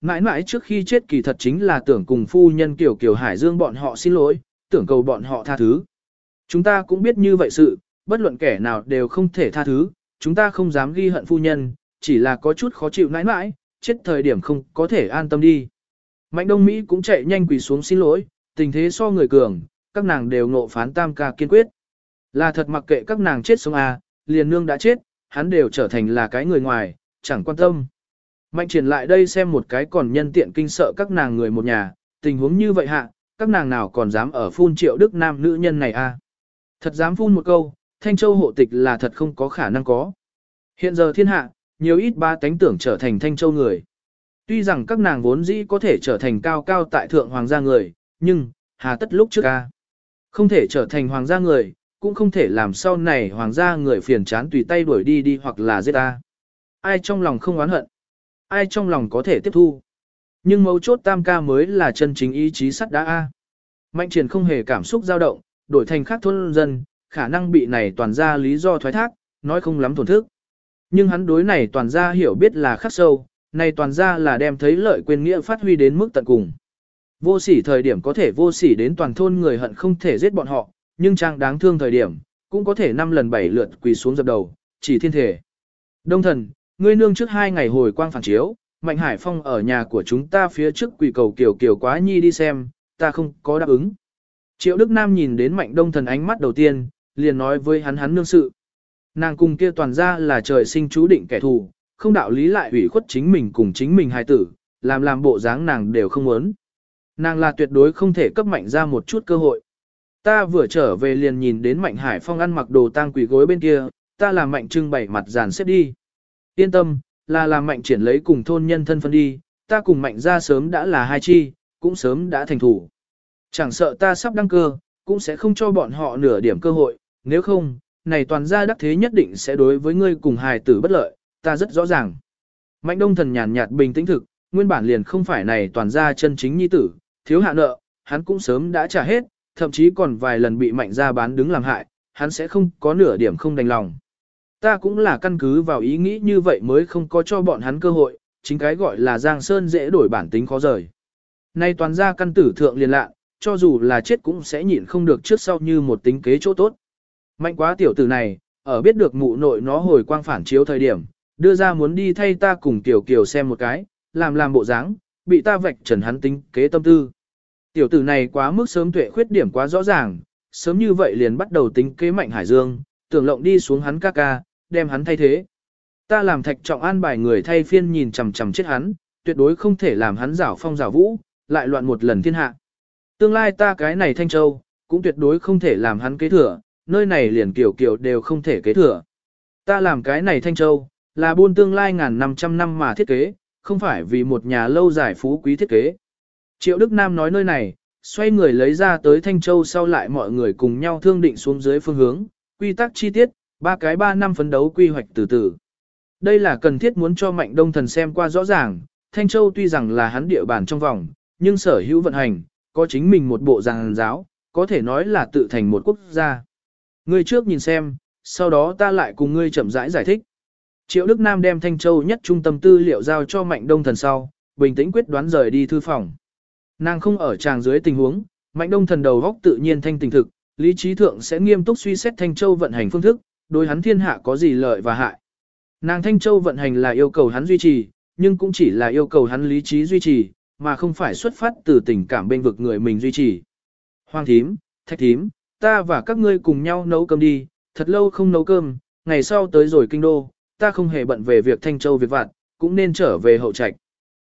mãi mãi trước khi chết kỳ thật chính là tưởng cùng phu nhân kiểu kiểu Hải Dương bọn họ xin lỗi, tưởng cầu bọn họ tha thứ. Chúng ta cũng biết như vậy sự, bất luận kẻ nào đều không thể tha thứ, chúng ta không dám ghi hận phu nhân, chỉ là có chút khó chịu nãi nãi, chết thời điểm không có thể an tâm đi. Mạnh Đông Mỹ cũng chạy nhanh quỳ xuống xin lỗi, tình thế so người cường, các nàng đều ngộ phán tam ca kiên quyết. Là thật mặc kệ các nàng chết sống à, liền nương đã chết, hắn đều trở thành là cái người ngoài, chẳng quan tâm. Mạnh triển lại đây xem một cái còn nhân tiện kinh sợ các nàng người một nhà, tình huống như vậy hạ, các nàng nào còn dám ở phun triệu đức nam nữ nhân này à. Thật dám phun một câu, Thanh Châu hộ tịch là thật không có khả năng có. Hiện giờ thiên hạ, nhiều ít ba tánh tưởng trở thành Thanh Châu người. Tuy rằng các nàng vốn dĩ có thể trở thành cao cao tại thượng hoàng gia người, nhưng, hà tất lúc trước ca. Không thể trở thành hoàng gia người, cũng không thể làm sau này hoàng gia người phiền chán tùy tay đuổi đi đi hoặc là giết ta. Ai trong lòng không oán hận, ai trong lòng có thể tiếp thu. Nhưng mấu chốt tam ca mới là chân chính ý chí sắt đá A. Mạnh triển không hề cảm xúc dao động, đổi thành khác thôn dân, khả năng bị này toàn ra lý do thoái thác, nói không lắm tổn thức. Nhưng hắn đối này toàn ra hiểu biết là khắc sâu, này toàn ra là đem thấy lợi quên nghĩa phát huy đến mức tận cùng. Vô sỉ thời điểm có thể vô sỉ đến toàn thôn người hận không thể giết bọn họ, nhưng trang đáng thương thời điểm, cũng có thể năm lần bảy lượt quỳ xuống dập đầu, chỉ thiên thể. Đông thần, ngươi nương trước hai ngày hồi quang phản chiếu, Mạnh Hải Phong ở nhà của chúng ta phía trước quỷ cầu kiểu kiểu quá nhi đi xem, ta không có đáp ứng. Triệu Đức Nam nhìn đến Mạnh Đông thần ánh mắt đầu tiên, liền nói với hắn hắn nương sự. Nàng cùng kia toàn ra là trời sinh chú định kẻ thù, không đạo lý lại ủy khuất chính mình cùng chính mình hài tử, làm làm bộ dáng nàng đều không muốn. Nàng là tuyệt đối không thể cấp mạnh ra một chút cơ hội. Ta vừa trở về liền nhìn đến mạnh hải phong ăn mặc đồ tang quỷ gối bên kia, ta làm mạnh trưng bày mặt dàn xếp đi. Yên tâm, là làm mạnh triển lấy cùng thôn nhân thân phân đi, ta cùng mạnh ra sớm đã là hai chi, cũng sớm đã thành thủ. Chẳng sợ ta sắp đăng cơ, cũng sẽ không cho bọn họ nửa điểm cơ hội, nếu không, này toàn gia đắc thế nhất định sẽ đối với ngươi cùng hài tử bất lợi, ta rất rõ ràng. Mạnh đông thần nhàn nhạt bình tĩnh thực, nguyên bản liền không phải này toàn gia chân chính nhi tử, thiếu hạ nợ, hắn cũng sớm đã trả hết, thậm chí còn vài lần bị mạnh gia bán đứng làm hại, hắn sẽ không có nửa điểm không đành lòng. Ta cũng là căn cứ vào ý nghĩ như vậy mới không có cho bọn hắn cơ hội, chính cái gọi là Giang Sơn dễ đổi bản tính khó rời. Nay toàn gia căn tử thượng liền lạ, cho dù là chết cũng sẽ nhịn không được trước sau như một tính kế chỗ tốt. Mạnh quá tiểu tử này, ở biết được mụ nội nó hồi quang phản chiếu thời điểm, đưa ra muốn đi thay ta cùng tiểu kiều xem một cái, làm làm bộ dáng, bị ta vạch trần hắn tính kế tâm tư. Tiểu tử này quá mức sớm tuệ khuyết điểm quá rõ ràng, sớm như vậy liền bắt đầu tính kế mạnh hải dương, tưởng lộng đi xuống hắn ca ca, đem hắn thay thế. Ta làm thạch trọng an bài người thay phiên nhìn chằm chằm chết hắn, tuyệt đối không thể làm hắn rảo phong rảo vũ, lại loạn một lần thiên hạ. Tương lai ta cái này thanh châu, cũng tuyệt đối không thể làm hắn kế thừa, nơi này liền kiểu kiểu đều không thể kế thừa. Ta làm cái này thanh châu, là buôn tương lai ngàn năm trăm năm mà thiết kế, không phải vì một nhà lâu dài phú quý thiết kế. Triệu Đức Nam nói nơi này, xoay người lấy ra tới Thanh Châu sau lại mọi người cùng nhau thương định xuống dưới phương hướng, quy tắc chi tiết, ba cái ba năm phấn đấu quy hoạch từ từ. Đây là cần thiết muốn cho Mạnh Đông Thần xem qua rõ ràng, Thanh Châu tuy rằng là hắn địa bàn trong vòng, nhưng sở hữu vận hành, có chính mình một bộ giảng giáo, có thể nói là tự thành một quốc gia. Ngươi trước nhìn xem, sau đó ta lại cùng ngươi chậm rãi giải, giải thích. Triệu Đức Nam đem Thanh Châu nhất trung tâm tư liệu giao cho Mạnh Đông Thần sau, bình tĩnh quyết đoán rời đi thư phòng. Nàng không ở tràng dưới tình huống, Mạnh Đông Thần đầu góc tự nhiên thanh tình thực, lý trí thượng sẽ nghiêm túc suy xét Thanh Châu vận hành phương thức, đối hắn thiên hạ có gì lợi và hại. Nàng Thanh Châu vận hành là yêu cầu hắn duy trì, nhưng cũng chỉ là yêu cầu hắn lý trí duy trì, mà không phải xuất phát từ tình cảm bên vực người mình duy trì. Hoàng thím, thạch thím, ta và các ngươi cùng nhau nấu cơm đi, thật lâu không nấu cơm, ngày sau tới rồi kinh đô, ta không hề bận về việc Thanh Châu việc vặt, cũng nên trở về hậu trạch.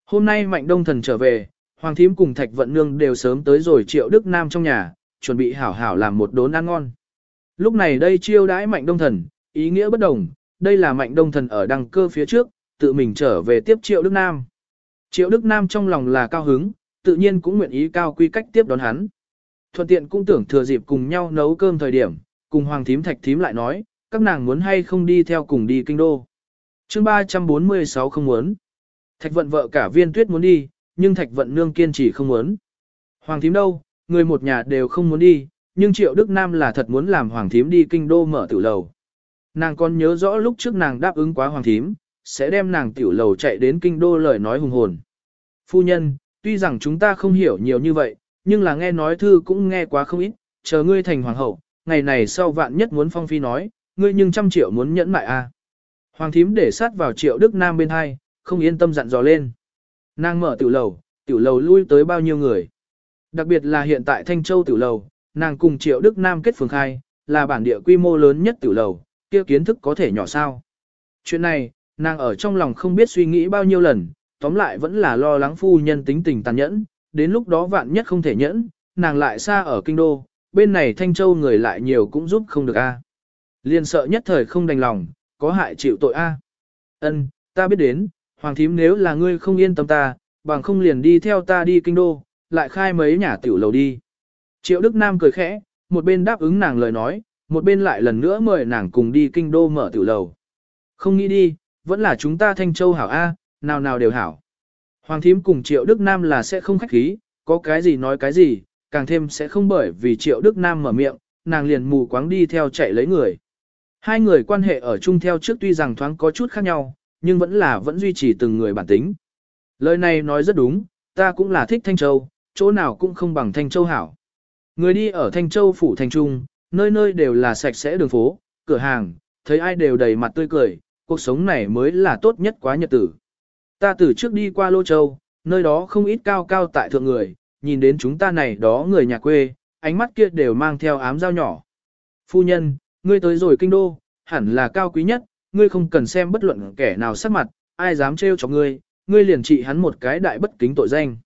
Hôm nay Mạnh Đông Thần trở về, Hoàng thím cùng Thạch Vận Nương đều sớm tới rồi Triệu Đức Nam trong nhà, chuẩn bị hảo hảo làm một đốn ăn ngon. Lúc này đây chiêu đãi Mạnh Đông Thần, ý nghĩa bất đồng, đây là Mạnh Đông Thần ở đăng cơ phía trước, tự mình trở về tiếp Triệu Đức Nam. Triệu Đức Nam trong lòng là cao hứng, tự nhiên cũng nguyện ý cao quy cách tiếp đón hắn. Thuận tiện cũng tưởng thừa dịp cùng nhau nấu cơm thời điểm, cùng Hoàng thím Thạch thím lại nói, các nàng muốn hay không đi theo cùng đi kinh đô. chương 346 không muốn. Thạch vận vợ cả viên tuyết muốn đi, nhưng thạch vận nương kiên trì không muốn. Hoàng thím đâu, người một nhà đều không muốn đi, nhưng triệu Đức Nam là thật muốn làm hoàng thím đi kinh đô mở tiểu lầu. Nàng còn nhớ rõ lúc trước nàng đáp ứng quá hoàng thím, sẽ đem nàng tiểu lầu chạy đến kinh đô lời nói hùng hồn. Phu nhân, tuy rằng chúng ta không hiểu nhiều như vậy, nhưng là nghe nói thư cũng nghe quá không ít, chờ ngươi thành hoàng hậu, ngày này sau vạn nhất muốn phong phi nói, ngươi nhưng trăm triệu muốn nhẫn mại a. À. Hoàng thím để sát vào triệu Đức Nam bên hai, không yên tâm dặn dò lên. Nàng mở tiểu lầu, tiểu lầu lui tới bao nhiêu người. Đặc biệt là hiện tại Thanh Châu tiểu lầu, nàng cùng triệu Đức Nam kết phường khai, là bản địa quy mô lớn nhất tiểu lầu, kia kiến thức có thể nhỏ sao. Chuyện này, nàng ở trong lòng không biết suy nghĩ bao nhiêu lần, tóm lại vẫn là lo lắng phu nhân tính tình tàn nhẫn, đến lúc đó vạn nhất không thể nhẫn, nàng lại xa ở kinh đô, bên này Thanh Châu người lại nhiều cũng giúp không được a. Liên sợ nhất thời không đành lòng, có hại chịu tội a. Ân, ta biết đến, hoàng thím nếu là ngươi không yên tâm ta, bằng không liền đi theo ta đi kinh đô, lại khai mấy nhà tiểu lầu đi. Triệu Đức Nam cười khẽ, một bên đáp ứng nàng lời nói, một bên lại lần nữa mời nàng cùng đi kinh đô mở tiểu lầu. Không nghĩ đi, vẫn là chúng ta Thanh Châu hảo A, nào nào đều hảo. Hoàng thím cùng Triệu Đức Nam là sẽ không khách khí, có cái gì nói cái gì, càng thêm sẽ không bởi vì Triệu Đức Nam mở miệng, nàng liền mù quáng đi theo chạy lấy người. Hai người quan hệ ở chung theo trước tuy rằng thoáng có chút khác nhau, nhưng vẫn là vẫn duy trì từng người bản tính. Lời này nói rất đúng, ta cũng là thích Thanh Châu, chỗ nào cũng không bằng Thanh Châu hảo. Người đi ở Thanh Châu phủ thành trung, nơi nơi đều là sạch sẽ đường phố, cửa hàng, thấy ai đều đầy mặt tươi cười, cuộc sống này mới là tốt nhất quá nhật tử. Ta từ trước đi qua Lô Châu, nơi đó không ít cao cao tại thượng người, nhìn đến chúng ta này đó người nhà quê, ánh mắt kia đều mang theo ám dao nhỏ. Phu nhân, ngươi tới rồi kinh đô, hẳn là cao quý nhất, ngươi không cần xem bất luận kẻ nào sắc mặt, ai dám trêu cho ngươi, ngươi liền trị hắn một cái đại bất kính tội danh.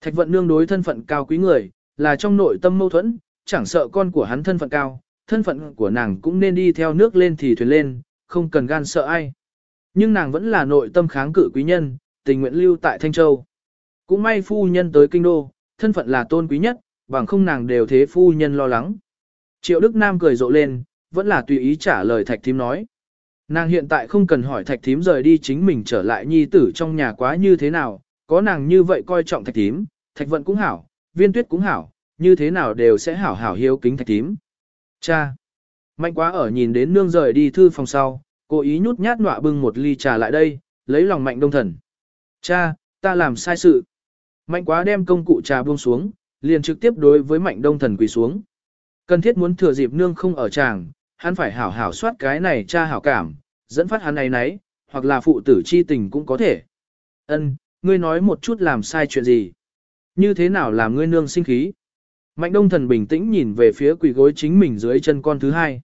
Thạch vận nương đối thân phận cao quý người, là trong nội tâm mâu thuẫn, chẳng sợ con của hắn thân phận cao, thân phận của nàng cũng nên đi theo nước lên thì thuyền lên, không cần gan sợ ai. Nhưng nàng vẫn là nội tâm kháng cự quý nhân, tình nguyện lưu tại Thanh Châu. Cũng may phu nhân tới kinh đô, thân phận là tôn quý nhất, bằng không nàng đều thế phu nhân lo lắng. Triệu Đức Nam cười rộ lên, vẫn là tùy ý trả lời thạch thím nói. Nàng hiện tại không cần hỏi thạch thím rời đi chính mình trở lại nhi tử trong nhà quá như thế nào, có nàng như vậy coi trọng thạch thím, thạch vận cũng hảo, viên tuyết cũng hảo, như thế nào đều sẽ hảo hảo hiếu kính thạch tím Cha! Mạnh quá ở nhìn đến nương rời đi thư phòng sau, cố ý nhút nhát nọa bưng một ly trà lại đây, lấy lòng mạnh đông thần. Cha, ta làm sai sự. Mạnh quá đem công cụ trà buông xuống, liền trực tiếp đối với mạnh đông thần quỳ xuống. Cần thiết muốn thừa dịp nương không ở chàng, hắn phải hảo hảo soát cái này cha hảo cảm, dẫn phát hắn này nấy, hoặc là phụ tử chi tình cũng có thể. Ân, ngươi nói một chút làm sai chuyện gì? Như thế nào làm ngươi nương sinh khí? Mạnh đông thần bình tĩnh nhìn về phía quỳ gối chính mình dưới chân con thứ hai.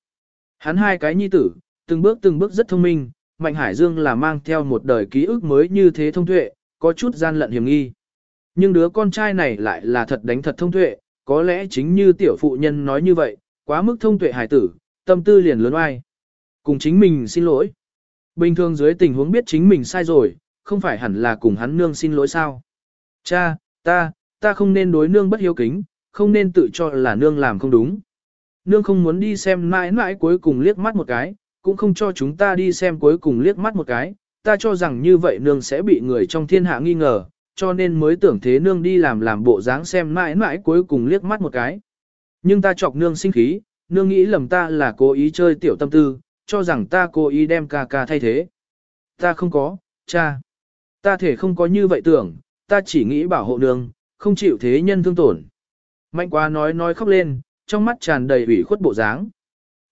Hắn hai cái nhi tử, từng bước từng bước rất thông minh, Mạnh Hải Dương là mang theo một đời ký ức mới như thế thông tuệ, có chút gian lận hiểm nghi. Nhưng đứa con trai này lại là thật đánh thật thông tuệ, có lẽ chính như tiểu phụ nhân nói như vậy, quá mức thông tuệ hải tử, tâm tư liền lớn oai. Cùng chính mình xin lỗi. Bình thường dưới tình huống biết chính mình sai rồi, không phải hẳn là cùng hắn nương xin lỗi sao. Cha, ta, ta không nên đối nương bất hiếu kính, không nên tự cho là nương làm không đúng. Nương không muốn đi xem mãi mãi cuối cùng liếc mắt một cái, cũng không cho chúng ta đi xem cuối cùng liếc mắt một cái, ta cho rằng như vậy nương sẽ bị người trong thiên hạ nghi ngờ, cho nên mới tưởng thế nương đi làm làm bộ dáng xem mãi mãi cuối cùng liếc mắt một cái. Nhưng ta chọc nương sinh khí, nương nghĩ lầm ta là cố ý chơi tiểu tâm tư, cho rằng ta cố ý đem ca ca thay thế. Ta không có, cha. Ta thể không có như vậy tưởng, ta chỉ nghĩ bảo hộ nương, không chịu thế nhân thương tổn. Mạnh quá nói nói khóc lên, trong mắt tràn đầy ủy khuất bộ dáng.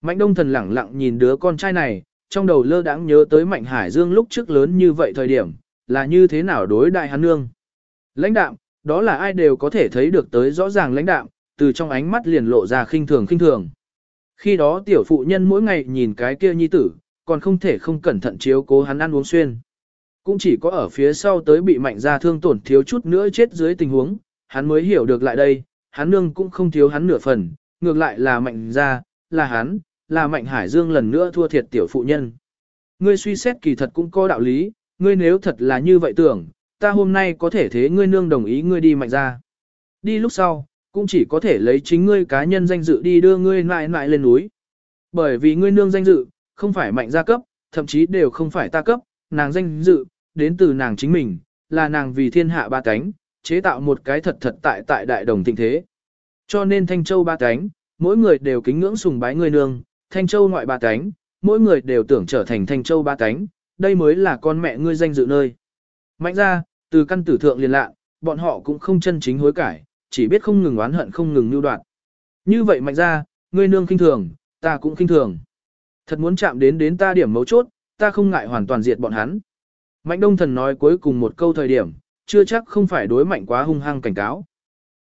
Mạnh đông thần lẳng lặng nhìn đứa con trai này, trong đầu lơ đãng nhớ tới Mạnh Hải Dương lúc trước lớn như vậy thời điểm, là như thế nào đối đại hắn nương. Lãnh đạm, đó là ai đều có thể thấy được tới rõ ràng lãnh đạm, từ trong ánh mắt liền lộ ra khinh thường khinh thường. Khi đó tiểu phụ nhân mỗi ngày nhìn cái kia nhi tử, còn không thể không cẩn thận chiếu cố hắn ăn uống xuyên. Cũng chỉ có ở phía sau tới bị mạnh ra thương tổn thiếu chút nữa chết dưới tình huống, hắn mới hiểu được lại đây, hắn nương cũng không thiếu hắn nửa phần, ngược lại là mạnh ra, là hắn, là mạnh hải dương lần nữa thua thiệt tiểu phụ nhân. Ngươi suy xét kỳ thật cũng có đạo lý, ngươi nếu thật là như vậy tưởng, ta hôm nay có thể thế ngươi nương đồng ý ngươi đi mạnh ra. Đi lúc sau, cũng chỉ có thể lấy chính ngươi cá nhân danh dự đi đưa ngươi mãi mãi lên núi. Bởi vì ngươi nương danh dự, không phải mạnh gia cấp, thậm chí đều không phải ta cấp, nàng danh dự, đến từ nàng chính mình, là nàng vì thiên hạ ba cánh, chế tạo một cái thật thật tại tại đại đồng thịnh thế. Cho nên Thanh Châu ba cánh, mỗi người đều kính ngưỡng sùng bái ngươi nương, Thanh Châu ngoại ba cánh, mỗi người đều tưởng trở thành Thanh Châu ba cánh, đây mới là con mẹ ngươi danh dự nơi. Mạnh ra, từ căn tử thượng liền lạ, bọn họ cũng không chân chính hối cải, chỉ biết không ngừng oán hận không ngừng nưu đoạn. Như vậy mạnh ra, ngươi nương kinh thường, ta cũng kinh thường. Thật muốn chạm đến đến ta điểm mấu chốt, ta không ngại hoàn toàn diệt bọn hắn. Mạnh đông thần nói cuối cùng một câu thời điểm, chưa chắc không phải đối mạnh quá hung hăng cảnh cáo.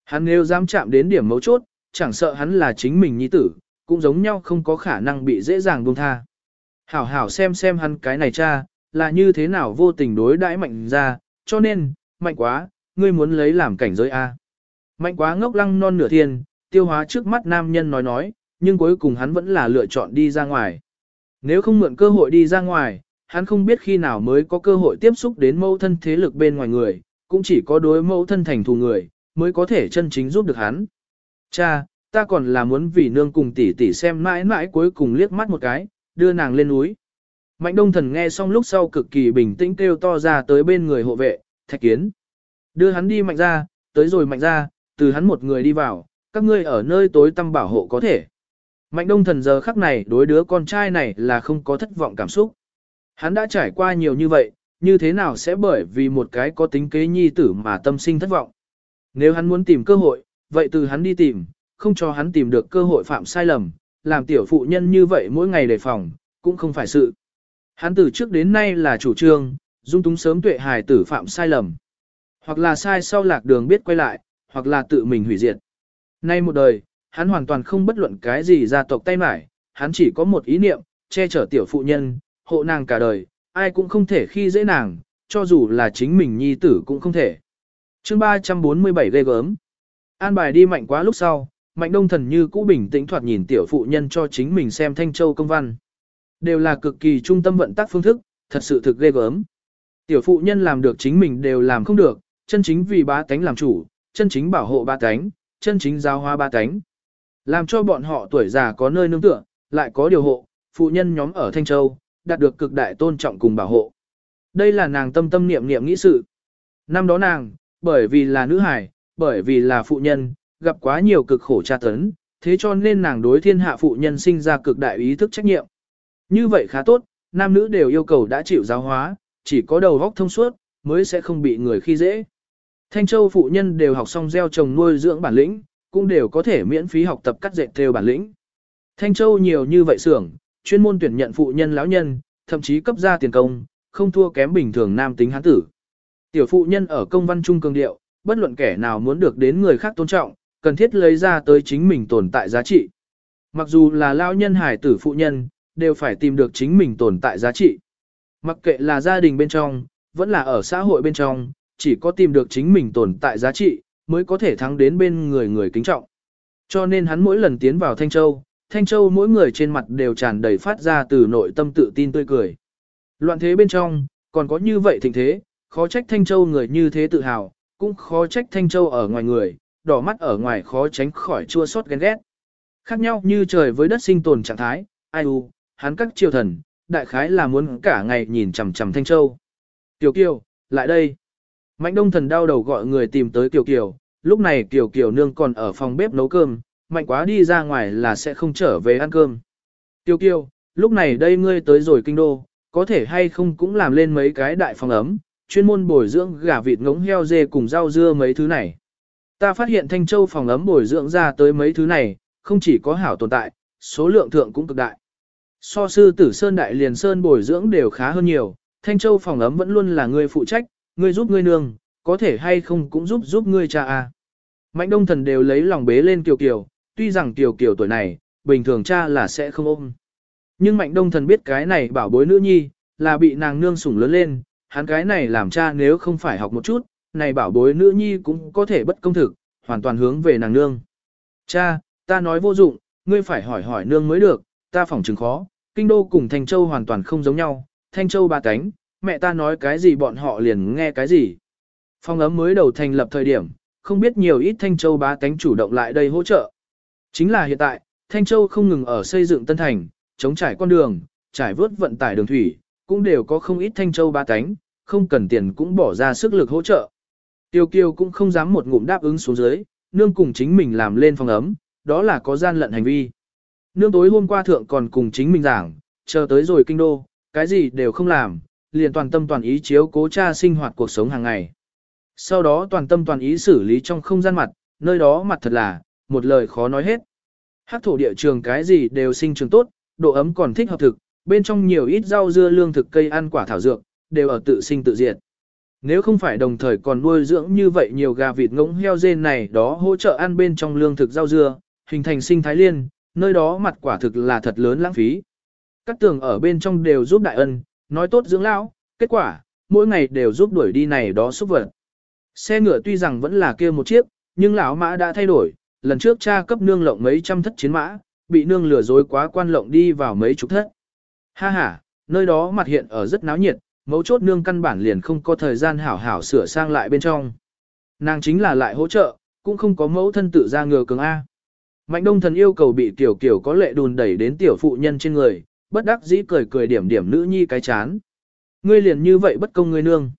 Hắn nếu dám chạm đến điểm mấu chốt, chẳng sợ hắn là chính mình nhi tử, cũng giống nhau không có khả năng bị dễ dàng buông tha. Hảo hảo xem xem hắn cái này cha, là như thế nào vô tình đối đãi mạnh ra, cho nên, mạnh quá, ngươi muốn lấy làm cảnh giới A. Mạnh quá ngốc lăng non nửa thiên, tiêu hóa trước mắt nam nhân nói nói, nhưng cuối cùng hắn vẫn là lựa chọn đi ra ngoài. Nếu không mượn cơ hội đi ra ngoài, hắn không biết khi nào mới có cơ hội tiếp xúc đến mâu thân thế lực bên ngoài người, cũng chỉ có đối mẫu thân thành thù người, mới có thể chân chính giúp được hắn. Cha, ta còn là muốn vì nương cùng tỷ tỷ xem mãi mãi cuối cùng liếc mắt một cái, đưa nàng lên núi. Mạnh đông thần nghe xong lúc sau cực kỳ bình tĩnh kêu to ra tới bên người hộ vệ, thạch kiến. Đưa hắn đi mạnh ra, tới rồi mạnh ra, từ hắn một người đi vào, các ngươi ở nơi tối tăm bảo hộ có thể. Mạnh đông thần giờ khắc này đối đứa con trai này là không có thất vọng cảm xúc. Hắn đã trải qua nhiều như vậy, như thế nào sẽ bởi vì một cái có tính kế nhi tử mà tâm sinh thất vọng. Nếu hắn muốn tìm cơ hội, vậy từ hắn đi tìm, không cho hắn tìm được cơ hội phạm sai lầm, làm tiểu phụ nhân như vậy mỗi ngày đề phòng, cũng không phải sự. Hắn từ trước đến nay là chủ trương, dung túng sớm tuệ hài tử phạm sai lầm. Hoặc là sai sau lạc đường biết quay lại, hoặc là tự mình hủy diệt. Nay một đời, hắn hoàn toàn không bất luận cái gì gia tộc tay mải, hắn chỉ có một ý niệm, che chở tiểu phụ nhân, hộ nàng cả đời, ai cũng không thể khi dễ nàng, cho dù là chính mình nhi tử cũng không thể. chương 347 ghê gớm. An bài đi mạnh quá lúc sau, mạnh đông thần như cũ bình tĩnh thoạt nhìn tiểu phụ nhân cho chính mình xem thanh châu công văn. Đều là cực kỳ trung tâm vận tác phương thức, thật sự thực ghê gớm. Tiểu phụ nhân làm được chính mình đều làm không được, chân chính vì ba tánh làm chủ, chân chính bảo hộ ba tánh, chân chính giao hoa ba tánh. Làm cho bọn họ tuổi già có nơi nương tựa, lại có điều hộ, phụ nhân nhóm ở Thanh Châu, đạt được cực đại tôn trọng cùng bảo hộ. Đây là nàng tâm tâm niệm niệm nghĩ sự. Năm đó nàng, bởi vì là nữ hải, bởi vì là phụ nhân, gặp quá nhiều cực khổ tra tấn, thế cho nên nàng đối thiên hạ phụ nhân sinh ra cực đại ý thức trách nhiệm. Như vậy khá tốt, nam nữ đều yêu cầu đã chịu giáo hóa, chỉ có đầu góc thông suốt, mới sẽ không bị người khi dễ. Thanh Châu phụ nhân đều học xong gieo trồng nuôi dưỡng bản lĩnh, cũng đều có thể miễn phí học tập cắt dệt theo bản lĩnh. Thanh Châu nhiều như vậy xưởng, chuyên môn tuyển nhận phụ nhân lão nhân, thậm chí cấp ra tiền công, không thua kém bình thường nam tính hán tử. Tiểu phụ nhân ở công văn trung cường điệu, bất luận kẻ nào muốn được đến người khác tôn trọng, cần thiết lấy ra tới chính mình tồn tại giá trị. Mặc dù là lão nhân hải tử phụ nhân, đều phải tìm được chính mình tồn tại giá trị. Mặc kệ là gia đình bên trong, vẫn là ở xã hội bên trong, chỉ có tìm được chính mình tồn tại giá trị, mới có thể thắng đến bên người người kính trọng. Cho nên hắn mỗi lần tiến vào Thanh Châu, Thanh Châu mỗi người trên mặt đều tràn đầy phát ra từ nội tâm tự tin tươi cười. Loạn thế bên trong, còn có như vậy thịnh thế, khó trách Thanh Châu người như thế tự hào, cũng khó trách Thanh Châu ở ngoài người, đỏ mắt ở ngoài khó tránh khỏi chua xót ghen ghét. Khác nhau như trời với đất sinh tồn trạng thái, ai u, hắn các triều thần, đại khái là muốn cả ngày nhìn chằm chằm Thanh Châu. Tiểu Kiều, lại đây. Mạnh đông thần đau đầu gọi người tìm tới Kiều Kiều, lúc này Kiều Kiều nương còn ở phòng bếp nấu cơm, mạnh quá đi ra ngoài là sẽ không trở về ăn cơm. Tiêu Kiều, lúc này đây ngươi tới rồi kinh đô, có thể hay không cũng làm lên mấy cái đại phòng ấm, chuyên môn bồi dưỡng gà vịt ngống heo dê cùng rau dưa mấy thứ này. Ta phát hiện Thanh Châu phòng ấm bồi dưỡng ra tới mấy thứ này, không chỉ có hảo tồn tại, số lượng thượng cũng cực đại. So sư tử Sơn Đại Liền Sơn bồi dưỡng đều khá hơn nhiều, Thanh Châu phòng ấm vẫn luôn là người phụ trách, ngươi giúp ngươi nương, có thể hay không cũng giúp giúp ngươi cha à. Mạnh đông thần đều lấy lòng bế lên Kiều Kiều, tuy rằng tiểu kiểu tuổi này, bình thường cha là sẽ không ôm. Nhưng mạnh đông thần biết cái này bảo bối nữ nhi, là bị nàng nương sủng lớn lên, hắn cái này làm cha nếu không phải học một chút, này bảo bối nữ nhi cũng có thể bất công thực, hoàn toàn hướng về nàng nương. Cha, ta nói vô dụng, ngươi phải hỏi hỏi nương mới được, ta phỏng chừng khó, kinh đô cùng Thanh Châu hoàn toàn không giống nhau, Thanh Châu ba cánh, mẹ ta nói cái gì bọn họ liền nghe cái gì. Phong ấm mới đầu thành lập thời điểm, không biết nhiều ít Thanh Châu ba cánh chủ động lại đây hỗ trợ. Chính là hiện tại, Thanh Châu không ngừng ở xây dựng tân thành, chống trải con đường, trải vớt vận tải đường thủy, cũng đều có không ít Thanh Châu ba cánh, không cần tiền cũng bỏ ra sức lực hỗ trợ. Tiêu kiêu cũng không dám một ngụm đáp ứng xuống dưới, nương cùng chính mình làm lên phòng ấm, đó là có gian lận hành vi. Nương tối hôm qua thượng còn cùng chính mình giảng, chờ tới rồi kinh đô, cái gì đều không làm, liền toàn tâm toàn ý chiếu cố cha sinh hoạt cuộc sống hàng ngày. Sau đó toàn tâm toàn ý xử lý trong không gian mặt, nơi đó mặt thật là, một lời khó nói hết. Hắc thổ địa trường cái gì đều sinh trường tốt, độ ấm còn thích hợp thực, bên trong nhiều ít rau dưa lương thực cây ăn quả thảo dược, đều ở tự sinh tự diệt. Nếu không phải đồng thời còn nuôi dưỡng như vậy nhiều gà vịt ngỗng heo dê này đó hỗ trợ ăn bên trong lương thực rau dưa, hình thành sinh thái liên, nơi đó mặt quả thực là thật lớn lãng phí. Các tường ở bên trong đều giúp đại ân, nói tốt dưỡng lão, kết quả, mỗi ngày đều giúp đuổi đi này đó xúc vật. Xe ngựa tuy rằng vẫn là kia một chiếc, nhưng lão mã đã thay đổi, lần trước cha cấp nương lộng mấy trăm thất chiến mã, bị nương lừa dối quá quan lộng đi vào mấy chục thất. Ha ha, nơi đó mặt hiện ở rất náo nhiệt, mấu chốt nương căn bản liền không có thời gian hảo hảo sửa sang lại bên trong. Nàng chính là lại hỗ trợ, cũng không có mẫu thân tự ra ngừa cường A. Mạnh đông thần yêu cầu bị tiểu kiểu có lệ đùn đẩy đến tiểu phụ nhân trên người, bất đắc dĩ cười cười điểm điểm nữ nhi cái chán. Ngươi liền như vậy bất công ngươi nương.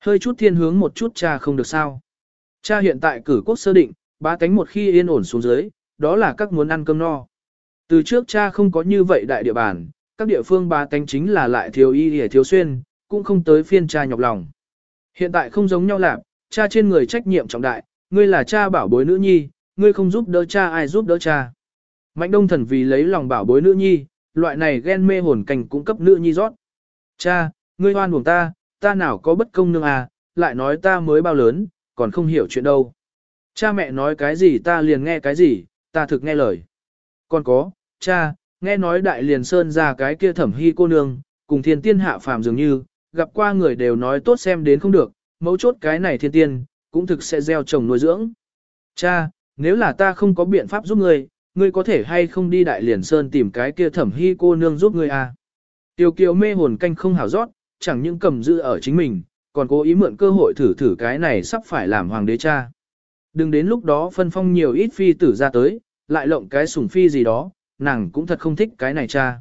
Hơi chút thiên hướng một chút cha không được sao. Cha hiện tại cử quốc sơ định, ba tánh một khi yên ổn xuống dưới, đó là các muốn ăn cơm no. Từ trước cha không có như vậy đại địa bàn, các địa phương ba tánh chính là lại thiếu y hề thiếu xuyên, cũng không tới phiên cha nhọc lòng. Hiện tại không giống nhau lạc, cha trên người trách nhiệm trọng đại, ngươi là cha bảo bối nữ nhi, ngươi không giúp đỡ cha ai giúp đỡ cha. Mạnh đông thần vì lấy lòng bảo bối nữ nhi, loại này ghen mê hồn cảnh cũng cấp nữ nhi rót. Cha, ngươi hoan buồng ta, ta nào có bất công nương à, lại nói ta mới bao lớn, còn không hiểu chuyện đâu. Cha mẹ nói cái gì ta liền nghe cái gì, ta thực nghe lời. Còn có, cha, nghe nói đại liền sơn ra cái kia thẩm hy cô nương, cùng thiên tiên hạ phàm dường như, gặp qua người đều nói tốt xem đến không được, mấu chốt cái này thiên tiên, cũng thực sẽ gieo trồng nuôi dưỡng. Cha, nếu là ta không có biện pháp giúp ngươi, ngươi có thể hay không đi đại liền sơn tìm cái kia thẩm hy cô nương giúp ngươi à? Tiêu kiều mê hồn canh không hảo rót, chẳng những cầm giữ ở chính mình, còn cố ý mượn cơ hội thử thử cái này sắp phải làm hoàng đế cha. Đừng đến lúc đó phân phong nhiều ít phi tử ra tới, lại lộng cái sủng phi gì đó, nàng cũng thật không thích cái này cha.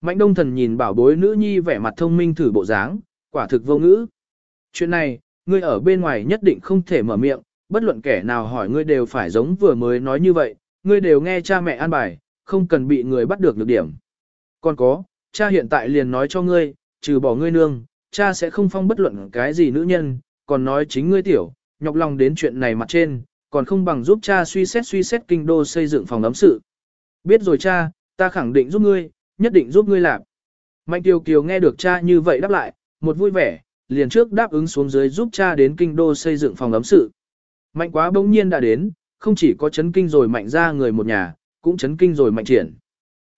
Mạnh đông thần nhìn bảo bối nữ nhi vẻ mặt thông minh thử bộ dáng, quả thực vô ngữ. Chuyện này, ngươi ở bên ngoài nhất định không thể mở miệng, bất luận kẻ nào hỏi ngươi đều phải giống vừa mới nói như vậy, ngươi đều nghe cha mẹ an bài, không cần bị người bắt được lực điểm. Còn có, cha hiện tại liền nói cho ngươi, trừ bỏ ngươi nương, cha sẽ không phong bất luận cái gì nữ nhân, còn nói chính ngươi tiểu, nhọc lòng đến chuyện này mặt trên, còn không bằng giúp cha suy xét suy xét kinh đô xây dựng phòng ấm sự. Biết rồi cha, ta khẳng định giúp ngươi, nhất định giúp ngươi làm. Mạnh Kiều Kiều nghe được cha như vậy đáp lại, một vui vẻ, liền trước đáp ứng xuống dưới giúp cha đến kinh đô xây dựng phòng ấm sự. Mạnh quá bỗng nhiên đã đến, không chỉ có chấn kinh rồi mạnh ra người một nhà, cũng chấn kinh rồi mạnh triển.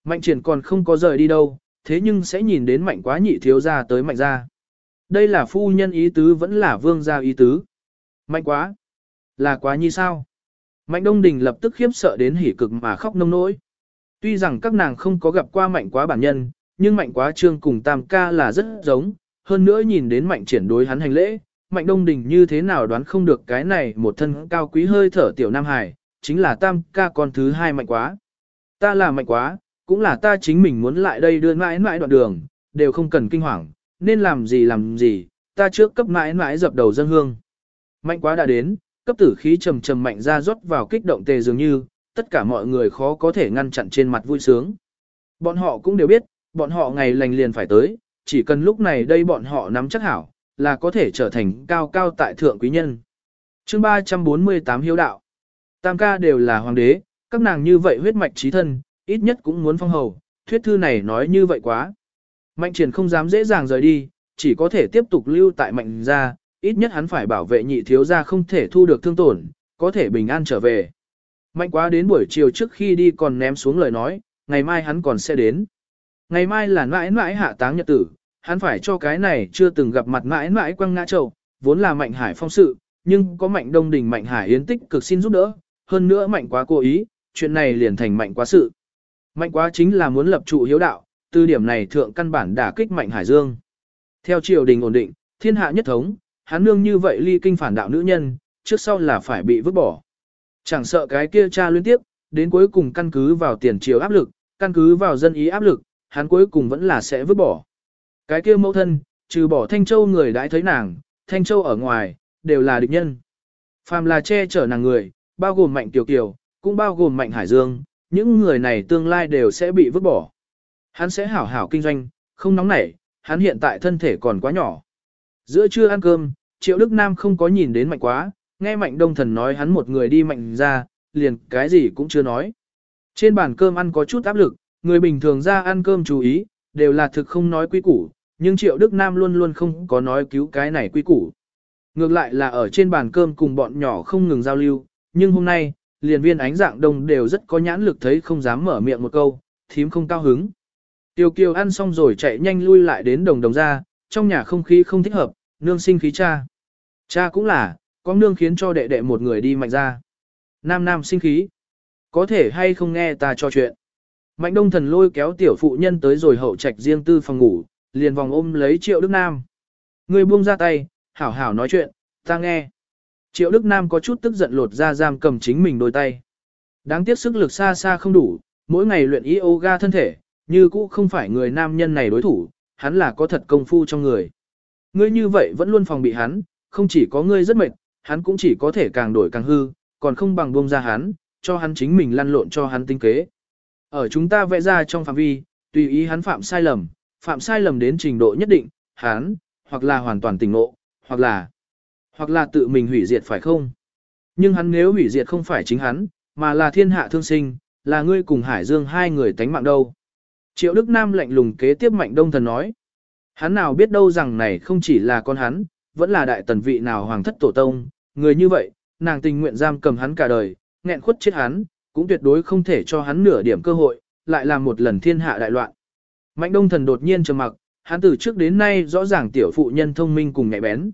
Mạnh triển còn không có rời đi đâu, thế nhưng sẽ nhìn đến mạnh quá nhị thiếu ra tới mạnh ra. Đây là phu nhân ý tứ vẫn là vương gia ý tứ. Mạnh quá. Là quá như sao? Mạnh Đông Đình lập tức khiếp sợ đến hỉ cực mà khóc nông nỗi. Tuy rằng các nàng không có gặp qua mạnh quá bản nhân, nhưng mạnh quá trương cùng tam ca là rất giống, hơn nữa nhìn đến mạnh triển đối hắn hành lễ, mạnh đông đình như thế nào đoán không được cái này một thân cao quý hơi thở tiểu nam hải, chính là tam ca con thứ hai mạnh quá. Ta là mạnh quá, cũng là ta chính mình muốn lại đây đưa mãi mãi đoạn đường, đều không cần kinh hoàng, nên làm gì làm gì, ta trước cấp mãi mãi dập đầu dân hương. Mạnh quá đã đến, cấp tử khí trầm trầm mạnh ra rót vào kích động tề dường như, tất cả mọi người khó có thể ngăn chặn trên mặt vui sướng. Bọn họ cũng đều biết, bọn họ ngày lành liền phải tới, chỉ cần lúc này đây bọn họ nắm chắc hảo, là có thể trở thành cao cao tại thượng quý nhân. chương 348 hiếu đạo. Tam ca đều là hoàng đế, các nàng như vậy huyết mạch trí thân, ít nhất cũng muốn phong hầu, thuyết thư này nói như vậy quá. Mạnh triển không dám dễ dàng rời đi, chỉ có thể tiếp tục lưu tại mạnh gia, ít nhất hắn phải bảo vệ nhị thiếu gia không thể thu được thương tổn, có thể bình an trở về. Mạnh quá đến buổi chiều trước khi đi còn ném xuống lời nói, ngày mai hắn còn sẽ đến. Ngày mai là mãi mãi hạ táng nhật tử, hắn phải cho cái này chưa từng gặp mặt mãi mãi quăng ngã trầu, vốn là mạnh hải phong sự, nhưng có mạnh đông đình mạnh hải yến tích cực xin giúp đỡ, hơn nữa mạnh quá cố ý, chuyện này liền thành mạnh quá sự. Mạnh quá chính là muốn lập trụ hiếu đạo, từ điểm này thượng căn bản đả kích mạnh hải dương. Theo triều đình ổn định, thiên hạ nhất thống, hắn nương như vậy ly kinh phản đạo nữ nhân, trước sau là phải bị vứt bỏ. Chẳng sợ cái kia cha liên tiếp, đến cuối cùng căn cứ vào tiền triều áp lực, căn cứ vào dân ý áp lực, hắn cuối cùng vẫn là sẽ vứt bỏ. Cái kia mẫu thân, trừ bỏ Thanh Châu người đãi thấy nàng, Thanh Châu ở ngoài, đều là địch nhân. Phàm là che chở nàng người, bao gồm Mạnh Tiểu Kiều, cũng bao gồm Mạnh Hải Dương, những người này tương lai đều sẽ bị vứt bỏ. Hắn sẽ hảo hảo kinh doanh, không nóng nảy, hắn hiện tại thân thể còn quá nhỏ. Giữa trưa ăn cơm, Triệu Đức Nam không có nhìn đến mạnh quá, nghe mạnh đông thần nói hắn một người đi mạnh ra, liền cái gì cũng chưa nói. Trên bàn cơm ăn có chút áp lực, người bình thường ra ăn cơm chú ý, đều là thực không nói quý củ, nhưng Triệu Đức Nam luôn luôn không có nói cứu cái này quý củ. Ngược lại là ở trên bàn cơm cùng bọn nhỏ không ngừng giao lưu, nhưng hôm nay, liền viên ánh dạng đông đều rất có nhãn lực thấy không dám mở miệng một câu, thím không cao hứng. Tiêu kiều ăn xong rồi chạy nhanh lui lại đến đồng đồng ra, trong nhà không khí không thích hợp, nương sinh khí cha. Cha cũng là, có nương khiến cho đệ đệ một người đi mạnh ra. Nam nam sinh khí. Có thể hay không nghe ta cho chuyện. Mạnh đông thần lôi kéo tiểu phụ nhân tới rồi hậu trạch riêng tư phòng ngủ, liền vòng ôm lấy triệu Đức Nam. Người buông ra tay, hảo hảo nói chuyện, ta nghe. Triệu Đức Nam có chút tức giận lột ra giam cầm chính mình đôi tay. Đáng tiếc sức lực xa xa không đủ, mỗi ngày luyện yoga thân thể, như cũ không phải người nam nhân này đối thủ, hắn là có thật công phu trong người. Ngươi như vậy vẫn luôn phòng bị hắn, không chỉ có ngươi rất mệt, hắn cũng chỉ có thể càng đổi càng hư, còn không bằng buông ra hắn, cho hắn chính mình lăn lộn cho hắn tinh kế. Ở chúng ta vẽ ra trong phạm vi, tùy ý hắn phạm sai lầm, phạm sai lầm đến trình độ nhất định, hắn, hoặc là hoàn toàn tỉnh ngộ, hoặc là, hoặc là tự mình hủy diệt phải không? Nhưng hắn nếu hủy diệt không phải chính hắn, mà là thiên hạ thương sinh, là ngươi cùng Hải Dương hai người tánh mạng đâu. Triệu Đức Nam lạnh lùng kế tiếp mạnh đông thần nói. Hắn nào biết đâu rằng này không chỉ là con hắn, vẫn là đại tần vị nào hoàng thất tổ tông, người như vậy, nàng tình nguyện giam cầm hắn cả đời, nghẹn khuất chết hắn, cũng tuyệt đối không thể cho hắn nửa điểm cơ hội, lại làm một lần thiên hạ đại loạn. Mạnh đông thần đột nhiên trầm mặc, hắn từ trước đến nay rõ ràng tiểu phụ nhân thông minh cùng nhạy bén.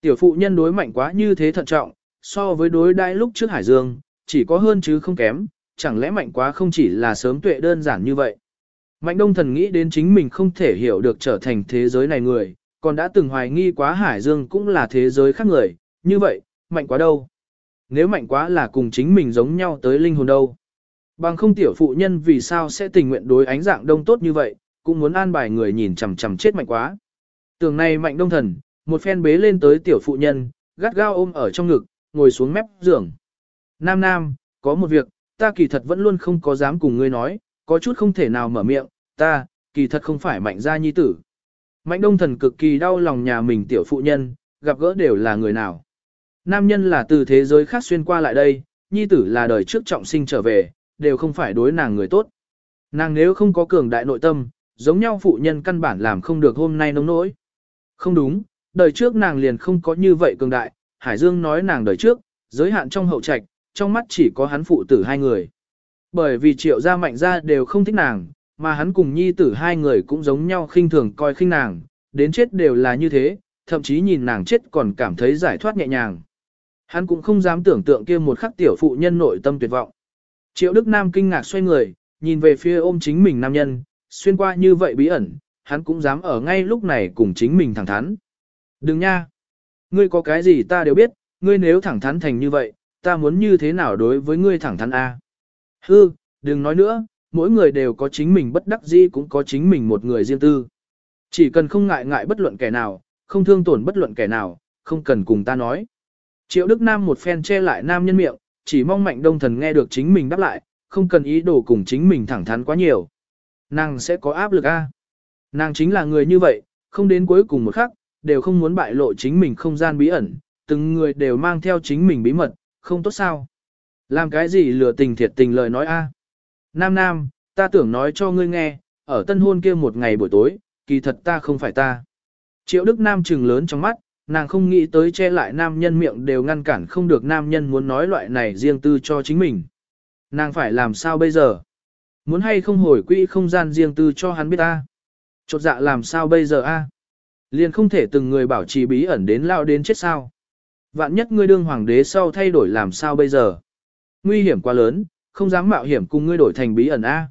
Tiểu phụ nhân đối mạnh quá như thế thận trọng, so với đối đại lúc trước Hải Dương, chỉ có hơn chứ không kém, chẳng lẽ mạnh quá không chỉ là sớm tuệ đơn giản như vậy. Mạnh đông thần nghĩ đến chính mình không thể hiểu được trở thành thế giới này người, còn đã từng hoài nghi quá Hải Dương cũng là thế giới khác người, như vậy, mạnh quá đâu. Nếu mạnh quá là cùng chính mình giống nhau tới linh hồn đâu. Bằng không tiểu phụ nhân vì sao sẽ tình nguyện đối ánh dạng đông tốt như vậy, cũng muốn an bài người nhìn chằm chằm chết mạnh quá. Tường này mạnh đông thần, một phen bế lên tới tiểu phụ nhân, gắt gao ôm ở trong ngực, ngồi xuống mép giường. Nam Nam, có một việc, ta kỳ thật vẫn luôn không có dám cùng ngươi nói, có chút không thể nào mở miệng, ta, kỳ thật không phải mạnh gia nhi tử. Mạnh đông thần cực kỳ đau lòng nhà mình tiểu phụ nhân, gặp gỡ đều là người nào. Nam nhân là từ thế giới khác xuyên qua lại đây, nhi tử là đời trước trọng sinh trở về, đều không phải đối nàng người tốt. Nàng nếu không có cường đại nội tâm, giống nhau phụ nhân căn bản làm không được hôm nay nông nỗi. Không đúng, đời trước nàng liền không có như vậy cường đại, Hải Dương nói nàng đời trước, giới hạn trong hậu trạch, trong mắt chỉ có hắn phụ tử hai người. Bởi vì triệu gia mạnh gia đều không thích nàng, mà hắn cùng nhi tử hai người cũng giống nhau khinh thường coi khinh nàng, đến chết đều là như thế, thậm chí nhìn nàng chết còn cảm thấy giải thoát nhẹ nhàng. Hắn cũng không dám tưởng tượng kia một khắc tiểu phụ nhân nội tâm tuyệt vọng. Triệu Đức Nam kinh ngạc xoay người, nhìn về phía ôm chính mình nam nhân, xuyên qua như vậy bí ẩn, hắn cũng dám ở ngay lúc này cùng chính mình thẳng thắn. Đừng nha! Ngươi có cái gì ta đều biết, ngươi nếu thẳng thắn thành như vậy, ta muốn như thế nào đối với ngươi thẳng thắn A. Hư, đừng nói nữa, mỗi người đều có chính mình bất đắc dĩ cũng có chính mình một người riêng tư. Chỉ cần không ngại ngại bất luận kẻ nào, không thương tổn bất luận kẻ nào, không cần cùng ta nói. Triệu Đức Nam một phen che lại nam nhân miệng, chỉ mong mạnh đông thần nghe được chính mình đáp lại, không cần ý đồ cùng chính mình thẳng thắn quá nhiều. Nàng sẽ có áp lực a. Nàng chính là người như vậy, không đến cuối cùng một khắc, đều không muốn bại lộ chính mình không gian bí ẩn, từng người đều mang theo chính mình bí mật, không tốt sao. Làm cái gì lừa tình thiệt tình lời nói a? À? Nam Nam, ta tưởng nói cho ngươi nghe, ở tân hôn kia một ngày buổi tối, kỳ thật ta không phải ta. Triệu Đức Nam trừng lớn trong mắt, nàng không nghĩ tới che lại nam nhân miệng đều ngăn cản không được nam nhân muốn nói loại này riêng tư cho chính mình. Nàng phải làm sao bây giờ? Muốn hay không hồi quỹ không gian riêng tư cho hắn biết ta? Chột dạ làm sao bây giờ a? Liền không thể từng người bảo trì bí ẩn đến lao đến chết sao? Vạn nhất ngươi đương hoàng đế sau thay đổi làm sao bây giờ? Nguy hiểm quá lớn, không dám mạo hiểm cùng ngươi đổi thành bí ẩn a.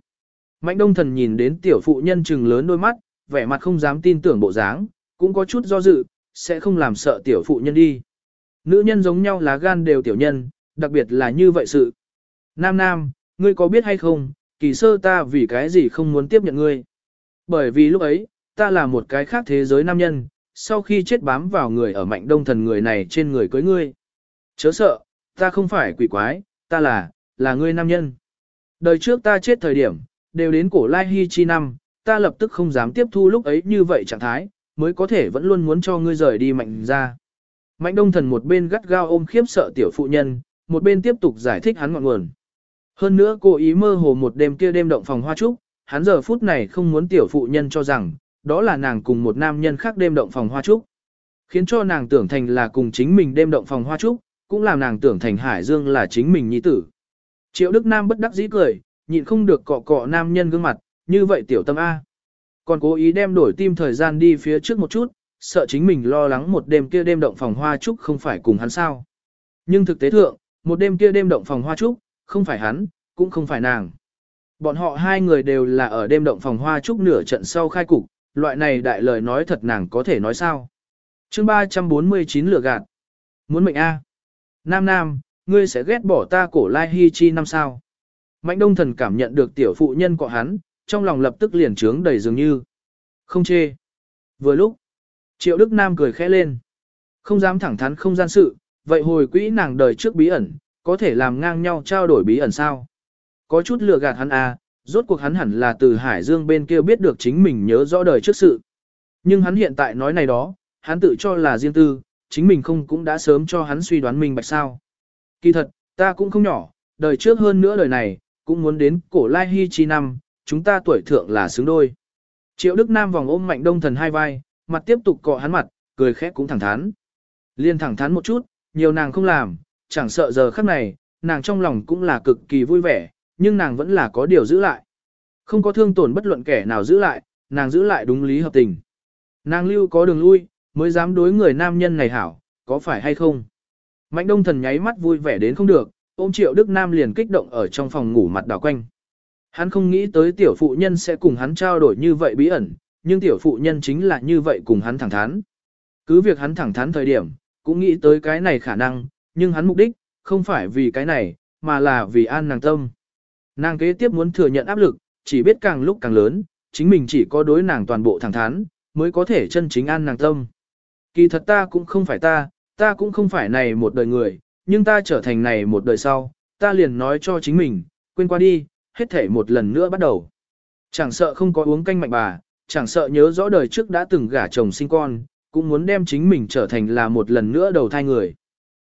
Mạnh đông thần nhìn đến tiểu phụ nhân trừng lớn đôi mắt, vẻ mặt không dám tin tưởng bộ dáng, cũng có chút do dự, sẽ không làm sợ tiểu phụ nhân đi. Nữ nhân giống nhau là gan đều tiểu nhân, đặc biệt là như vậy sự. Nam Nam, ngươi có biết hay không, kỳ sơ ta vì cái gì không muốn tiếp nhận ngươi. Bởi vì lúc ấy, ta là một cái khác thế giới nam nhân, sau khi chết bám vào người ở mạnh đông thần người này trên người cưới ngươi. Chớ sợ, ta không phải quỷ quái, ta là, là ngươi nam nhân. Đời trước ta chết thời điểm, đều đến cổ lai hy chi năm, ta lập tức không dám tiếp thu lúc ấy như vậy trạng thái, mới có thể vẫn luôn muốn cho ngươi rời đi mạnh ra. Mạnh đông thần một bên gắt gao ôm khiếp sợ tiểu phụ nhân, một bên tiếp tục giải thích hắn ngọn nguồn. Hơn nữa cô ý mơ hồ một đêm kia đêm động phòng hoa trúc, hắn giờ phút này không muốn tiểu phụ nhân cho rằng, đó là nàng cùng một nam nhân khác đêm động phòng hoa trúc. Khiến cho nàng tưởng thành là cùng chính mình đêm động phòng hoa trúc, cũng làm nàng tưởng thành Hải Dương là chính mình nhi tử. Triệu Đức Nam bất đắc dĩ cười, nhịn không được cọ cọ nam nhân gương mặt, như vậy tiểu tâm A. Còn cố ý đem đổi tim thời gian đi phía trước một chút, sợ chính mình lo lắng một đêm kia đêm động phòng hoa trúc không phải cùng hắn sao. Nhưng thực tế thượng, một đêm kia đêm động phòng hoa trúc, không phải hắn, cũng không phải nàng. Bọn họ hai người đều là ở đêm động phòng hoa trúc nửa trận sau khai cục, loại này đại lời nói thật nàng có thể nói sao. chương 349 lửa gạt. Muốn mệnh A. Nam Nam, ngươi sẽ ghét bỏ ta cổ lai Hi chi năm sao. Mạnh đông thần cảm nhận được tiểu phụ nhân của hắn, trong lòng lập tức liền trướng đầy dường như. Không chê. Vừa lúc, triệu Đức Nam cười khẽ lên. Không dám thẳng thắn không gian sự, vậy hồi quỹ nàng đời trước bí ẩn, có thể làm ngang nhau trao đổi bí ẩn sao. Có chút lừa gạt hắn à, rốt cuộc hắn hẳn là từ Hải Dương bên kia biết được chính mình nhớ rõ đời trước sự. Nhưng hắn hiện tại nói này đó, hắn tự cho là riêng tư, chính mình không cũng đã sớm cho hắn suy đoán mình bạch sao. Kỳ thật, ta cũng không nhỏ, đời trước hơn nữa đời này, cũng muốn đến cổ lai hy chi năm, chúng ta tuổi thượng là xứng đôi. Triệu Đức Nam vòng ôm mạnh đông thần hai vai, mặt tiếp tục cọ hắn mặt, cười khẽ cũng thẳng thắn. Liên thẳng thắn một chút, nhiều nàng không làm, chẳng sợ giờ khắc này, nàng trong lòng cũng là cực kỳ vui vẻ, nhưng nàng vẫn là có điều giữ lại. Không có thương tổn bất luận kẻ nào giữ lại, nàng giữ lại đúng lý hợp tình. Nàng lưu có đường lui, mới dám đối người nam nhân này hảo, có phải hay không? Mạnh đông thần nháy mắt vui vẻ đến không được, ôm triệu Đức Nam liền kích động ở trong phòng ngủ mặt đảo quanh. Hắn không nghĩ tới tiểu phụ nhân sẽ cùng hắn trao đổi như vậy bí ẩn, nhưng tiểu phụ nhân chính là như vậy cùng hắn thẳng thắn. Cứ việc hắn thẳng thắn thời điểm, cũng nghĩ tới cái này khả năng, nhưng hắn mục đích, không phải vì cái này, mà là vì an nàng tâm. Nàng kế tiếp muốn thừa nhận áp lực, chỉ biết càng lúc càng lớn, chính mình chỉ có đối nàng toàn bộ thẳng thắn, mới có thể chân chính an nàng tâm. Kỳ thật ta cũng không phải ta, ta cũng không phải này một đời người, nhưng ta trở thành này một đời sau, ta liền nói cho chính mình, quên qua đi, hết thể một lần nữa bắt đầu. Chẳng sợ không có uống canh mạnh bà, chẳng sợ nhớ rõ đời trước đã từng gả chồng sinh con, cũng muốn đem chính mình trở thành là một lần nữa đầu thai người.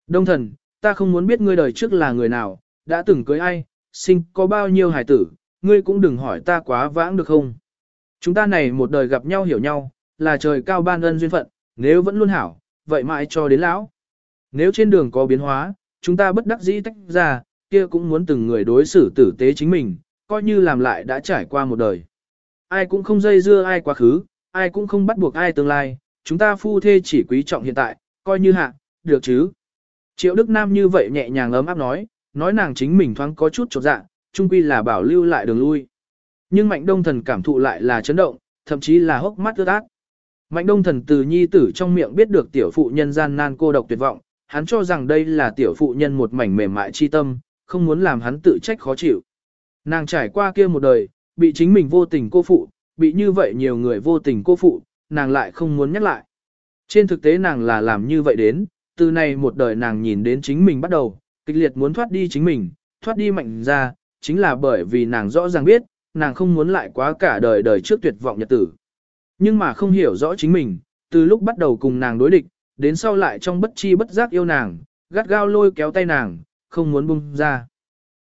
Đông thần, ta không muốn biết ngươi đời trước là người nào, đã từng cưới ai, sinh có bao nhiêu hài tử, ngươi cũng đừng hỏi ta quá vãng được không. Chúng ta này một đời gặp nhau hiểu nhau, là trời cao ban ân duyên phận, nếu vẫn luôn hảo, vậy mãi cho đến lão. Nếu trên đường có biến hóa, chúng ta bất đắc dĩ tách ra, kia cũng muốn từng người đối xử tử tế chính mình, coi như làm lại đã trải qua một đời. Ai cũng không dây dưa ai quá khứ, ai cũng không bắt buộc ai tương lai, chúng ta phu thê chỉ quý trọng hiện tại, coi như hạ, được chứ. Triệu Đức Nam như vậy nhẹ nhàng ấm áp nói, nói nàng chính mình thoáng có chút chột dạ, chung quy là bảo lưu lại đường lui. Nhưng Mạnh Đông Thần cảm thụ lại là chấn động, thậm chí là hốc mắt ướt át. Mạnh Đông Thần từ nhi tử trong miệng biết được tiểu phụ nhân gian nan cô độc tuyệt vọng, hắn cho rằng đây là tiểu phụ nhân một mảnh mềm mại chi tâm, không muốn làm hắn tự trách khó chịu. Nàng trải qua kia một đời, bị chính mình vô tình cô phụ, bị như vậy nhiều người vô tình cô phụ, nàng lại không muốn nhắc lại. Trên thực tế nàng là làm như vậy đến, từ nay một đời nàng nhìn đến chính mình bắt đầu, kịch liệt muốn thoát đi chính mình, thoát đi mạnh ra, chính là bởi vì nàng rõ ràng biết, nàng không muốn lại quá cả đời đời trước tuyệt vọng nhật tử. Nhưng mà không hiểu rõ chính mình, từ lúc bắt đầu cùng nàng đối địch, đến sau lại trong bất chi bất giác yêu nàng, gắt gao lôi kéo tay nàng, không muốn buông ra.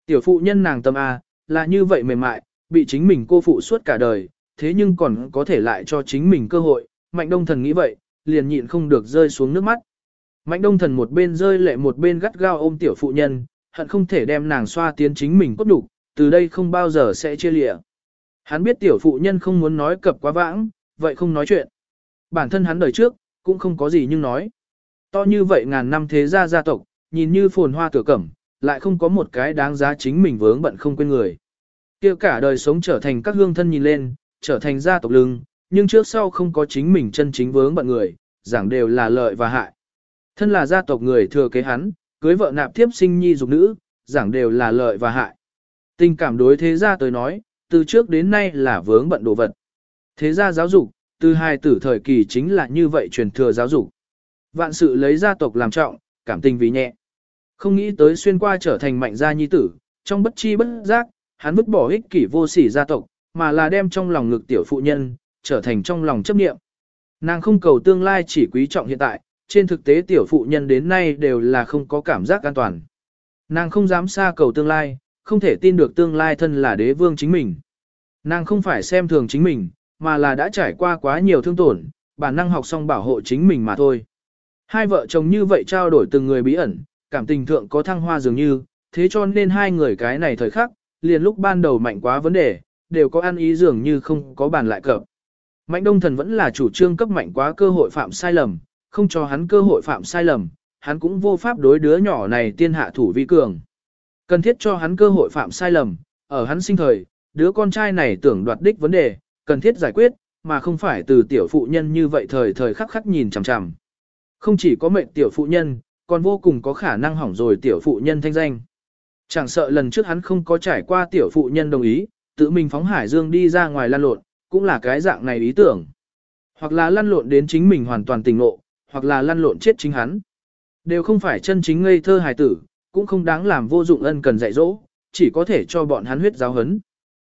Tiểu phụ nhân nàng tâm A, là như vậy mềm mại, bị chính mình cô phụ suốt cả đời, thế nhưng còn có thể lại cho chính mình cơ hội, mạnh đông thần nghĩ vậy, liền nhịn không được rơi xuống nước mắt. Mạnh đông thần một bên rơi lệ một bên gắt gao ôm tiểu phụ nhân, hận không thể đem nàng xoa tiến chính mình cốt đủ, từ đây không bao giờ sẽ chia lịa. Hắn biết tiểu phụ nhân không muốn nói cập quá vãng, vậy không nói chuyện. Bản thân hắn đời trước, cũng không có gì nhưng nói. To như vậy ngàn năm thế gia gia tộc, nhìn như phồn hoa tựa cẩm, lại không có một cái đáng giá chính mình vướng bận không quên người. kia cả đời sống trở thành các hương thân nhìn lên, trở thành gia tộc lưng, nhưng trước sau không có chính mình chân chính vướng bận người, giảng đều là lợi và hại. Thân là gia tộc người thừa kế hắn, cưới vợ nạp thiếp sinh nhi dục nữ, giảng đều là lợi và hại. Tình cảm đối thế gia tới nói, từ trước đến nay là vướng bận đồ vật. Thế gia giáo dục, từ hai tử thời kỳ chính là như vậy truyền thừa giáo dục. Vạn sự lấy gia tộc làm trọng, cảm tình vì nhẹ. Không nghĩ tới xuyên qua trở thành mạnh gia nhi tử, trong bất chi bất giác, hắn vứt bỏ ích kỷ vô sỉ gia tộc, mà là đem trong lòng ngực tiểu phụ nhân, trở thành trong lòng chấp niệm. Nàng không cầu tương lai chỉ quý trọng hiện tại, trên thực tế tiểu phụ nhân đến nay đều là không có cảm giác an toàn. Nàng không dám xa cầu tương lai, không thể tin được tương lai thân là đế vương chính mình. Nàng không phải xem thường chính mình, mà là đã trải qua quá nhiều thương tổn, bản năng học xong bảo hộ chính mình mà thôi. Hai vợ chồng như vậy trao đổi từng người bí ẩn, cảm tình thượng có thăng hoa dường như, thế cho nên hai người cái này thời khắc, liền lúc ban đầu mạnh quá vấn đề, đều có ăn ý dường như không có bàn lại cập. Mạnh đông thần vẫn là chủ trương cấp mạnh quá cơ hội phạm sai lầm, không cho hắn cơ hội phạm sai lầm, hắn cũng vô pháp đối đứa nhỏ này tiên hạ thủ vi cường. Cần thiết cho hắn cơ hội phạm sai lầm, ở hắn sinh thời, đứa con trai này tưởng đoạt đích vấn đề, cần thiết giải quyết, mà không phải từ tiểu phụ nhân như vậy thời thời khắc khắc nhìn chằm chằm. Không chỉ có mệnh tiểu phụ nhân, còn vô cùng có khả năng hỏng rồi tiểu phụ nhân thanh danh. Chẳng sợ lần trước hắn không có trải qua tiểu phụ nhân đồng ý, tự mình phóng hải dương đi ra ngoài lăn lộn, cũng là cái dạng này ý tưởng. Hoặc là lăn lộn đến chính mình hoàn toàn tình ngộ, hoặc là lăn lộn chết chính hắn. Đều không phải chân chính ngây thơ hài tử, cũng không đáng làm vô dụng ân cần dạy dỗ, chỉ có thể cho bọn hắn huyết giáo hấn.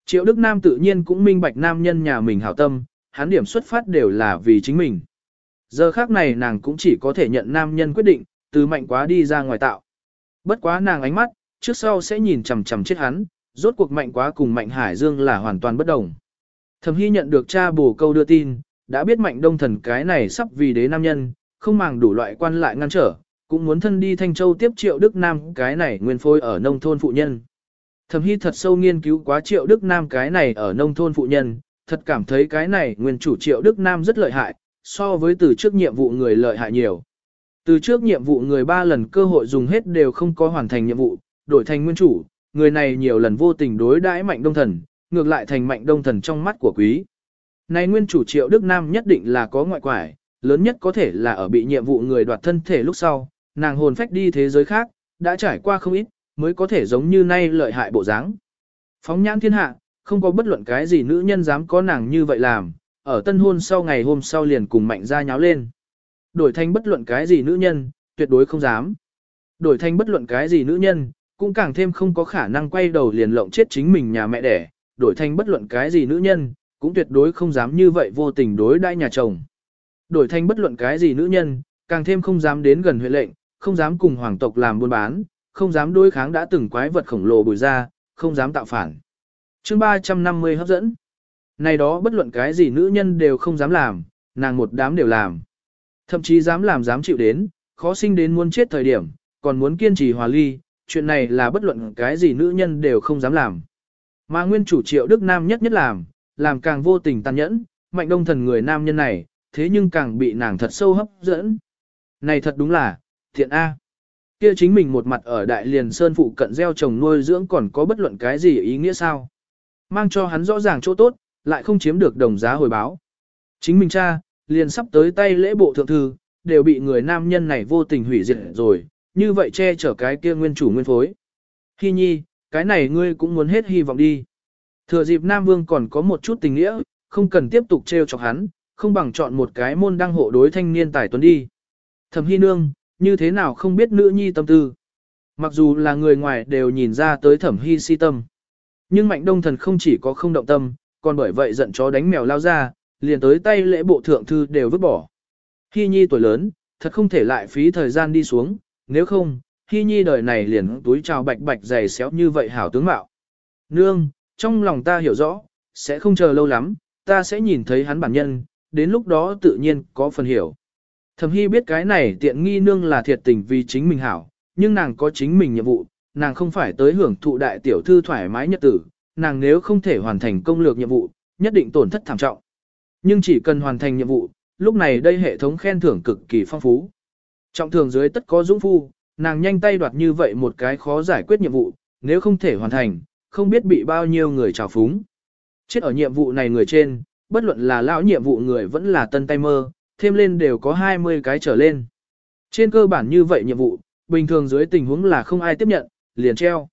Triệu Đức Nam tự nhiên cũng minh bạch nam nhân nhà mình hảo tâm, hắn điểm xuất phát đều là vì chính mình. Giờ khác này nàng cũng chỉ có thể nhận nam nhân quyết định, từ mạnh quá đi ra ngoài tạo. Bất quá nàng ánh mắt, trước sau sẽ nhìn chằm chằm chết hắn, rốt cuộc mạnh quá cùng mạnh hải dương là hoàn toàn bất đồng. Thẩm Hy nhận được cha bổ câu đưa tin, đã biết mạnh đông thần cái này sắp vì đế nam nhân, không màng đủ loại quan lại ngăn trở, cũng muốn thân đi Thanh Châu tiếp triệu Đức Nam cái này nguyên phôi ở nông thôn phụ nhân. Thẩm Hy thật sâu nghiên cứu quá triệu Đức Nam cái này ở nông thôn phụ nhân, thật cảm thấy cái này nguyên chủ triệu Đức Nam rất lợi hại, so với từ trước nhiệm vụ người lợi hại nhiều. Từ trước nhiệm vụ người ba lần cơ hội dùng hết đều không có hoàn thành nhiệm vụ, đổi thành nguyên chủ, người này nhiều lần vô tình đối đãi mạnh đông thần, ngược lại thành mạnh đông thần trong mắt của quý. Này nguyên chủ triệu Đức Nam nhất định là có ngoại quải, lớn nhất có thể là ở bị nhiệm vụ người đoạt thân thể lúc sau, nàng hồn phách đi thế giới khác, đã trải qua không ít, mới có thể giống như nay lợi hại bộ dáng. Phóng nhãn thiên hạ, không có bất luận cái gì nữ nhân dám có nàng như vậy làm, ở tân hôn sau ngày hôm sau liền cùng mạnh ra nháo lên. Đổi thành bất luận cái gì nữ nhân, tuyệt đối không dám. Đổi thành bất luận cái gì nữ nhân, cũng càng thêm không có khả năng quay đầu liền lộng chết chính mình nhà mẹ đẻ, đổi thành bất luận cái gì nữ nhân, cũng tuyệt đối không dám như vậy vô tình đối đãi nhà chồng. Đổi thành bất luận cái gì nữ nhân, càng thêm không dám đến gần huệ lệnh, không dám cùng hoàng tộc làm buôn bán, không dám đối kháng đã từng quái vật khổng lồ bùi ra, không dám tạo phản. chương 350 hấp dẫn. Này đó bất luận cái gì nữ nhân đều không dám làm, nàng một đám đều làm. Thậm chí dám làm dám chịu đến, khó sinh đến muốn chết thời điểm, còn muốn kiên trì hòa ly, chuyện này là bất luận cái gì nữ nhân đều không dám làm. Mà nguyên chủ triệu Đức Nam nhất nhất làm, làm càng vô tình tàn nhẫn, mạnh đông thần người nam nhân này, thế nhưng càng bị nàng thật sâu hấp dẫn. Này thật đúng là, thiện A. Kia chính mình một mặt ở đại liền sơn phụ cận gieo trồng nuôi dưỡng còn có bất luận cái gì ý nghĩa sao. Mang cho hắn rõ ràng chỗ tốt, lại không chiếm được đồng giá hồi báo. Chính mình cha, liền sắp tới tay lễ bộ thượng thư, đều bị người nam nhân này vô tình hủy diệt rồi, như vậy che chở cái kia nguyên chủ nguyên phối. Hi nhi, cái này ngươi cũng muốn hết hy vọng đi. Thừa dịp Nam Vương còn có một chút tình nghĩa, không cần tiếp tục trêu chọc hắn, không bằng chọn một cái môn đăng hộ đối thanh niên tài tuấn đi. Thẩm Hy Nương, như thế nào không biết nữ nhi tâm tư. Mặc dù là người ngoài đều nhìn ra tới Thẩm Hy si tâm. Nhưng Mạnh Đông Thần không chỉ có không động tâm, còn bởi vậy giận chó đánh mèo lao ra, liền tới tay lễ bộ thượng thư đều vứt bỏ. Hy Nhi tuổi lớn, thật không thể lại phí thời gian đi xuống, nếu không, Hy Nhi đời này liền túi trào bạch bạch dày xéo như vậy hảo tướng mạo. Nương, trong lòng ta hiểu rõ, sẽ không chờ lâu lắm, ta sẽ nhìn thấy hắn bản nhân, đến lúc đó tự nhiên có phần hiểu. Thẩm Hy biết cái này tiện nghi nương là thiệt tình vì chính mình hảo, nhưng nàng có chính mình nhiệm vụ, nàng không phải tới hưởng thụ đại tiểu thư thoải mái nhật tử, nàng nếu không thể hoàn thành công lược nhiệm vụ, nhất định tổn thất thảm trọng. Nhưng chỉ cần hoàn thành nhiệm vụ, lúc này đây hệ thống khen thưởng cực kỳ phong phú. Trọng thường dưới tất có dũng phu, nàng nhanh tay đoạt như vậy một cái khó giải quyết nhiệm vụ, nếu không thể hoàn thành, không biết bị bao nhiêu người trào phúng. Chết ở nhiệm vụ này người trên, bất luận là lão nhiệm vụ người vẫn là tân tay mơ, thêm lên đều có 20 cái trở lên. Trên cơ bản như vậy nhiệm vụ, bình thường dưới tình huống là không ai tiếp nhận, liền treo.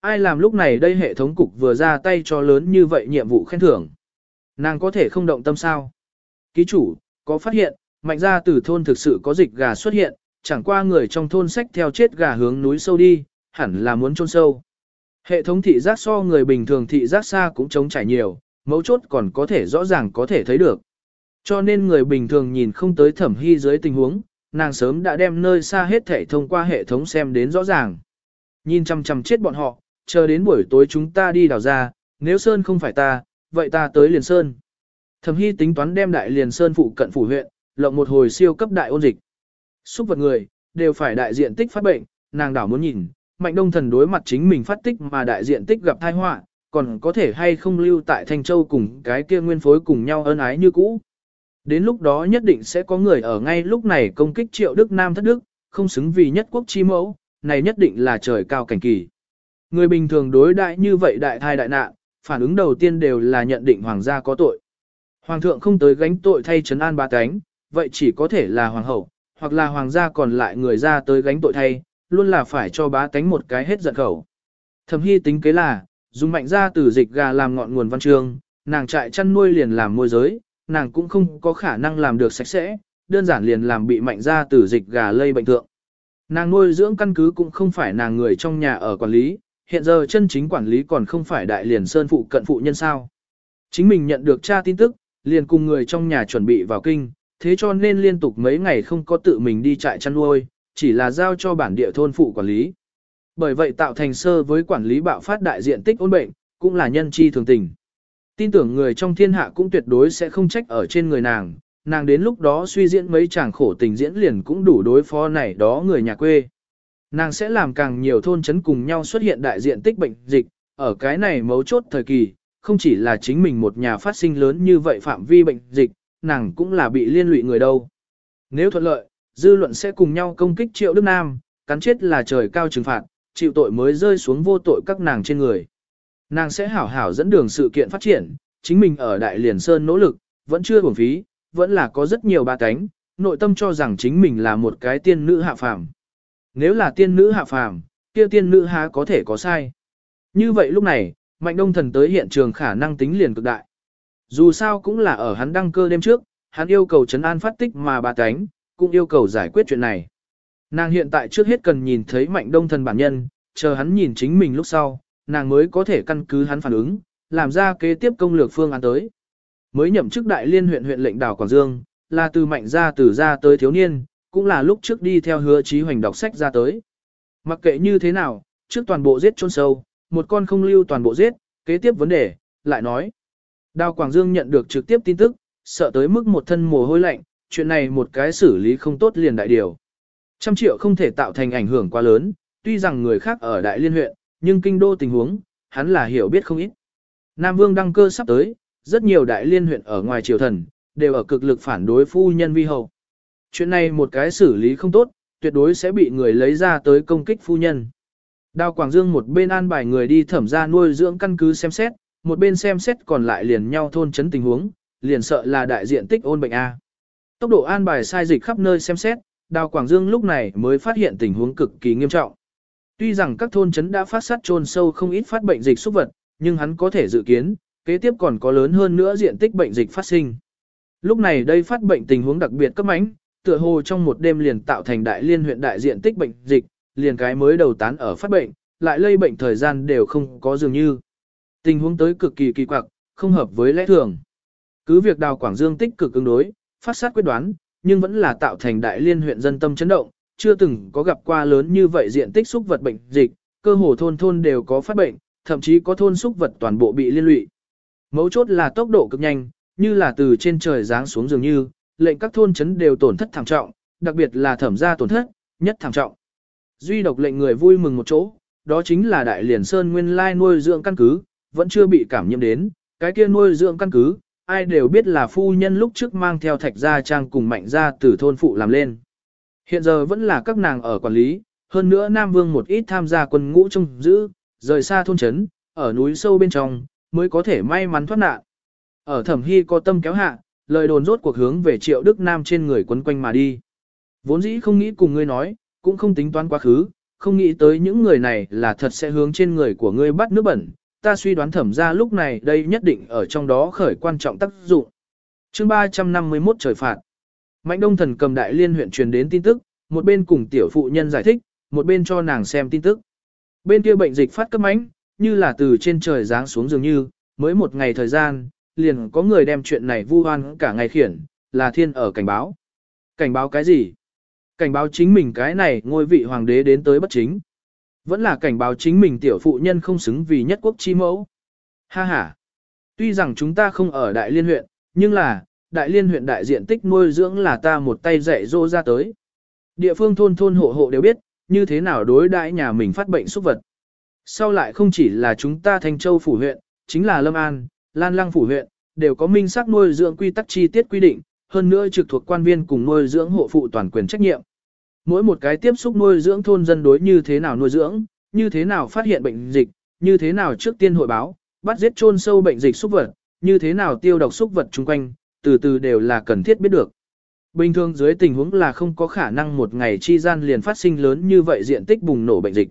Ai làm lúc này đây hệ thống cục vừa ra tay cho lớn như vậy nhiệm vụ khen thưởng. Nàng có thể không động tâm sao. Ký chủ, có phát hiện, mạnh ra từ thôn thực sự có dịch gà xuất hiện, chẳng qua người trong thôn sách theo chết gà hướng núi sâu đi, hẳn là muốn chôn sâu. Hệ thống thị giác so người bình thường thị giác xa cũng chống trải nhiều, mấu chốt còn có thể rõ ràng có thể thấy được. Cho nên người bình thường nhìn không tới thẩm hy dưới tình huống, nàng sớm đã đem nơi xa hết thể thông qua hệ thống xem đến rõ ràng. Nhìn chằm chằm chết bọn họ, chờ đến buổi tối chúng ta đi đào ra, nếu Sơn không phải ta, vậy ta tới liền Sơn. Thẩm Hy tính toán đem đại liền Sơn phụ cận phủ huyện, lộng một hồi siêu cấp đại ôn dịch. Xúc vật người, đều phải đại diện tích phát bệnh, nàng đảo muốn nhìn, mạnh đông thần đối mặt chính mình phát tích mà đại diện tích gặp tai họa, còn có thể hay không lưu tại Thanh Châu cùng cái kia nguyên phối cùng nhau ân ái như cũ. Đến lúc đó nhất định sẽ có người ở ngay lúc này công kích triệu Đức Nam thất đức, không xứng vì nhất quốc chi mẫu, này nhất định là trời cao cảnh kỳ. Người bình thường đối đại như vậy đại thai đại nạn, phản ứng đầu tiên đều là nhận định hoàng gia có tội. Hoàng thượng không tới gánh tội thay trấn an ba cánh, vậy chỉ có thể là hoàng hậu, hoặc là hoàng gia còn lại người ra tới gánh tội thay, luôn là phải cho bá tánh một cái hết giận khẩu. Thẩm hy tính kế là, dùng mạnh ra từ dịch gà làm ngọn nguồn văn chương, nàng trại chăn nuôi liền làm môi giới, nàng cũng không có khả năng làm được sạch sẽ, đơn giản liền làm bị mạnh ra từ dịch gà lây bệnh thượng. Nàng nuôi dưỡng căn cứ cũng không phải nàng người trong nhà ở quản lý, hiện giờ chân chính quản lý còn không phải đại liền sơn phụ cận phụ nhân sao. Chính mình nhận được tra tin tức, liền cùng người trong nhà chuẩn bị vào kinh, thế cho nên liên tục mấy ngày không có tự mình đi trại chăn nuôi, chỉ là giao cho bản địa thôn phụ quản lý. Bởi vậy tạo thành sơ với quản lý bạo phát đại diện tích ôn bệnh, cũng là nhân chi thường tình. Tin tưởng người trong thiên hạ cũng tuyệt đối sẽ không trách ở trên người nàng, nàng đến lúc đó suy diễn mấy chàng khổ tình diễn liền cũng đủ đối phó này đó người nhà quê. Nàng sẽ làm càng nhiều thôn chấn cùng nhau xuất hiện đại diện tích bệnh dịch, ở cái này mấu chốt thời kỳ, không chỉ là chính mình một nhà phát sinh lớn như vậy phạm vi bệnh dịch, nàng cũng là bị liên lụy người đâu. Nếu thuận lợi, dư luận sẽ cùng nhau công kích triệu Đức Nam, cắn chết là trời cao trừng phạt, chịu tội mới rơi xuống vô tội các nàng trên người. Nàng sẽ hảo hảo dẫn đường sự kiện phát triển, chính mình ở Đại Liền Sơn nỗ lực, vẫn chưa bổng phí, vẫn là có rất nhiều ba cánh, nội tâm cho rằng chính mình là một cái tiên nữ hạ phàm. Nếu là tiên nữ hạ phàm, kia tiên nữ há có thể có sai. Như vậy lúc này, Mạnh Đông Thần tới hiện trường khả năng tính liền cực đại. Dù sao cũng là ở hắn đăng cơ đêm trước, hắn yêu cầu trấn an phát tích mà ba cánh, cũng yêu cầu giải quyết chuyện này. Nàng hiện tại trước hết cần nhìn thấy Mạnh Đông Thần bản nhân, chờ hắn nhìn chính mình lúc sau, nàng mới có thể căn cứ hắn phản ứng, làm ra kế tiếp công lược phương án tới. Mới nhậm chức đại liên huyện huyện lệnh đảo Quảng Dương, là từ mạnh ra từ ra tới thiếu niên, cũng là lúc trước đi theo hứa trí hoành đọc sách ra tới. Mặc kệ như thế nào, trước toàn bộ giết chôn sâu, một con không lưu toàn bộ giết, kế tiếp vấn đề, lại nói. Đào Quảng Dương nhận được trực tiếp tin tức, sợ tới mức một thân mồ hôi lạnh, chuyện này một cái xử lý không tốt liền đại điều. Trăm triệu không thể tạo thành ảnh hưởng quá lớn, tuy rằng người khác ở đại liên huyện, nhưng kinh đô tình huống, hắn là hiểu biết không ít. Nam Vương đăng cơ sắp tới, rất nhiều đại liên huyện ở ngoài triều thần, đều ở cực lực phản đối phu nhân vi hậu. Chuyện này một cái xử lý không tốt, tuyệt đối sẽ bị người lấy ra tới công kích phu nhân. Đào Quảng Dương một bên an bài người đi thẩm ra nuôi dưỡng căn cứ xem xét, một bên xem xét còn lại liền nhau thôn chấn tình huống, liền sợ là đại diện tích ôn bệnh A. Tốc độ an bài sai dịch khắp nơi xem xét, Đào Quảng Dương lúc này mới phát hiện tình huống cực kỳ nghiêm trọng. Tuy rằng các thôn chấn đã phát sát trôn sâu không ít phát bệnh dịch xúc vật, nhưng hắn có thể dự kiến, kế tiếp còn có lớn hơn nữa diện tích bệnh dịch phát sinh. Lúc này đây phát bệnh tình huống đặc biệt cấp mãnh, tựa hồ trong một đêm liền tạo thành đại liên huyện đại diện tích bệnh dịch, liền cái mới đầu tán ở phát bệnh, lại lây bệnh thời gian đều không có dường như. Tình huống tới cực kỳ kỳ quặc, không hợp với lẽ thường. Cứ việc đào Quảng Dương tích cực ứng đối, phát sát quyết đoán, nhưng vẫn là tạo thành đại liên huyện dân tâm chấn động, chưa từng có gặp qua lớn như vậy diện tích xúc vật bệnh dịch, cơ hồ thôn thôn đều có phát bệnh, thậm chí có thôn xúc vật toàn bộ bị liên lụy. Mấu chốt là tốc độ cực nhanh, như là từ trên trời giáng xuống dường như, lệnh các thôn chấn đều tổn thất thảm trọng, đặc biệt là thẩm gia tổn thất, nhất thảm trọng. Duy độc lệnh người vui mừng một chỗ, đó chính là đại liền sơn nguyên lai nuôi dưỡng căn cứ, vẫn chưa bị cảm nhiễm đến, cái kia nuôi dưỡng căn cứ, ai đều biết là phu nhân lúc trước mang theo thạch gia trang cùng mạnh gia từ thôn phụ làm lên. Hiện giờ vẫn là các nàng ở quản lý, hơn nữa Nam Vương một ít tham gia quân ngũ trông giữ, rời xa thôn trấn, ở núi sâu bên trong, mới có thể may mắn thoát nạn. Ở thẩm hy có tâm kéo hạ, lời đồn rốt cuộc hướng về triệu Đức Nam trên người quấn quanh mà đi. Vốn dĩ không nghĩ cùng ngươi nói, cũng không tính toán quá khứ, không nghĩ tới những người này là thật sẽ hướng trên người của ngươi bắt nước bẩn, ta suy đoán thẩm ra lúc này đây nhất định ở trong đó khởi quan trọng tác dụng. chương 351 trời phạt. Mạnh Đông Thần cầm đại liên huyện truyền đến tin tức, một bên cùng tiểu phụ nhân giải thích, một bên cho nàng xem tin tức. Bên kia bệnh dịch phát cấp mãnh, như là từ trên trời giáng xuống dường như, mới một ngày thời gian, liền có người đem chuyện này vu oan cả ngày khiển, là thiên ở cảnh báo. Cảnh báo cái gì? Cảnh báo chính mình cái này ngôi vị hoàng đế đến tới bất chính. Vẫn là cảnh báo chính mình tiểu phụ nhân không xứng vì nhất quốc chi mẫu. Ha ha. Tuy rằng chúng ta không ở Đại Liên huyện, nhưng là, Đại Liên huyện đại diện tích nuôi dưỡng là ta một tay dạy dỗ ra tới. Địa phương thôn thôn hộ hộ đều biết, như thế nào đối đãi nhà mình phát bệnh xúc vật. Sau lại không chỉ là chúng ta Thanh Châu phủ huyện, chính là Lâm An, Lan Lăng phủ huyện, đều có minh xác nuôi dưỡng quy tắc chi tiết quy định, hơn nữa trực thuộc quan viên cùng nuôi dưỡng hộ phụ toàn quyền trách nhiệm. Mỗi một cái tiếp xúc nuôi dưỡng thôn dân đối như thế nào nuôi dưỡng, như thế nào phát hiện bệnh dịch, như thế nào trước tiên hội báo, bắt giết chôn sâu bệnh dịch xúc vật, như thế nào tiêu độc xúc vật chung quanh, từ từ đều là cần thiết biết được. Bình thường dưới tình huống là không có khả năng một ngày chi gian liền phát sinh lớn như vậy diện tích bùng nổ bệnh dịch.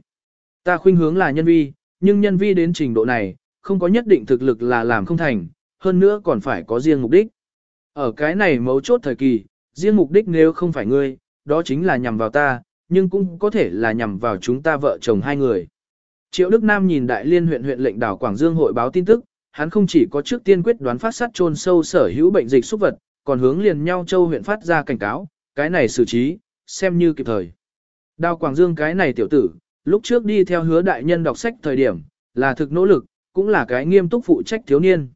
Ta khuynh hướng là nhân vi, nhưng nhân vi đến trình độ này, không có nhất định thực lực là làm không thành, hơn nữa còn phải có riêng mục đích. Ở cái này mấu chốt thời kỳ, riêng mục đích nếu không phải ngươi, đó chính là nhằm vào ta, nhưng cũng có thể là nhằm vào chúng ta vợ chồng hai người. Triệu Đức Nam nhìn Đại Liên huyện huyện lệnh đảo Quảng Dương hội báo tin tức, hắn không chỉ có trước tiên quyết đoán phát sát trôn sâu sở hữu bệnh dịch xúc vật, còn hướng liền nhau châu huyện phát ra cảnh cáo, cái này xử trí, xem như kịp thời. Đào Quảng Dương cái này tiểu tử, lúc trước đi theo hứa đại nhân đọc sách thời điểm, là thực nỗ lực, cũng là cái nghiêm túc phụ trách thiếu niên.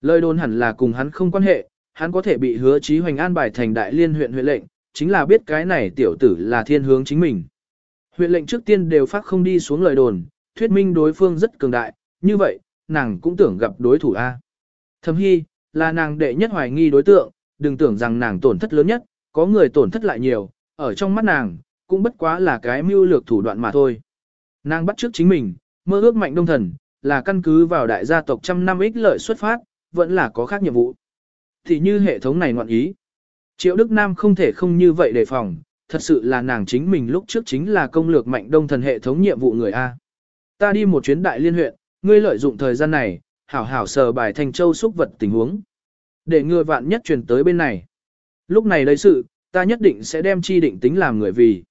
Lời đồn hẳn là cùng hắn không quan hệ, hắn có thể bị hứa trí hoành an bài thành đại liên huyện huyện lệnh, chính là biết cái này tiểu tử là thiên hướng chính mình. Huyện lệnh trước tiên đều phát không đi xuống lời đồn, thuyết minh đối phương rất cường đại, như vậy, nàng cũng tưởng gặp đối thủ A. Thầm hy, là nàng đệ nhất hoài nghi đối tượng, đừng tưởng rằng nàng tổn thất lớn nhất, có người tổn thất lại nhiều, ở trong mắt nàng, cũng bất quá là cái mưu lược thủ đoạn mà thôi. Nàng bắt trước chính mình, mơ ước mạnh đông thần, là căn cứ vào đại gia tộc trăm năm ích lợi xuất phát, vẫn là có khác nhiệm vụ. Thì như hệ thống này ngoạn ý. Triệu Đức Nam không thể không như vậy đề phòng, thật sự là nàng chính mình lúc trước chính là công lược mạnh đông thần hệ thống nhiệm vụ người A. Ta đi một chuyến đại liên huyện, ngươi lợi dụng thời gian này, hảo hảo sờ bài thành châu xúc vật tình huống. Để ngừa vạn nhất truyền tới bên này. Lúc này đây sự, ta nhất định sẽ đem chi định tính làm người vì.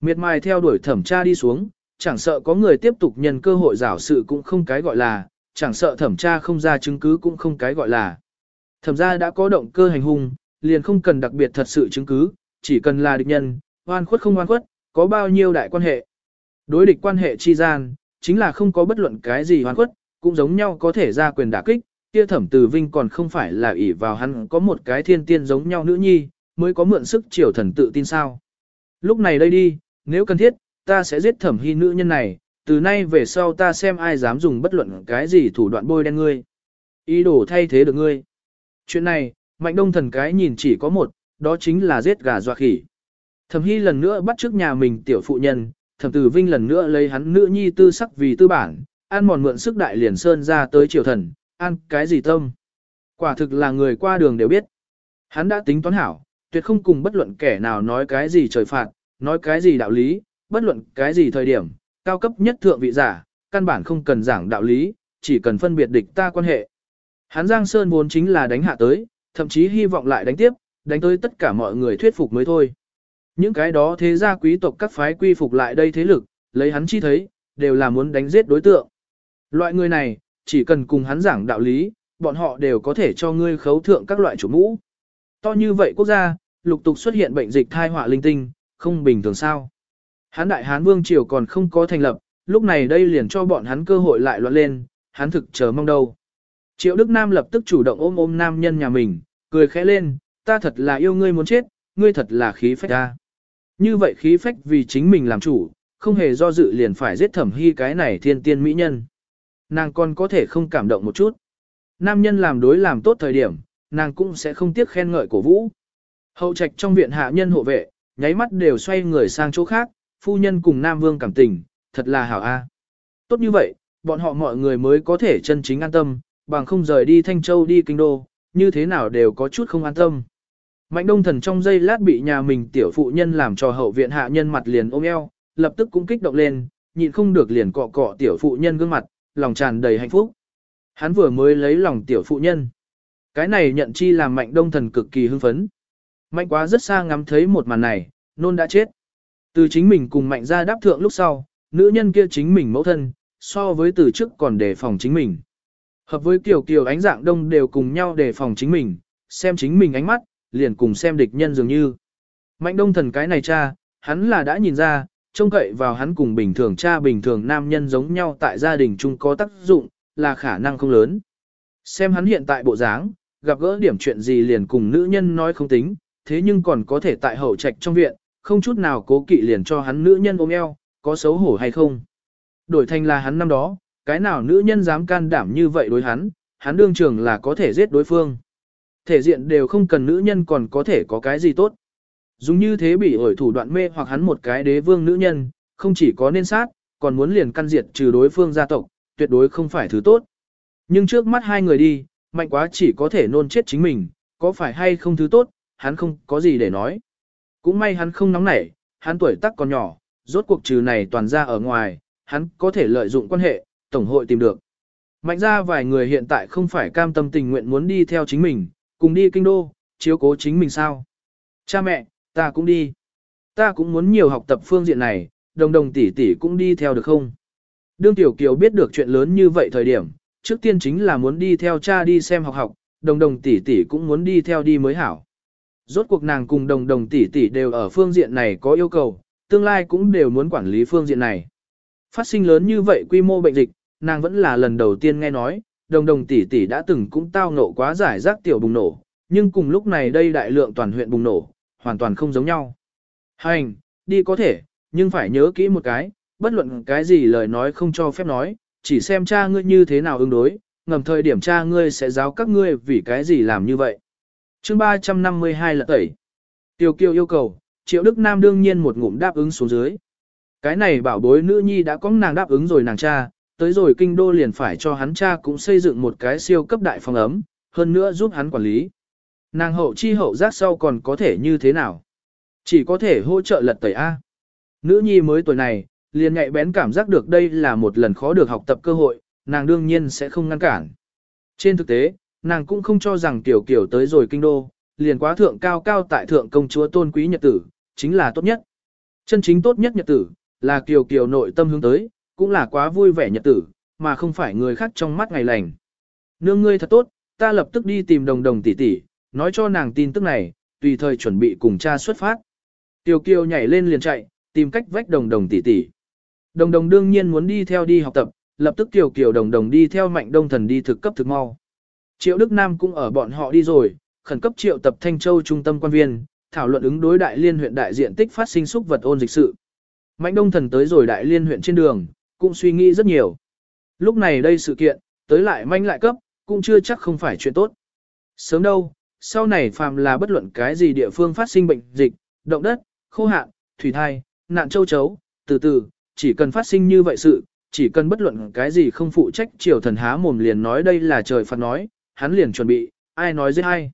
Miệt mài theo đuổi thẩm tra đi xuống, chẳng sợ có người tiếp tục nhân cơ hội giảo sự cũng không cái gọi là, chẳng sợ thẩm tra không ra chứng cứ cũng không cái gọi là. Thẩm ra đã có động cơ hành hung, liền không cần đặc biệt thật sự chứng cứ, chỉ cần là địch nhân, oan khuất không oan khuất, có bao nhiêu đại quan hệ. Đối địch quan hệ chi gian, chính là không có bất luận cái gì hoàn quất cũng giống nhau có thể ra quyền đả kích, kia thẩm từ vinh còn không phải là ỷ vào hắn có một cái thiên tiên giống nhau nữ nhi, mới có mượn sức triều thần tự tin sao. Lúc này đây đi, nếu cần thiết, ta sẽ giết thẩm hy nữ nhân này, từ nay về sau ta xem ai dám dùng bất luận cái gì thủ đoạn bôi đen ngươi. Ý đồ thay thế được ngươi. Chuyện này, mạnh đông thần cái nhìn chỉ có một, đó chính là giết gà dọa khỉ. Thẩm hy lần nữa bắt trước nhà mình tiểu phụ nhân, thẩm tử vinh lần nữa lấy hắn nữ nhi tư sắc vì tư bản, an mòn mượn sức đại liền sơn ra tới triều thần, an cái gì tâm. Quả thực là người qua đường đều biết. Hắn đã tính toán hảo, tuyệt không cùng bất luận kẻ nào nói cái gì trời phạt, nói cái gì đạo lý, bất luận cái gì thời điểm, cao cấp nhất thượng vị giả, căn bản không cần giảng đạo lý, chỉ cần phân biệt địch ta quan hệ. Hắn Giang Sơn vốn chính là đánh hạ tới, thậm chí hy vọng lại đánh tiếp, đánh tới tất cả mọi người thuyết phục mới thôi. Những cái đó thế gia quý tộc các phái quy phục lại đây thế lực, lấy hắn chi thấy, đều là muốn đánh giết đối tượng. Loại người này, chỉ cần cùng hắn giảng đạo lý, bọn họ đều có thể cho ngươi khấu thượng các loại chủ mũ. To như vậy quốc gia, lục tục xuất hiện bệnh dịch thai họa linh tinh, không bình thường sao. Hán đại hán vương triều còn không có thành lập, lúc này đây liền cho bọn hắn cơ hội lại loạn lên, hắn thực chờ mong đâu. Triệu Đức Nam lập tức chủ động ôm ôm nam nhân nhà mình, cười khẽ lên, ta thật là yêu ngươi muốn chết, ngươi thật là khí phách ta. Như vậy khí phách vì chính mình làm chủ, không hề do dự liền phải giết thẩm hy cái này thiên tiên mỹ nhân. Nàng còn có thể không cảm động một chút. Nam nhân làm đối làm tốt thời điểm, nàng cũng sẽ không tiếc khen ngợi cổ vũ. Hậu trạch trong viện hạ nhân hộ vệ, nháy mắt đều xoay người sang chỗ khác, phu nhân cùng Nam Vương cảm tình, thật là hảo a. Tốt như vậy, bọn họ mọi người mới có thể chân chính an tâm, bằng không rời đi Thanh Châu đi Kinh Đô, như thế nào đều có chút không an tâm. Mạnh đông thần trong giây lát bị nhà mình tiểu phụ nhân làm cho hậu viện hạ nhân mặt liền ôm eo, lập tức cũng kích động lên, nhịn không được liền cọ cọ tiểu phụ nhân gương mặt, lòng tràn đầy hạnh phúc. Hắn vừa mới lấy lòng tiểu phụ nhân. Cái này nhận chi làm mạnh đông thần cực kỳ hưng phấn. Mạnh quá rất xa ngắm thấy một màn này, nôn đã chết. Từ chính mình cùng mạnh ra đáp thượng lúc sau, nữ nhân kia chính mình mẫu thân, so với từ trước còn đề phòng chính mình. Hợp với kiểu kiểu ánh dạng đông đều cùng nhau đề phòng chính mình, xem chính mình ánh mắt, liền cùng xem địch nhân dường như. Mạnh đông thần cái này cha, hắn là đã nhìn ra, trông cậy vào hắn cùng bình thường cha bình thường nam nhân giống nhau tại gia đình chung có tác dụng, là khả năng không lớn. Xem hắn hiện tại bộ dáng, gặp gỡ điểm chuyện gì liền cùng nữ nhân nói không tính, thế nhưng còn có thể tại hậu trạch trong viện, không chút nào cố kỵ liền cho hắn nữ nhân ôm eo, có xấu hổ hay không. Đổi thành là hắn năm đó, cái nào nữ nhân dám can đảm như vậy đối hắn, hắn đương trường là có thể giết đối phương. Thể diện đều không cần nữ nhân còn có thể có cái gì tốt. Dùng như thế bị ổi thủ đoạn mê hoặc hắn một cái đế vương nữ nhân, không chỉ có nên sát, còn muốn liền căn diệt trừ đối phương gia tộc, tuyệt đối không phải thứ tốt. Nhưng trước mắt hai người đi, mạnh quá chỉ có thể nôn chết chính mình, có phải hay không thứ tốt, hắn không có gì để nói. Cũng may hắn không nóng nảy, hắn tuổi tác còn nhỏ, rốt cuộc trừ này toàn ra ở ngoài, hắn có thể lợi dụng quan hệ, tổng hội tìm được. Mạnh ra vài người hiện tại không phải cam tâm tình nguyện muốn đi theo chính mình, cùng đi kinh đô, chiếu cố chính mình sao. Cha mẹ, ta cũng đi. Ta cũng muốn nhiều học tập phương diện này, đồng đồng tỷ tỷ cũng đi theo được không? Đương Tiểu Kiều biết được chuyện lớn như vậy thời điểm, trước tiên chính là muốn đi theo cha đi xem học học, đồng đồng tỷ tỷ cũng muốn đi theo đi mới hảo. Rốt cuộc nàng cùng đồng đồng tỷ tỷ đều ở phương diện này có yêu cầu, tương lai cũng đều muốn quản lý phương diện này. Phát sinh lớn như vậy quy mô bệnh dịch, nàng vẫn là lần đầu tiên nghe nói, đồng đồng tỷ tỷ đã từng cũng tao nộ quá giải rác tiểu bùng nổ, nhưng cùng lúc này đây đại lượng toàn huyện bùng nổ, hoàn toàn không giống nhau. Hành, đi có thể, nhưng phải nhớ kỹ một cái, bất luận cái gì lời nói không cho phép nói, chỉ xem cha ngươi như thế nào ứng đối, ngầm thời điểm cha ngươi sẽ giáo các ngươi vì cái gì làm như vậy. chương 352 là tẩy. Tiêu kiều yêu cầu, triệu Đức Nam đương nhiên một ngụm đáp ứng xuống dưới. Cái này bảo bối nữ nhi đã có nàng đáp ứng rồi nàng cha, tới rồi kinh đô liền phải cho hắn cha cũng xây dựng một cái siêu cấp đại phòng ấm, hơn nữa giúp hắn quản lý. Nàng hậu chi hậu giác sau còn có thể như thế nào? Chỉ có thể hỗ trợ lật tẩy A. Nữ nhi mới tuổi này, liền nhạy bén cảm giác được đây là một lần khó được học tập cơ hội, nàng đương nhiên sẽ không ngăn cản. Trên thực tế, nàng cũng không cho rằng tiểu kiểu tới rồi kinh đô, liền quá thượng cao cao tại thượng công chúa tôn quý nhật tử, chính là tốt nhất. Chân chính tốt nhất nhật tử, là kiều kiều nội tâm hướng tới, cũng là quá vui vẻ nhật tử, mà không phải người khác trong mắt ngày lành. Nương ngươi thật tốt, ta lập tức đi tìm đồng đồng tỷ tỷ, nói cho nàng tin tức này, tùy thời chuẩn bị cùng cha xuất phát. Tiểu kiều nhảy lên liền chạy, tìm cách vách đồng đồng tỷ tỷ. Đồng đồng đương nhiên muốn đi theo đi học tập, lập tức tiểu kiều đồng đồng đi theo mạnh đông thần đi thực cấp thực mau. Triệu Đức Nam cũng ở bọn họ đi rồi, khẩn cấp triệu tập Thanh Châu trung tâm quan viên, thảo luận ứng đối đại liên huyện đại diện tích phát sinh xúc vật ôn dịch sự. Mạnh đông thần tới rồi đại liên huyện trên đường, cũng suy nghĩ rất nhiều. Lúc này đây sự kiện, tới lại manh lại cấp, cũng chưa chắc không phải chuyện tốt. Sớm đâu, sau này phàm là bất luận cái gì địa phương phát sinh bệnh dịch, động đất, khô hạn, thủy thai, nạn châu chấu, từ từ, chỉ cần phát sinh như vậy sự, chỉ cần bất luận cái gì không phụ trách triều thần há mồm liền nói đây là trời phạt nói, hắn liền chuẩn bị, ai nói giết ai.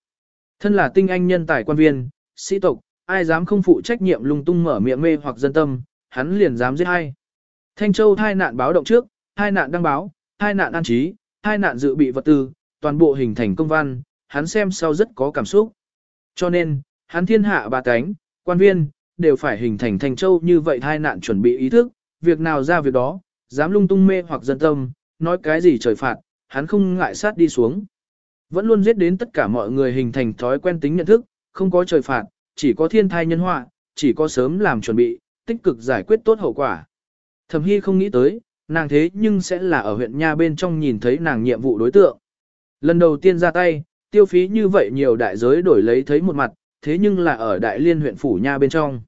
Thân là tinh anh nhân tài quan viên, sĩ tộc, ai dám không phụ trách nhiệm lung tung mở miệng mê hoặc dân tâm, hắn liền dám giết ai. Thanh Châu hai nạn báo động trước, hai nạn đăng báo, hai nạn an trí, hai nạn dự bị vật tư, toàn bộ hình thành công văn, hắn xem sau rất có cảm xúc. Cho nên, hắn thiên hạ ba cánh, quan viên, đều phải hình thành Thanh Châu như vậy hai nạn chuẩn bị ý thức, việc nào ra việc đó, dám lung tung mê hoặc dân tâm, nói cái gì trời phạt, hắn không ngại sát đi xuống. Vẫn luôn giết đến tất cả mọi người hình thành thói quen tính nhận thức, không có trời phạt, chỉ có thiên thai nhân họa, chỉ có sớm làm chuẩn bị, tích cực giải quyết tốt hậu quả. Thẩm Hy không nghĩ tới, nàng thế nhưng sẽ là ở huyện Nha bên trong nhìn thấy nàng nhiệm vụ đối tượng. Lần đầu tiên ra tay, tiêu phí như vậy nhiều đại giới đổi lấy thấy một mặt, thế nhưng là ở đại liên huyện Phủ Nha bên trong.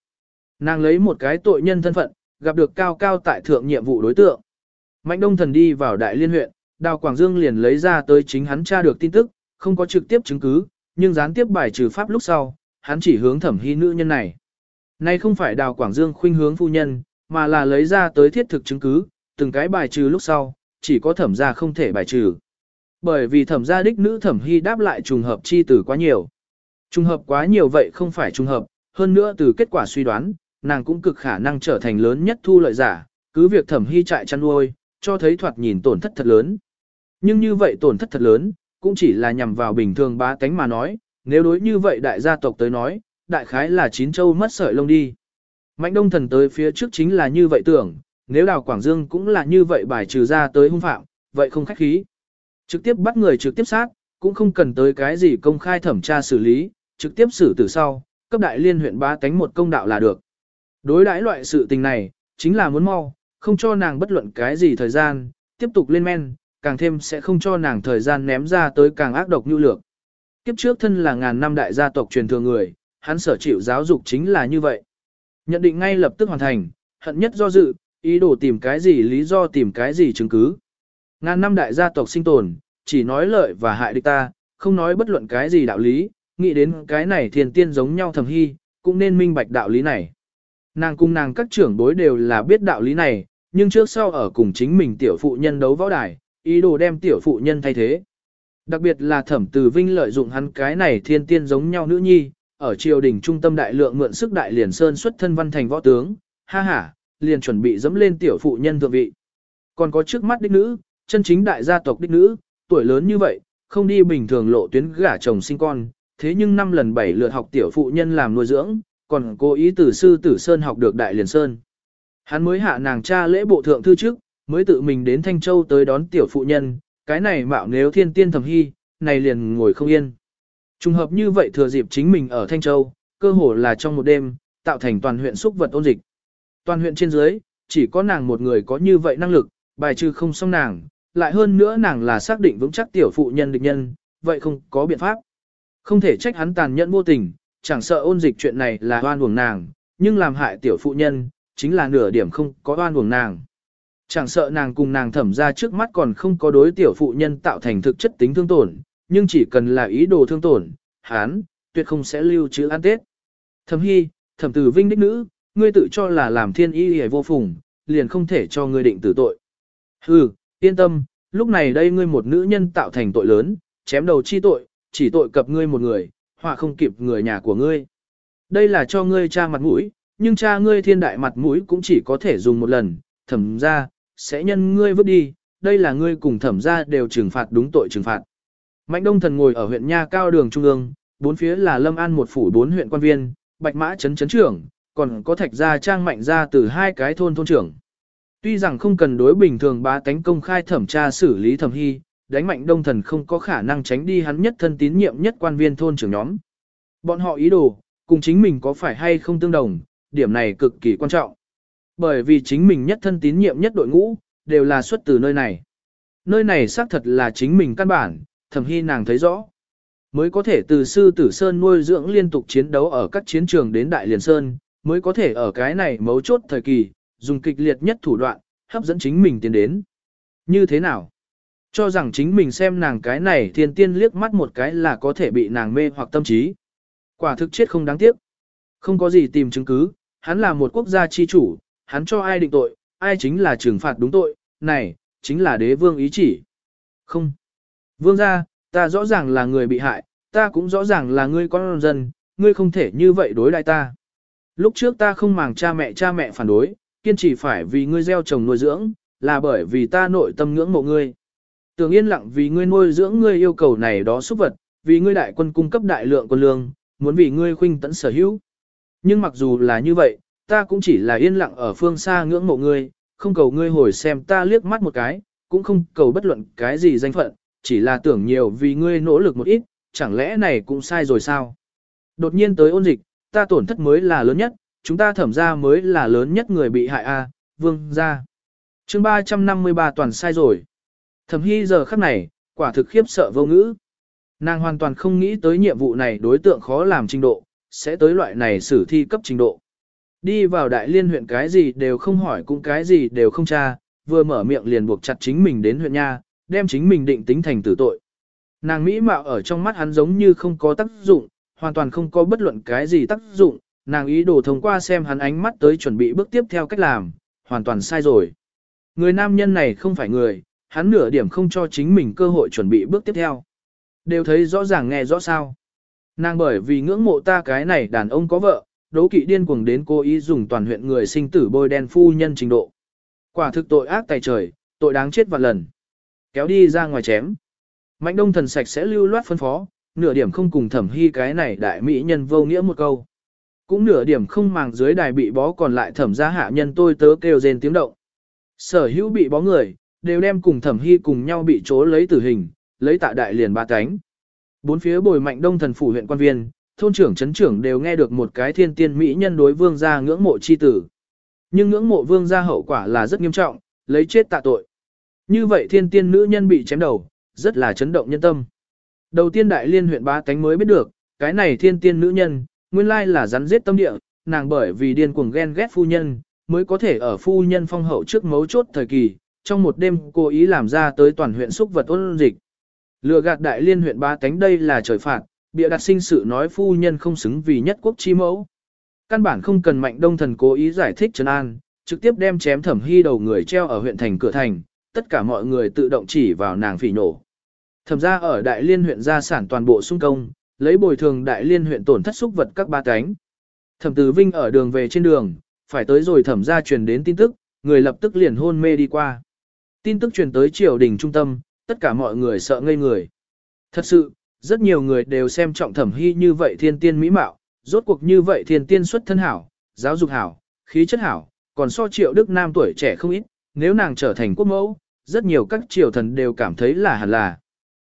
Nàng lấy một cái tội nhân thân phận, gặp được cao cao tại thượng nhiệm vụ đối tượng. Mạnh Đông Thần đi vào đại liên huyện, Đào Quảng Dương liền lấy ra tới chính hắn tra được tin tức, không có trực tiếp chứng cứ, nhưng gián tiếp bài trừ pháp lúc sau, hắn chỉ hướng thẩm hy nữ nhân này. Nay không phải Đào Quảng Dương khuynh hướng phu nhân, mà là lấy ra tới thiết thực chứng cứ, từng cái bài trừ lúc sau, chỉ có thẩm gia không thể bài trừ. Bởi vì thẩm gia đích nữ thẩm hy đáp lại trùng hợp chi từ quá nhiều. Trùng hợp quá nhiều vậy không phải trùng hợp, hơn nữa từ kết quả suy đoán, nàng cũng cực khả năng trở thành lớn nhất thu lợi giả, cứ việc thẩm hy trại chăn nuôi, cho thấy thoạt nhìn tổn thất thật lớn. Nhưng như vậy tổn thất thật lớn, cũng chỉ là nhằm vào bình thường bá tánh mà nói, nếu đối như vậy đại gia tộc tới nói, đại khái là chín châu mất sợi lông đi. Mạnh đông thần tới phía trước chính là như vậy tưởng, nếu đào Quảng Dương cũng là như vậy bài trừ ra tới hung phạm, vậy không khách khí. Trực tiếp bắt người trực tiếp sát, cũng không cần tới cái gì công khai thẩm tra xử lý, trực tiếp xử từ sau, cấp đại liên huyện ba tánh một công đạo là được. Đối đãi loại sự tình này, chính là muốn mau, không cho nàng bất luận cái gì thời gian, tiếp tục lên men, càng thêm sẽ không cho nàng thời gian ném ra tới càng ác độc như lược. Kiếp trước thân là ngàn năm đại gia tộc truyền thừa người, hắn sở chịu giáo dục chính là như vậy. Nhận định ngay lập tức hoàn thành, hận nhất do dự, ý đồ tìm cái gì lý do tìm cái gì chứng cứ. Ngàn năm đại gia tộc sinh tồn, chỉ nói lợi và hại địch ta, không nói bất luận cái gì đạo lý, nghĩ đến cái này thiền tiên giống nhau thầm hy, cũng nên minh bạch đạo lý này. Nàng cùng nàng các trưởng bối đều là biết đạo lý này, nhưng trước sau ở cùng chính mình tiểu phụ nhân đấu võ đài, ý đồ đem tiểu phụ nhân thay thế. Đặc biệt là thẩm từ vinh lợi dụng hắn cái này thiên tiên giống nhau nữ nhi, ở triều đình trung tâm đại lượng mượn sức đại liền sơn xuất thân văn thành võ tướng, ha ha, liền chuẩn bị dẫm lên tiểu phụ nhân thượng vị. Còn có trước mắt đích nữ, chân chính đại gia tộc đích nữ, tuổi lớn như vậy, không đi bình thường lộ tuyến gả chồng sinh con, thế nhưng năm lần bảy lượt học tiểu phụ nhân làm nuôi dưỡng, còn cố ý từ sư tử sơn học được đại liền sơn. Hắn mới hạ nàng cha lễ bộ thượng thư trước, mới tự mình đến Thanh Châu tới đón tiểu phụ nhân, cái này mạo nếu thiên tiên thầm hy, này liền ngồi không yên. Trùng hợp như vậy thừa dịp chính mình ở Thanh Châu, cơ hồ là trong một đêm, tạo thành toàn huyện xúc vật ôn dịch. Toàn huyện trên dưới, chỉ có nàng một người có như vậy năng lực, bài trừ không xong nàng, lại hơn nữa nàng là xác định vững chắc tiểu phụ nhân địch nhân, vậy không có biện pháp. Không thể trách hắn tàn nhẫn vô tình, chẳng sợ ôn dịch chuyện này là oan uổng nàng, nhưng làm hại tiểu phụ nhân, chính là nửa điểm không có oan uổng nàng. Chẳng sợ nàng cùng nàng thẩm ra trước mắt còn không có đối tiểu phụ nhân tạo thành thực chất tính thương tổn, nhưng chỉ cần là ý đồ thương tổn, hán, tuyệt không sẽ lưu trữ ăn tết. Thẩm hy, thẩm tử vinh đích nữ, ngươi tự cho là làm thiên y hề vô phùng, liền không thể cho ngươi định tử tội. Hừ, yên tâm, lúc này đây ngươi một nữ nhân tạo thành tội lớn, chém đầu chi tội, chỉ tội cập ngươi một người, họa không kịp người nhà của ngươi. Đây là cho ngươi cha mặt mũi, nhưng cha ngươi thiên đại mặt mũi cũng chỉ có thể dùng một lần, thẩm ra, sẽ nhân ngươi vứt đi, đây là ngươi cùng thẩm ra đều trừng phạt đúng tội trừng phạt. Mạnh Đông Thần ngồi ở huyện Nha Cao đường Trung ương, bốn phía là Lâm An một phủ bốn huyện quan viên, Bạch Mã Trấn Trấn Trưởng, còn có thạch gia trang mạnh Gia từ hai cái thôn thôn trưởng. Tuy rằng không cần đối bình thường bá tánh công khai thẩm tra xử lý thẩm hy, đánh mạnh đông thần không có khả năng tránh đi hắn nhất thân tín nhiệm nhất quan viên thôn trưởng nhóm. Bọn họ ý đồ, cùng chính mình có phải hay không tương đồng, điểm này cực kỳ quan trọng. Bởi vì chính mình nhất thân tín nhiệm nhất đội ngũ, đều là xuất từ nơi này. Nơi này xác thật là chính mình căn bản, thẩm hy nàng thấy rõ. Mới có thể từ sư tử sơn nuôi dưỡng liên tục chiến đấu ở các chiến trường đến Đại Liền Sơn, mới có thể ở cái này mấu chốt thời kỳ, dùng kịch liệt nhất thủ đoạn, hấp dẫn chính mình tiến đến. Như thế nào? Cho rằng chính mình xem nàng cái này thiên tiên liếc mắt một cái là có thể bị nàng mê hoặc tâm trí. Quả thực chết không đáng tiếc. Không có gì tìm chứng cứ, hắn là một quốc gia chi chủ, hắn cho ai định tội, ai chính là trừng phạt đúng tội, này, chính là đế vương ý chỉ. Không. Vương gia, ta rõ ràng là người bị hại, ta cũng rõ ràng là ngươi con dân, ngươi không thể như vậy đối đại ta. Lúc trước ta không màng cha mẹ cha mẹ phản đối, kiên trì phải vì ngươi gieo trồng nuôi dưỡng, là bởi vì ta nội tâm ngưỡng mộ ngươi. Tưởng yên lặng vì ngươi nuôi dưỡng ngươi yêu cầu này đó xúc vật, vì ngươi đại quân cung cấp đại lượng quân lương, muốn vì ngươi khuynh tận sở hữu. Nhưng mặc dù là như vậy, ta cũng chỉ là yên lặng ở phương xa ngưỡng mộ ngươi, không cầu ngươi hồi xem ta liếc mắt một cái, cũng không cầu bất luận cái gì danh phận, chỉ là tưởng nhiều vì ngươi nỗ lực một ít, chẳng lẽ này cũng sai rồi sao? Đột nhiên tới ôn dịch, ta tổn thất mới là lớn nhất, chúng ta thẩm ra mới là lớn nhất người bị hại a, vương gia. Chương 353 toàn sai rồi. Thẩm Hy giờ khắc này, quả thực khiếp sợ vô ngữ. Nàng hoàn toàn không nghĩ tới nhiệm vụ này đối tượng khó làm trình độ, sẽ tới loại này xử thi cấp trình độ. Đi vào đại liên huyện cái gì đều không hỏi cũng cái gì đều không tra, vừa mở miệng liền buộc chặt chính mình đến huyện nha, đem chính mình định tính thành tử tội. Nàng Mỹ mạo ở trong mắt hắn giống như không có tác dụng, hoàn toàn không có bất luận cái gì tác dụng, nàng ý đồ thông qua xem hắn ánh mắt tới chuẩn bị bước tiếp theo cách làm, hoàn toàn sai rồi. Người nam nhân này không phải người, hắn nửa điểm không cho chính mình cơ hội chuẩn bị bước tiếp theo. Đều thấy rõ ràng nghe rõ sao. Nàng bởi vì ngưỡng mộ ta cái này đàn ông có vợ, đấu kỵ điên cuồng đến cố ý dùng toàn huyện người sinh tử bôi đen phu nhân trình độ. Quả thực tội ác tài trời, tội đáng chết vạn lần. Kéo đi ra ngoài chém. Mạnh đông thần sạch sẽ lưu loát phân phó, nửa điểm không cùng thẩm hy cái này đại mỹ nhân vô nghĩa một câu. Cũng nửa điểm không màng dưới đài bị bó còn lại thẩm gia hạ nhân tôi tớ kêu rên tiếng động. Sở hữu bị bó người, đều đem cùng thẩm hy cùng nhau bị trố lấy tử hình, lấy tạ đại liền ba cánh. Bốn phía bồi mạnh đông thần phủ huyện quan viên, thôn trưởng chấn trưởng đều nghe được một cái thiên tiên mỹ nhân đối vương gia ngưỡng mộ chi tử. Nhưng ngưỡng mộ vương gia hậu quả là rất nghiêm trọng, lấy chết tạ tội. Như vậy thiên tiên nữ nhân bị chém đầu, rất là chấn động nhân tâm. Đầu tiên đại liên huyện ba tánh mới biết được, cái này thiên tiên nữ nhân, nguyên lai là rắn giết tâm địa, nàng bởi vì điên cuồng ghen ghét phu nhân, mới có thể ở phu nhân phong hậu trước mấu chốt thời kỳ, trong một đêm cố ý làm ra tới toàn huyện xúc vật ôn dịch. Lừa gạt đại liên huyện ba tánh đây là trời phạt, bịa đặt sinh sự nói phu nhân không xứng vì nhất quốc chi mẫu. Căn bản không cần mạnh đông thần cố ý giải thích trấn an, trực tiếp đem chém thẩm hy đầu người treo ở huyện thành cửa thành, tất cả mọi người tự động chỉ vào nàng phỉ nổ. Thẩm ra ở đại liên huyện gia sản toàn bộ sung công, lấy bồi thường đại liên huyện tổn thất xúc vật các ba cánh. Thẩm Tử Vinh ở đường về trên đường, phải tới rồi thẩm ra truyền đến tin tức, người lập tức liền hôn mê đi qua. Tin tức truyền tới triều đình trung tâm, tất cả mọi người sợ ngây người. Thật sự, rất nhiều người đều xem trọng thẩm hy như vậy thiên tiên mỹ mạo, rốt cuộc như vậy thiên tiên xuất thân hảo, giáo dục hảo, khí chất hảo, còn so triệu đức nam tuổi trẻ không ít, nếu nàng trở thành quốc mẫu, rất nhiều các triều thần đều cảm thấy là hẳn là.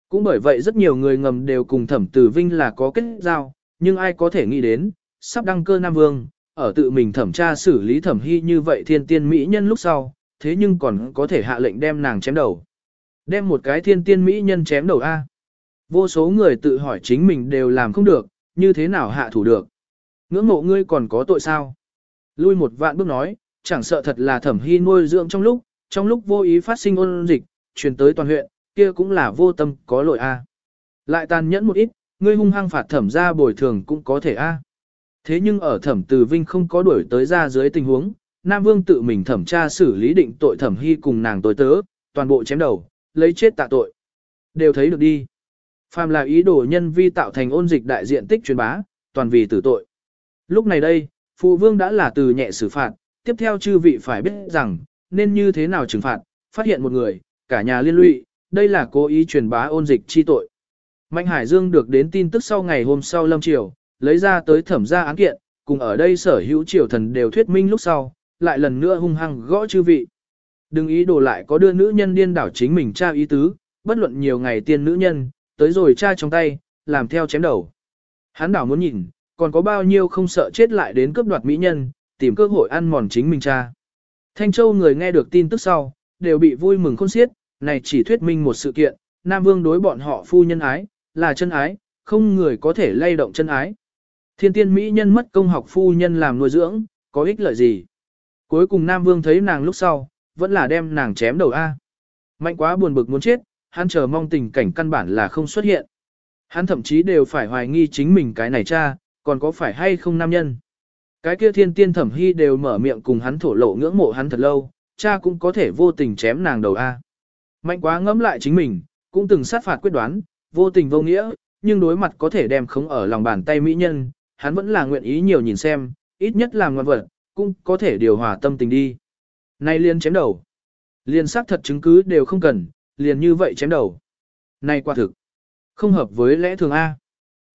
Cũng bởi vậy rất nhiều người ngầm đều cùng thẩm tử vinh là có kết giao, nhưng ai có thể nghĩ đến, sắp đăng cơ Nam Vương, ở tự mình thẩm tra xử lý thẩm hy như vậy thiên tiên mỹ nhân lúc sau, thế nhưng còn có thể hạ lệnh đem nàng chém đầu. Đem một cái thiên tiên mỹ nhân chém đầu A. Vô số người tự hỏi chính mình đều làm không được, như thế nào hạ thủ được. Ngưỡng mộ ngươi còn có tội sao? Lui một vạn bước nói, chẳng sợ thật là thẩm hy nuôi dưỡng trong lúc, trong lúc vô ý phát sinh ôn dịch, truyền tới toàn huyện, kia cũng là vô tâm có lỗi a. Lại tàn nhẫn một ít, ngươi hung hăng phạt thẩm ra bồi thường cũng có thể a. Thế nhưng ở thẩm từ vinh không có đuổi tới ra dưới tình huống, Nam Vương tự mình thẩm tra xử lý định tội thẩm hy cùng nàng tối tớ, toàn bộ chém đầu, lấy chết tạ tội. Đều thấy được đi. Phàm là ý đồ nhân vi tạo thành ôn dịch đại diện tích truyền bá, toàn vì tử tội. Lúc này đây, phụ vương đã là từ nhẹ xử phạt, tiếp theo chư vị phải biết rằng, nên như thế nào trừng phạt, phát hiện một người, cả nhà liên lụy, đây là cố ý truyền bá ôn dịch chi tội. Mạnh Hải Dương được đến tin tức sau ngày hôm sau lâm triều, lấy ra tới thẩm ra án kiện, cùng ở đây sở hữu triều thần đều thuyết minh lúc sau, lại lần nữa hung hăng gõ chư vị. Đừng ý đồ lại có đưa nữ nhân điên đảo chính mình tra ý tứ, bất luận nhiều ngày tiên nữ nhân, tới rồi tra trong tay, làm theo chém đầu. Hắn đảo muốn nhìn, còn có bao nhiêu không sợ chết lại đến cướp đoạt mỹ nhân, tìm cơ hội ăn mòn chính mình cha. Thanh Châu người nghe được tin tức sau, đều bị vui mừng khôn xiết, này chỉ thuyết minh một sự kiện, Nam Vương đối bọn họ phu nhân ái, là chân ái, không người có thể lay động chân ái. Thiên tiên Mỹ nhân mất công học phu nhân làm nuôi dưỡng, có ích lợi gì? Cuối cùng Nam Vương thấy nàng lúc sau, vẫn là đem nàng chém đầu A. Mạnh quá buồn bực muốn chết, hắn chờ mong tình cảnh căn bản là không xuất hiện. Hắn thậm chí đều phải hoài nghi chính mình cái này cha, còn có phải hay không nam nhân. Cái kia thiên tiên thẩm hy đều mở miệng cùng hắn thổ lộ ngưỡng mộ hắn thật lâu, cha cũng có thể vô tình chém nàng đầu A. Mạnh quá ngẫm lại chính mình, cũng từng sát phạt quyết đoán, vô tình vô nghĩa, nhưng đối mặt có thể đem khống ở lòng bàn tay mỹ nhân, hắn vẫn là nguyện ý nhiều nhìn xem, ít nhất là ngoan vật, cũng có thể điều hòa tâm tình đi. Này liên chém đầu. Liên xác thật chứng cứ đều không cần, liền như vậy chém đầu. Này quả thực. Không hợp với lẽ thường A.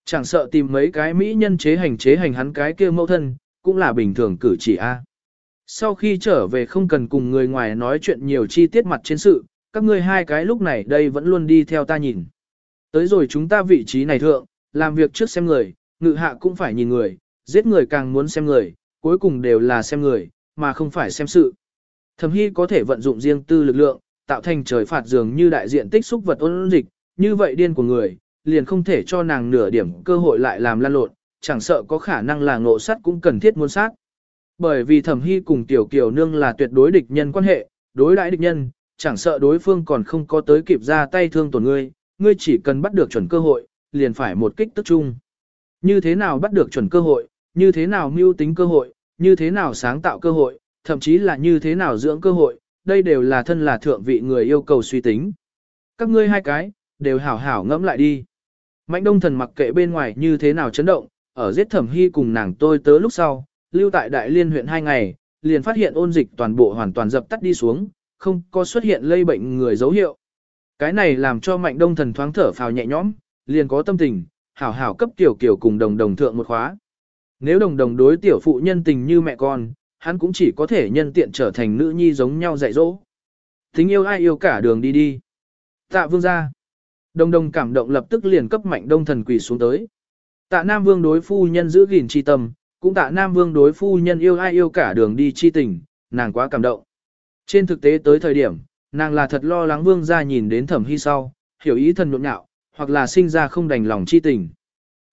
Chẳng sợ tìm mấy cái mỹ nhân chế hành chế hành hắn cái kia mẫu thân, cũng là bình thường cử chỉ A. Sau khi trở về không cần cùng người ngoài nói chuyện nhiều chi tiết mặt trên sự, các ngươi hai cái lúc này đây vẫn luôn đi theo ta nhìn. Tới rồi chúng ta vị trí này thượng, làm việc trước xem người, ngự hạ cũng phải nhìn người, giết người càng muốn xem người, cuối cùng đều là xem người, mà không phải xem sự. Thẩm Hy có thể vận dụng riêng tư lực lượng, tạo thành trời phạt dường như đại diện tích xúc vật ôn dịch, như vậy điên của người, liền không thể cho nàng nửa điểm cơ hội lại làm lan lộn, chẳng sợ có khả năng là ngộ sát cũng cần thiết muốn sát. Bởi vì Thẩm Hy cùng Tiểu Kiều Nương là tuyệt đối địch nhân quan hệ, đối đãi địch nhân, chẳng sợ đối phương còn không có tới kịp ra tay thương tổn ngươi, ngươi chỉ cần bắt được chuẩn cơ hội, liền phải một kích tức chung. Như thế nào bắt được chuẩn cơ hội, như thế nào mưu tính cơ hội, như thế nào sáng tạo cơ hội, thậm chí là như thế nào dưỡng cơ hội, đây đều là thân là thượng vị người yêu cầu suy tính. Các ngươi hai cái, đều hảo hảo ngẫm lại đi. Mạnh đông thần mặc kệ bên ngoài như thế nào chấn động, ở giết thẩm hy cùng nàng tôi tớ lúc sau, lưu tại đại liên huyện hai ngày, liền phát hiện ôn dịch toàn bộ hoàn toàn dập tắt đi xuống, không có xuất hiện lây bệnh người dấu hiệu. Cái này làm cho mạnh đông thần thoáng thở phào nhẹ nhõm, liền có tâm tình, hảo hảo cấp tiểu kiểu cùng đồng đồng thượng một khóa. Nếu đồng đồng đối tiểu phụ nhân tình như mẹ con, hắn cũng chỉ có thể nhân tiện trở thành nữ nhi giống nhau dạy dỗ. tình yêu ai yêu cả đường đi đi. Tạ vương gia Đồng đồng cảm động lập tức liền cấp mạnh đông thần quỳ xuống tới. Tạ Nam Vương đối phu nhân giữ gìn chi tâm, cũng tạ Nam Vương đối phu nhân yêu ai yêu cả đường đi chi tình, nàng quá cảm động. Trên thực tế tới thời điểm, nàng là thật lo lắng Vương ra nhìn đến thẩm hy sau, hiểu ý thần nhộn nhạo, hoặc là sinh ra không đành lòng chi tình.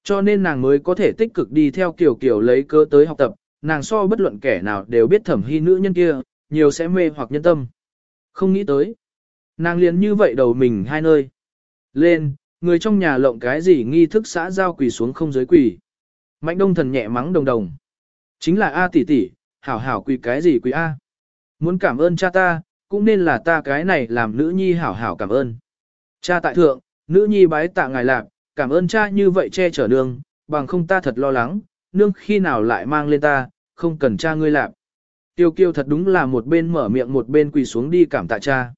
Cho nên nàng mới có thể tích cực đi theo kiểu kiểu lấy cơ tới học tập, nàng so bất luận kẻ nào đều biết thẩm hy nữ nhân kia, nhiều sẽ mê hoặc nhân tâm. Không nghĩ tới. Nàng liền như vậy đầu mình hai nơi. Lên, người trong nhà lộng cái gì nghi thức xã giao quỳ xuống không giới quỳ. Mạnh đông thần nhẹ mắng đồng đồng. Chính là A tỷ tỷ, hảo hảo quỳ cái gì quỳ A. Muốn cảm ơn cha ta, cũng nên là ta cái này làm nữ nhi hảo hảo cảm ơn. Cha tại thượng, nữ nhi bái tạ ngài lạc, cảm ơn cha như vậy che chở nương, bằng không ta thật lo lắng, nương khi nào lại mang lên ta, không cần cha ngươi lạc. Tiêu kiêu thật đúng là một bên mở miệng một bên quỳ xuống đi cảm tạ cha.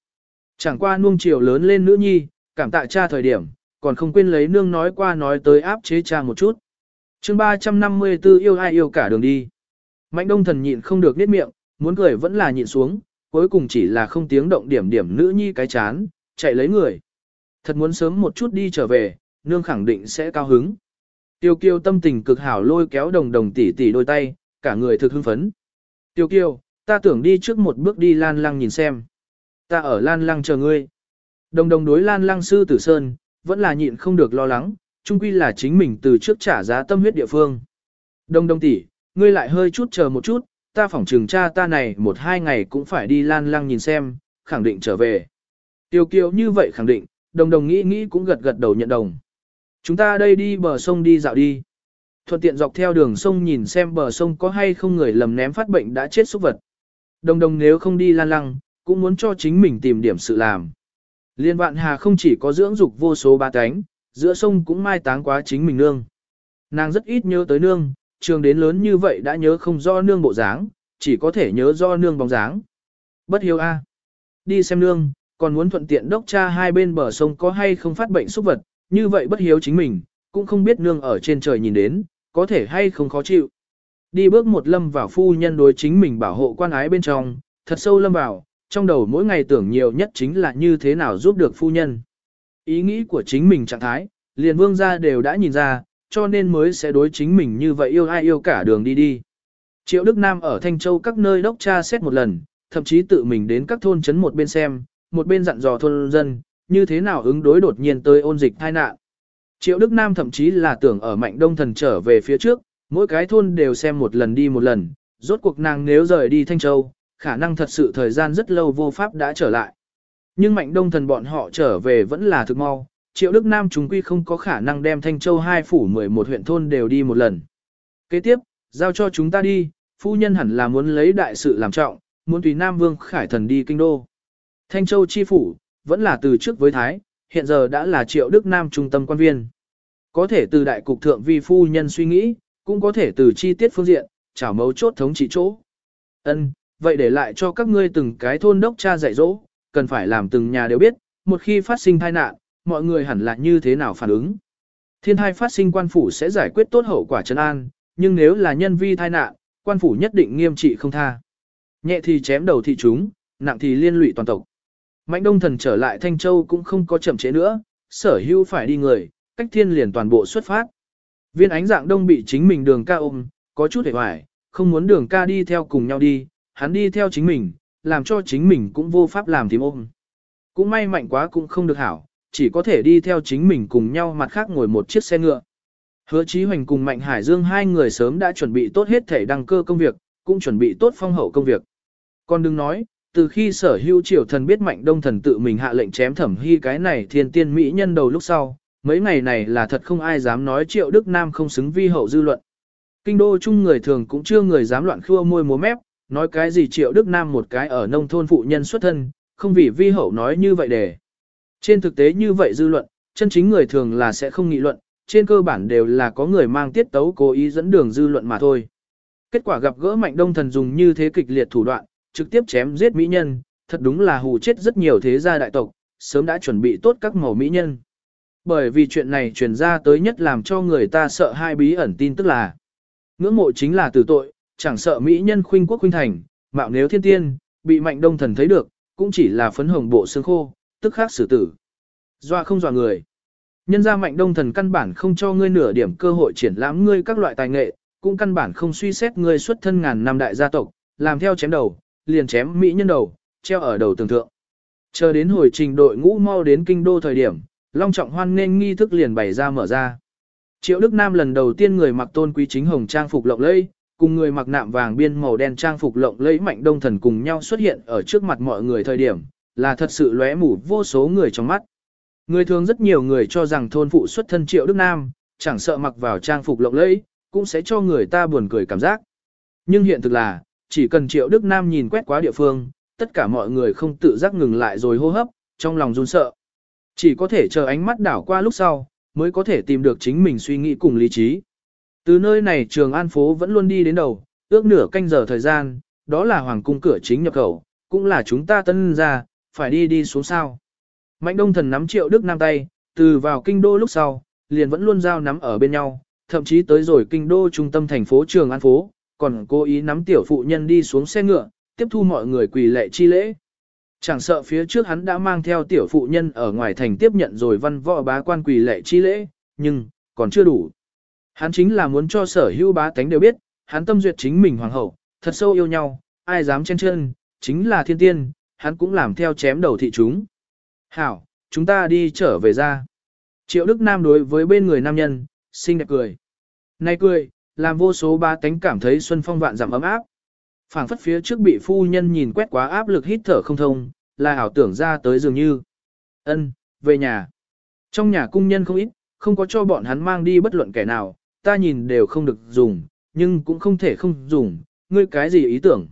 Chẳng qua nuông chiều lớn lên nữ nhi, cảm tạ cha thời điểm, còn không quên lấy nương nói qua nói tới áp chế cha một chút. chương 354 yêu ai yêu cả đường đi. Mạnh đông thần nhịn không được nết miệng, muốn cười vẫn là nhịn xuống, cuối cùng chỉ là không tiếng động điểm điểm nữ nhi cái chán, chạy lấy người. Thật muốn sớm một chút đi trở về, nương khẳng định sẽ cao hứng. Tiêu kiêu tâm tình cực hảo lôi kéo đồng đồng tỷ tỷ đôi tay, cả người thực hưng phấn. Tiêu kiêu, ta tưởng đi trước một bước đi lan lăng nhìn xem. Ta ở lan lăng chờ ngươi. Đồng đồng đối lan lăng sư tử sơn, vẫn là nhịn không được lo lắng, chung quy là chính mình từ trước trả giá tâm huyết địa phương. Đông Đông tỷ, ngươi lại hơi chút chờ một chút, ta phỏng trừng cha ta này một hai ngày cũng phải đi lan lăng nhìn xem, khẳng định trở về. Tiêu kiều như vậy khẳng định, đồng đồng nghĩ nghĩ cũng gật gật đầu nhận đồng. Chúng ta đây đi bờ sông đi dạo đi. Thuận tiện dọc theo đường sông nhìn xem bờ sông có hay không người lầm ném phát bệnh đã chết súc vật. Đồng đồng nếu không đi lan lăng, cũng muốn cho chính mình tìm điểm sự làm. Liên vạn hà không chỉ có dưỡng dục vô số ba cánh, giữa sông cũng mai táng quá chính mình nương. Nàng rất ít nhớ tới nương, trường đến lớn như vậy đã nhớ không do nương bộ dáng, chỉ có thể nhớ do nương bóng dáng. Bất hiếu a, Đi xem nương, còn muốn thuận tiện đốc cha hai bên bờ sông có hay không phát bệnh xúc vật, như vậy bất hiếu chính mình, cũng không biết nương ở trên trời nhìn đến, có thể hay không khó chịu. Đi bước một lâm vào phu nhân đối chính mình bảo hộ quan ái bên trong, thật sâu lâm vào, trong đầu mỗi ngày tưởng nhiều nhất chính là như thế nào giúp được phu nhân. Ý nghĩ của chính mình trạng thái, liền vương gia đều đã nhìn ra, cho nên mới sẽ đối chính mình như vậy yêu ai yêu cả đường đi đi. Triệu Đức Nam ở Thanh Châu các nơi đốc tra xét một lần, thậm chí tự mình đến các thôn trấn một bên xem, một bên dặn dò thôn dân, như thế nào ứng đối đột nhiên tới ôn dịch tai nạn. Triệu Đức Nam thậm chí là tưởng ở Mạnh Đông Thần trở về phía trước, mỗi cái thôn đều xem một lần đi một lần, rốt cuộc nàng nếu rời đi Thanh Châu, khả năng thật sự thời gian rất lâu vô pháp đã trở lại. Nhưng Mạnh Đông Thần bọn họ trở về vẫn là thực mau, Triệu Đức Nam chúng quy không có khả năng đem Thanh Châu hai phủ 11 huyện thôn đều đi một lần. Kế tiếp, giao cho chúng ta đi, phu nhân hẳn là muốn lấy đại sự làm trọng, muốn tùy Nam Vương Khải Thần đi kinh đô. Thanh Châu chi phủ, vẫn là từ trước với Thái, hiện giờ đã là Triệu Đức Nam trung tâm quan viên. Có thể từ đại cục thượng vi phu nhân suy nghĩ, cũng có thể từ chi tiết phương diện, chảo mấu chốt thống trị chỗ. Ân, vậy để lại cho các ngươi từng cái thôn đốc cha dạy dỗ, cần phải làm từng nhà đều biết, một khi phát sinh tai nạn, mọi người hẳn là như thế nào phản ứng. Thiên tai phát sinh quan phủ sẽ giải quyết tốt hậu quả trấn an, nhưng nếu là nhân vi tai nạn, quan phủ nhất định nghiêm trị không tha. Nhẹ thì chém đầu thị chúng, nặng thì liên lụy toàn tộc. Mạnh đông thần trở lại Thanh Châu cũng không có chậm chế nữa, sở hữu phải đi người, cách thiên liền toàn bộ xuất phát. Viên ánh dạng đông bị chính mình đường ca ôm, có chút hề hoài, không muốn đường ca đi theo cùng nhau đi, hắn đi theo chính mình, làm cho chính mình cũng vô pháp làm thím ôm. Cũng may mạnh quá cũng không được hảo, chỉ có thể đi theo chính mình cùng nhau mặt khác ngồi một chiếc xe ngựa. Hứa Chí Hoành cùng Mạnh Hải Dương hai người sớm đã chuẩn bị tốt hết thể đăng cơ công việc, cũng chuẩn bị tốt phong hậu công việc. Còn đừng nói, từ khi sở hữu triều thần biết Mạnh Đông thần tự mình hạ lệnh chém thẩm hy cái này thiên tiên mỹ nhân đầu lúc sau, mấy ngày này là thật không ai dám nói triệu Đức Nam không xứng vi hậu dư luận. Kinh đô chung người thường cũng chưa người dám loạn khua môi múa mép, nói cái gì triệu Đức Nam một cái ở nông thôn phụ nhân xuất thân, không vì vi hậu nói như vậy để. Trên thực tế như vậy dư luận, chân chính người thường là sẽ không nghị luận, trên cơ bản đều là có người mang tiết tấu cố ý dẫn đường dư luận mà thôi. Kết quả gặp gỡ mạnh đông thần dùng như thế kịch liệt thủ đoạn, trực tiếp chém giết mỹ nhân, thật đúng là hù chết rất nhiều thế gia đại tộc, sớm đã chuẩn bị tốt các màu mỹ nhân. Bởi vì chuyện này truyền ra tới nhất làm cho người ta sợ hai bí ẩn tin tức là ngưỡng mộ chính là tử tội, chẳng sợ mỹ nhân khuynh quốc khuynh thành, mạo nếu thiên tiên, bị mạnh đông thần thấy được, cũng chỉ là phấn hồng bộ xương khô, tức khác xử tử. Doa không dọa người. Nhân gia mạnh đông thần căn bản không cho ngươi nửa điểm cơ hội triển lãm ngươi các loại tài nghệ, cũng căn bản không suy xét ngươi xuất thân ngàn năm đại gia tộc, làm theo chém đầu, liền chém mỹ nhân đầu, treo ở đầu tường thượng. Chờ đến hồi trình đội ngũ mau đến kinh đô thời điểm, long trọng hoan nên nghi thức liền bày ra mở ra. Triệu Đức Nam lần đầu tiên người mặc tôn quý chính hồng trang phục lộng lẫy, cùng người mặc nạm vàng biên màu đen trang phục lộng lẫy mạnh đông thần cùng nhau xuất hiện ở trước mặt mọi người thời điểm, là thật sự lóe mù vô số người trong mắt. Người thường rất nhiều người cho rằng thôn phụ xuất thân Triệu Đức Nam, chẳng sợ mặc vào trang phục lộng lẫy, cũng sẽ cho người ta buồn cười cảm giác. Nhưng hiện thực là, chỉ cần Triệu Đức Nam nhìn quét qua địa phương, tất cả mọi người không tự giác ngừng lại rồi hô hấp, trong lòng run sợ. Chỉ có thể chờ ánh mắt đảo qua lúc sau, mới có thể tìm được chính mình suy nghĩ cùng lý trí. Từ nơi này trường an phố vẫn luôn đi đến đầu, ước nửa canh giờ thời gian, đó là hoàng cung cửa chính nhập khẩu, cũng là chúng ta tân ra, phải đi đi xuống sao. Mạnh đông thần nắm triệu đức nam tay, từ vào kinh đô lúc sau, liền vẫn luôn giao nắm ở bên nhau, thậm chí tới rồi kinh đô trung tâm thành phố trường an phố, còn cố ý nắm tiểu phụ nhân đi xuống xe ngựa, tiếp thu mọi người quỳ lệ chi lễ. Chẳng sợ phía trước hắn đã mang theo tiểu phụ nhân ở ngoài thành tiếp nhận rồi văn võ bá quan quỳ lệ chi lễ, nhưng, còn chưa đủ. Hắn chính là muốn cho sở hữu bá tánh đều biết, hắn tâm duyệt chính mình hoàng hậu, thật sâu yêu nhau, ai dám chen chân, chính là thiên tiên, hắn cũng làm theo chém đầu thị chúng. Hảo, chúng ta đi trở về ra. Triệu Đức Nam đối với bên người nam nhân, xinh đẹp cười. Này cười, làm vô số ba tánh cảm thấy xuân phong vạn giảm ấm áp. phảng phất phía trước bị phu nhân nhìn quét quá áp lực hít thở không thông, là ảo tưởng ra tới dường như. ân về nhà. Trong nhà cung nhân không ít, không có cho bọn hắn mang đi bất luận kẻ nào, ta nhìn đều không được dùng, nhưng cũng không thể không dùng, ngươi cái gì ý tưởng.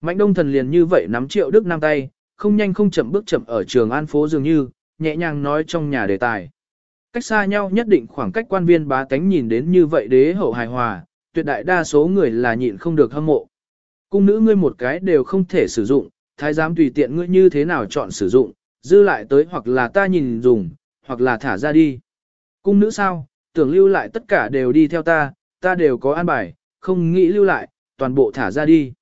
Mạnh đông thần liền như vậy nắm triệu đức nam tay, không nhanh không chậm bước chậm ở trường an phố dường như, nhẹ nhàng nói trong nhà đề tài. Cách xa nhau nhất định khoảng cách quan viên bá tánh nhìn đến như vậy đế hậu hài hòa, tuyệt đại đa số người là nhịn không được hâm mộ. Cung nữ ngươi một cái đều không thể sử dụng, thái giám tùy tiện ngươi như thế nào chọn sử dụng, dư lại tới hoặc là ta nhìn dùng, hoặc là thả ra đi. Cung nữ sao, tưởng lưu lại tất cả đều đi theo ta, ta đều có an bài, không nghĩ lưu lại, toàn bộ thả ra đi.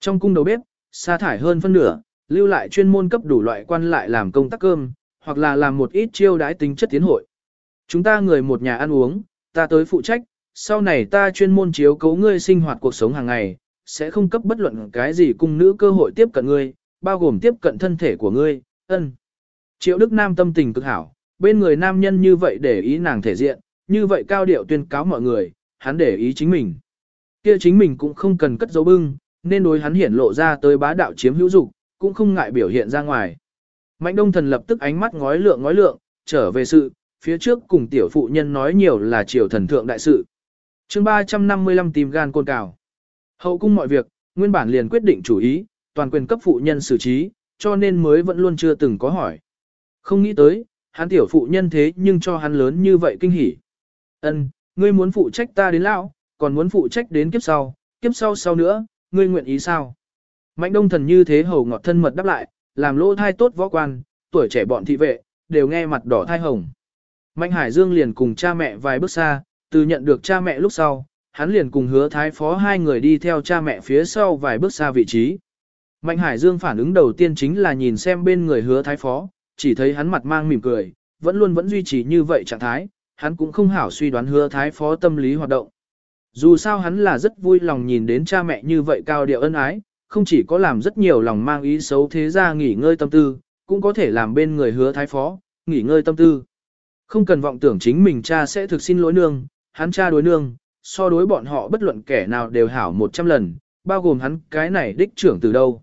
Trong cung đầu bếp, sa thải hơn phân nửa, lưu lại chuyên môn cấp đủ loại quan lại làm công tác cơm, hoặc là làm một ít chiêu đãi tính chất tiến hội. Chúng ta người một nhà ăn uống, ta tới phụ trách, sau này ta chuyên môn chiếu cấu ngươi sinh hoạt cuộc sống hàng ngày, sẽ không cấp bất luận cái gì cung nữ cơ hội tiếp cận ngươi, bao gồm tiếp cận thân thể của ngươi, ân. Triệu Đức Nam tâm tình cực hảo, bên người nam nhân như vậy để ý nàng thể diện, như vậy cao điệu tuyên cáo mọi người, hắn để ý chính mình. Kia chính mình cũng không cần cất dấu bưng, nên đối hắn hiển lộ ra tới bá đạo chiếm hữu dục, cũng không ngại biểu hiện ra ngoài. Mạnh đông thần lập tức ánh mắt ngói lượng ngói lượng, trở về sự, phía trước cùng tiểu phụ nhân nói nhiều là triều thần thượng đại sự. chương 355 tìm gan côn cào. Hậu cung mọi việc, nguyên bản liền quyết định chủ ý, toàn quyền cấp phụ nhân xử trí, cho nên mới vẫn luôn chưa từng có hỏi. Không nghĩ tới, hắn tiểu phụ nhân thế nhưng cho hắn lớn như vậy kinh hỉ. Ân, ngươi muốn phụ trách ta đến lão, còn muốn phụ trách đến kiếp sau, kiếp sau sau nữa, ngươi nguyện ý sao? Mạnh đông thần như thế hầu ngọt thân mật đáp lại, làm lỗ thai tốt võ quan, tuổi trẻ bọn thị vệ, đều nghe mặt đỏ thai hồng. Mạnh Hải Dương liền cùng cha mẹ vài bước xa, từ nhận được cha mẹ lúc sau, hắn liền cùng hứa thái phó hai người đi theo cha mẹ phía sau vài bước xa vị trí. Mạnh Hải Dương phản ứng đầu tiên chính là nhìn xem bên người hứa thái phó, chỉ thấy hắn mặt mang mỉm cười, vẫn luôn vẫn duy trì như vậy trạng thái, hắn cũng không hảo suy đoán hứa thái phó tâm lý hoạt động. Dù sao hắn là rất vui lòng nhìn đến cha mẹ như vậy cao điệu ân ái, không chỉ có làm rất nhiều lòng mang ý xấu thế ra nghỉ ngơi tâm tư, cũng có thể làm bên người hứa thái phó, nghỉ ngơi tâm tư. Không cần vọng tưởng chính mình cha sẽ thực xin lỗi nương, hắn cha đối nương, so đối bọn họ bất luận kẻ nào đều hảo một trăm lần, bao gồm hắn cái này đích trưởng từ đâu.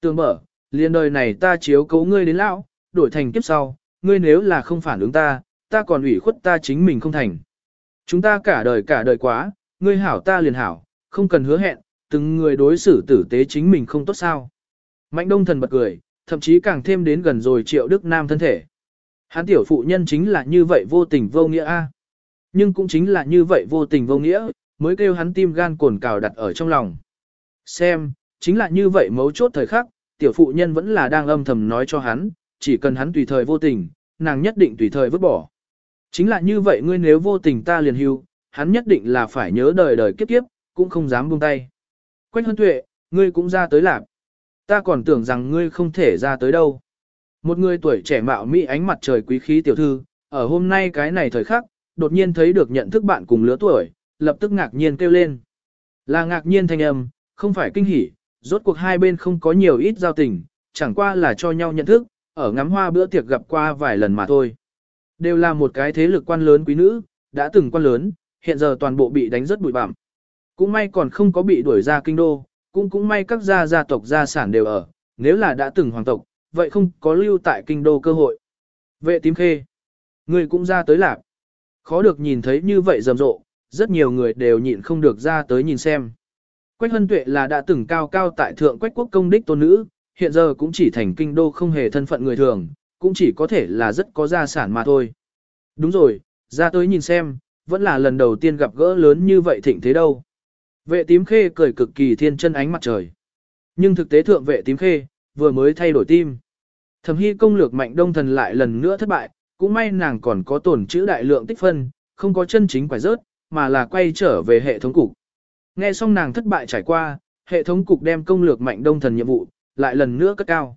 Tương mở, liền đời này ta chiếu cấu ngươi đến lão, đổi thành kiếp sau, ngươi nếu là không phản ứng ta, ta còn ủy khuất ta chính mình không thành. Chúng ta cả đời cả đời quá, ngươi hảo ta liền hảo, không cần hứa hẹn, từng người đối xử tử tế chính mình không tốt sao. Mạnh đông thần bật cười, thậm chí càng thêm đến gần rồi triệu đức nam thân thể. Hắn tiểu phụ nhân chính là như vậy vô tình vô nghĩa a. Nhưng cũng chính là như vậy vô tình vô nghĩa, mới kêu hắn tim gan cồn cào đặt ở trong lòng. Xem, chính là như vậy mấu chốt thời khắc, tiểu phụ nhân vẫn là đang âm thầm nói cho hắn, chỉ cần hắn tùy thời vô tình, nàng nhất định tùy thời vứt bỏ. Chính là như vậy ngươi nếu vô tình ta liền hưu, hắn nhất định là phải nhớ đời đời kiếp kiếp, cũng không dám buông tay. Quách hân tuệ, ngươi cũng ra tới lạc. Ta còn tưởng rằng ngươi không thể ra tới đâu. Một người tuổi trẻ mạo mỹ ánh mặt trời quý khí tiểu thư, ở hôm nay cái này thời khắc, đột nhiên thấy được nhận thức bạn cùng lứa tuổi, lập tức ngạc nhiên kêu lên. Là ngạc nhiên thanh âm, không phải kinh hỉ, rốt cuộc hai bên không có nhiều ít giao tình, chẳng qua là cho nhau nhận thức, ở ngắm hoa bữa tiệc gặp qua vài lần mà thôi. Đều là một cái thế lực quan lớn quý nữ, đã từng quan lớn, hiện giờ toàn bộ bị đánh rất bụi bặm. Cũng may còn không có bị đuổi ra kinh đô, cũng cũng may các gia gia tộc gia sản đều ở, nếu là đã từng hoàng tộc, vậy không có lưu tại kinh đô cơ hội. Vệ tím khê, người cũng ra tới lạc. Khó được nhìn thấy như vậy rầm rộ, rất nhiều người đều nhịn không được ra tới nhìn xem. Quách Hân Tuệ là đã từng cao cao tại thượng Quách quốc công đích tôn nữ, hiện giờ cũng chỉ thành kinh đô không hề thân phận người thường, cũng chỉ có thể là rất có gia sản mà thôi. Đúng rồi, ra tới nhìn xem, vẫn là lần đầu tiên gặp gỡ lớn như vậy thịnh thế đâu. Vệ tím khê cười cực kỳ thiên chân ánh mặt trời. Nhưng thực tế thượng vệ tím khê, vừa mới thay đổi tim. Thẩm hy công lược mạnh đông thần lại lần nữa thất bại, cũng may nàng còn có tổn chữ đại lượng tích phân, không có chân chính quải rớt, mà là quay trở về hệ thống cục. Nghe xong nàng thất bại trải qua, hệ thống cục đem công lược mạnh đông thần nhiệm vụ, lại lần nữa cất cao.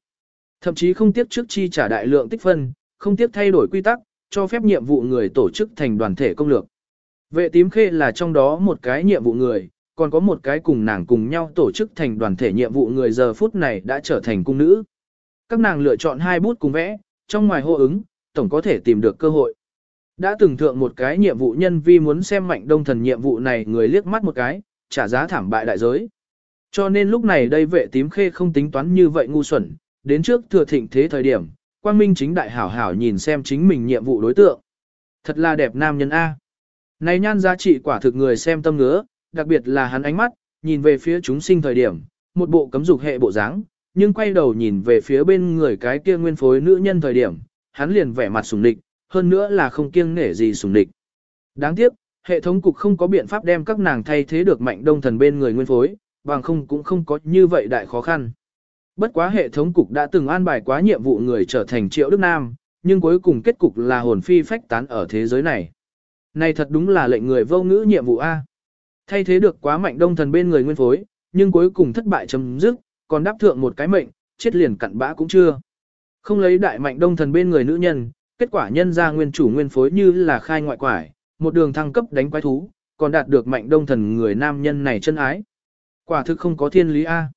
Thậm chí không tiếp trước chi trả đại lượng tích phân, không tiếp thay đổi quy tắc, cho phép nhiệm vụ người tổ chức thành đoàn thể công lược. Vệ tím khê là trong đó một cái nhiệm vụ người, còn có một cái cùng nàng cùng nhau tổ chức thành đoàn thể nhiệm vụ người giờ phút này đã trở thành cung nữ. Các nàng lựa chọn hai bút cùng vẽ, trong ngoài hô ứng, tổng có thể tìm được cơ hội. Đã từng thượng một cái nhiệm vụ nhân vi muốn xem mạnh đông thần nhiệm vụ này người liếc mắt một cái, trả giá thảm bại đại giới. Cho nên lúc này đây vệ tím khê không tính toán như vậy ngu xuẩn, đến trước thừa thịnh thế thời điểm, quang minh chính đại hảo hảo nhìn xem chính mình nhiệm vụ đối tượng. Thật là đẹp nam nhân A. Này nhan giá trị quả thực người xem tâm ngứa, đặc biệt là hắn ánh mắt, nhìn về phía chúng sinh thời điểm, một bộ cấm dục hệ bộ dáng, nhưng quay đầu nhìn về phía bên người cái kia nguyên phối nữ nhân thời điểm, hắn liền vẻ mặt sùng địch, hơn nữa là không kiêng nể gì sùng địch. Đáng tiếc, hệ thống cục không có biện pháp đem các nàng thay thế được mạnh đông thần bên người nguyên phối, bằng không cũng không có như vậy đại khó khăn. Bất quá hệ thống cục đã từng an bài quá nhiệm vụ người trở thành triệu Đức Nam, nhưng cuối cùng kết cục là hồn phi phách tán ở thế giới này. Này thật đúng là lệnh người vô ngữ nhiệm vụ A. Thay thế được quá mạnh đông thần bên người nguyên phối, nhưng cuối cùng thất bại chấm dứt, còn đáp thượng một cái mệnh, chết liền cặn bã cũng chưa. Không lấy đại mạnh đông thần bên người nữ nhân, kết quả nhân ra nguyên chủ nguyên phối như là khai ngoại quải, một đường thăng cấp đánh quái thú, còn đạt được mạnh đông thần người nam nhân này chân ái. Quả thực không có thiên lý A.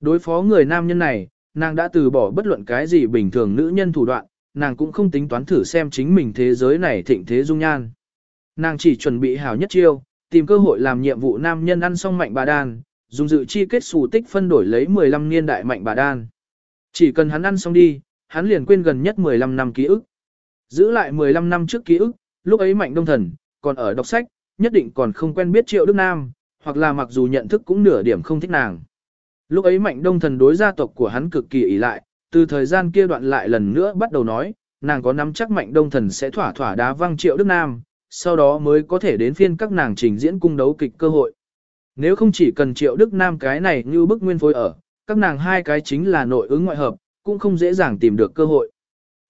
Đối phó người nam nhân này, nàng đã từ bỏ bất luận cái gì bình thường nữ nhân thủ đoạn, nàng cũng không tính toán thử xem chính mình thế giới này thịnh thế dung nhan. Nàng chỉ chuẩn bị hảo nhất chiêu, tìm cơ hội làm nhiệm vụ nam nhân ăn xong mạnh bà đan, dùng dự chi kết xù tích phân đổi lấy 15 niên đại mạnh bà đan. Chỉ cần hắn ăn xong đi, hắn liền quên gần nhất 15 năm ký ức. Giữ lại 15 năm trước ký ức, lúc ấy mạnh đông thần, còn ở đọc sách, nhất định còn không quen biết triệu Đức Nam, hoặc là mặc dù nhận thức cũng nửa điểm không thích nàng. Lúc ấy mạnh đông thần đối gia tộc của hắn cực kỳ ỷ lại, từ thời gian kia đoạn lại lần nữa bắt đầu nói, nàng có nắm chắc mạnh đông thần sẽ thỏa thỏa đá văng triệu Đức Nam, sau đó mới có thể đến phiên các nàng trình diễn cung đấu kịch cơ hội. Nếu không chỉ cần triệu Đức Nam cái này như bức nguyên phối ở, các nàng hai cái chính là nội ứng ngoại hợp, cũng không dễ dàng tìm được cơ hội.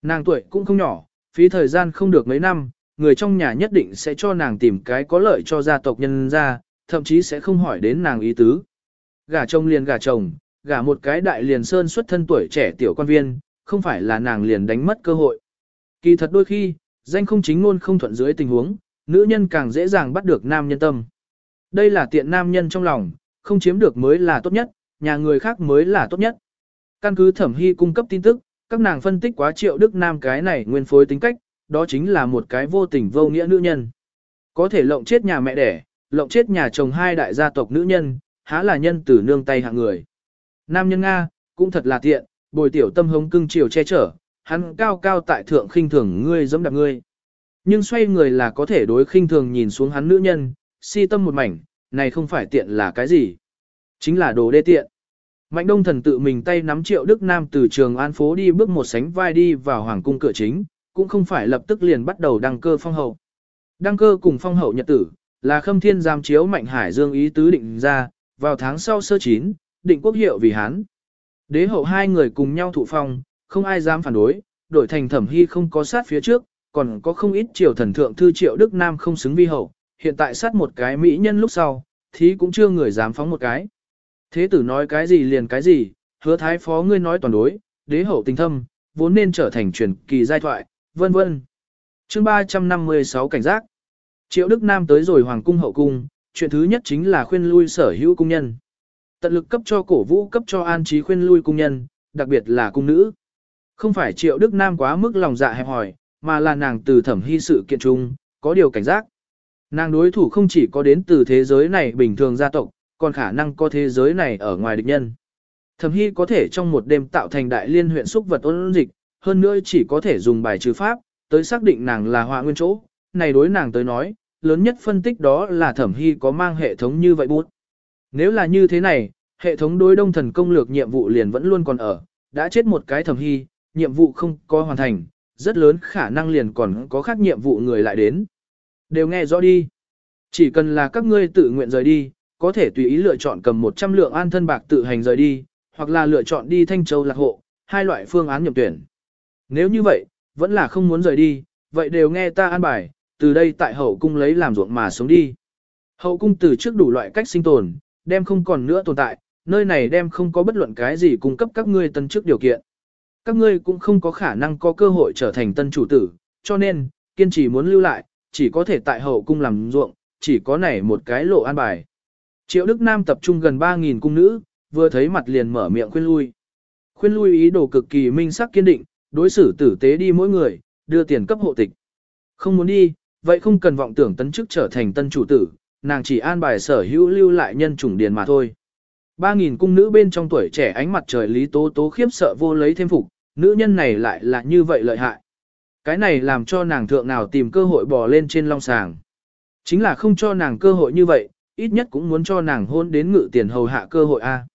Nàng tuổi cũng không nhỏ, phí thời gian không được mấy năm, người trong nhà nhất định sẽ cho nàng tìm cái có lợi cho gia tộc nhân ra, thậm chí sẽ không hỏi đến nàng ý tứ. Gả chồng liền gả chồng, gả một cái đại liền sơn xuất thân tuổi trẻ tiểu quan viên, không phải là nàng liền đánh mất cơ hội. Kỳ thật đôi khi, danh không chính ngôn không thuận dưới tình huống, nữ nhân càng dễ dàng bắt được nam nhân tâm. Đây là tiện nam nhân trong lòng, không chiếm được mới là tốt nhất, nhà người khác mới là tốt nhất. Căn cứ thẩm hy cung cấp tin tức, các nàng phân tích quá triệu đức nam cái này nguyên phối tính cách, đó chính là một cái vô tình vô nghĩa nữ nhân. Có thể lộng chết nhà mẹ đẻ, lộng chết nhà chồng hai đại gia tộc nữ nhân, há là nhân tử nương tay hạng người. Nam nhân Nga, cũng thật là tiện, bồi tiểu tâm hống cưng chiều che chở, hắn cao cao tại thượng khinh thường ngươi giống đạp ngươi. Nhưng xoay người là có thể đối khinh thường nhìn xuống hắn nữ nhân, si tâm một mảnh, này không phải tiện là cái gì. Chính là đồ đê tiện. Mạnh đông thần tự mình tay nắm triệu Đức Nam từ trường an phố đi bước một sánh vai đi vào hoàng cung cửa chính, cũng không phải lập tức liền bắt đầu đăng cơ phong hậu. Đăng cơ cùng phong hậu nhật tử, là khâm thiên giam chiếu mạnh hải dương ý tứ định ra, vào tháng sau sơ chín, định quốc hiệu vì Hán. Đế hậu hai người cùng nhau thụ phong, không ai dám phản đối, đổi thành thẩm hy không có sát phía trước, còn có không ít triều thần thượng thư triệu Đức Nam không xứng vi hậu, hiện tại sát một cái mỹ nhân lúc sau, thì cũng chưa người dám phóng một cái. Thế tử nói cái gì liền cái gì, hứa thái phó ngươi nói toàn đối, đế hậu tình thâm, vốn nên trở thành truyền kỳ giai thoại, vân vân. chương 356 cảnh giác. Triệu Đức Nam tới rồi Hoàng cung hậu cung, chuyện thứ nhất chính là khuyên lui sở hữu cung nhân. Tận lực cấp cho cổ vũ cấp cho an trí khuyên lui cung nhân, đặc biệt là cung nữ. Không phải Triệu Đức Nam quá mức lòng dạ hẹp hòi, mà là nàng từ thẩm hy sự kiện trung, có điều cảnh giác. Nàng đối thủ không chỉ có đến từ thế giới này bình thường gia tộc, còn khả năng có thế giới này ở ngoài địch nhân. Thẩm hy có thể trong một đêm tạo thành đại liên huyện xúc vật ôn dịch, hơn nữa chỉ có thể dùng bài trừ pháp, tới xác định nàng là họa nguyên chỗ. Này đối nàng tới nói, lớn nhất phân tích đó là thẩm hy có mang hệ thống như vậy bút. Nếu là như thế này, hệ thống đối đông thần công lược nhiệm vụ liền vẫn luôn còn ở, đã chết một cái thẩm hy, nhiệm vụ không có hoàn thành, rất lớn khả năng liền còn có khác nhiệm vụ người lại đến. Đều nghe rõ đi. Chỉ cần là các ngươi tự nguyện rời đi, có thể tùy ý lựa chọn cầm 100 lượng an thân bạc tự hành rời đi, hoặc là lựa chọn đi Thanh Châu lạc hộ, hai loại phương án nhập tuyển. Nếu như vậy, vẫn là không muốn rời đi, vậy đều nghe ta an bài, từ đây tại hậu cung lấy làm ruộng mà sống đi. Hậu cung từ trước đủ loại cách sinh tồn, đem không còn nữa tồn tại, nơi này đem không có bất luận cái gì cung cấp các ngươi tân chức điều kiện. Các ngươi cũng không có khả năng có cơ hội trở thành tân chủ tử, cho nên, kiên trì muốn lưu lại, chỉ có thể tại hậu cung làm ruộng, chỉ có này một cái lộ an bài. Triệu Đức Nam tập trung gần 3.000 cung nữ, vừa thấy mặt liền mở miệng khuyên lui. Khuyên lui ý đồ cực kỳ minh sắc kiên định, đối xử tử tế đi mỗi người, đưa tiền cấp hộ tịch. Không muốn đi, vậy không cần vọng tưởng tấn chức trở thành tân chủ tử, nàng chỉ an bài sở hữu lưu lại nhân chủng điền mà thôi. Ba nghìn cung nữ bên trong tuổi trẻ ánh mặt trời Lý Tố Tố khiếp sợ vô lấy thêm phục, nữ nhân này lại là như vậy lợi hại. Cái này làm cho nàng thượng nào tìm cơ hội bò lên trên long sàng. Chính là không cho nàng cơ hội như vậy, ít nhất cũng muốn cho nàng hôn đến ngự tiền hầu hạ cơ hội A.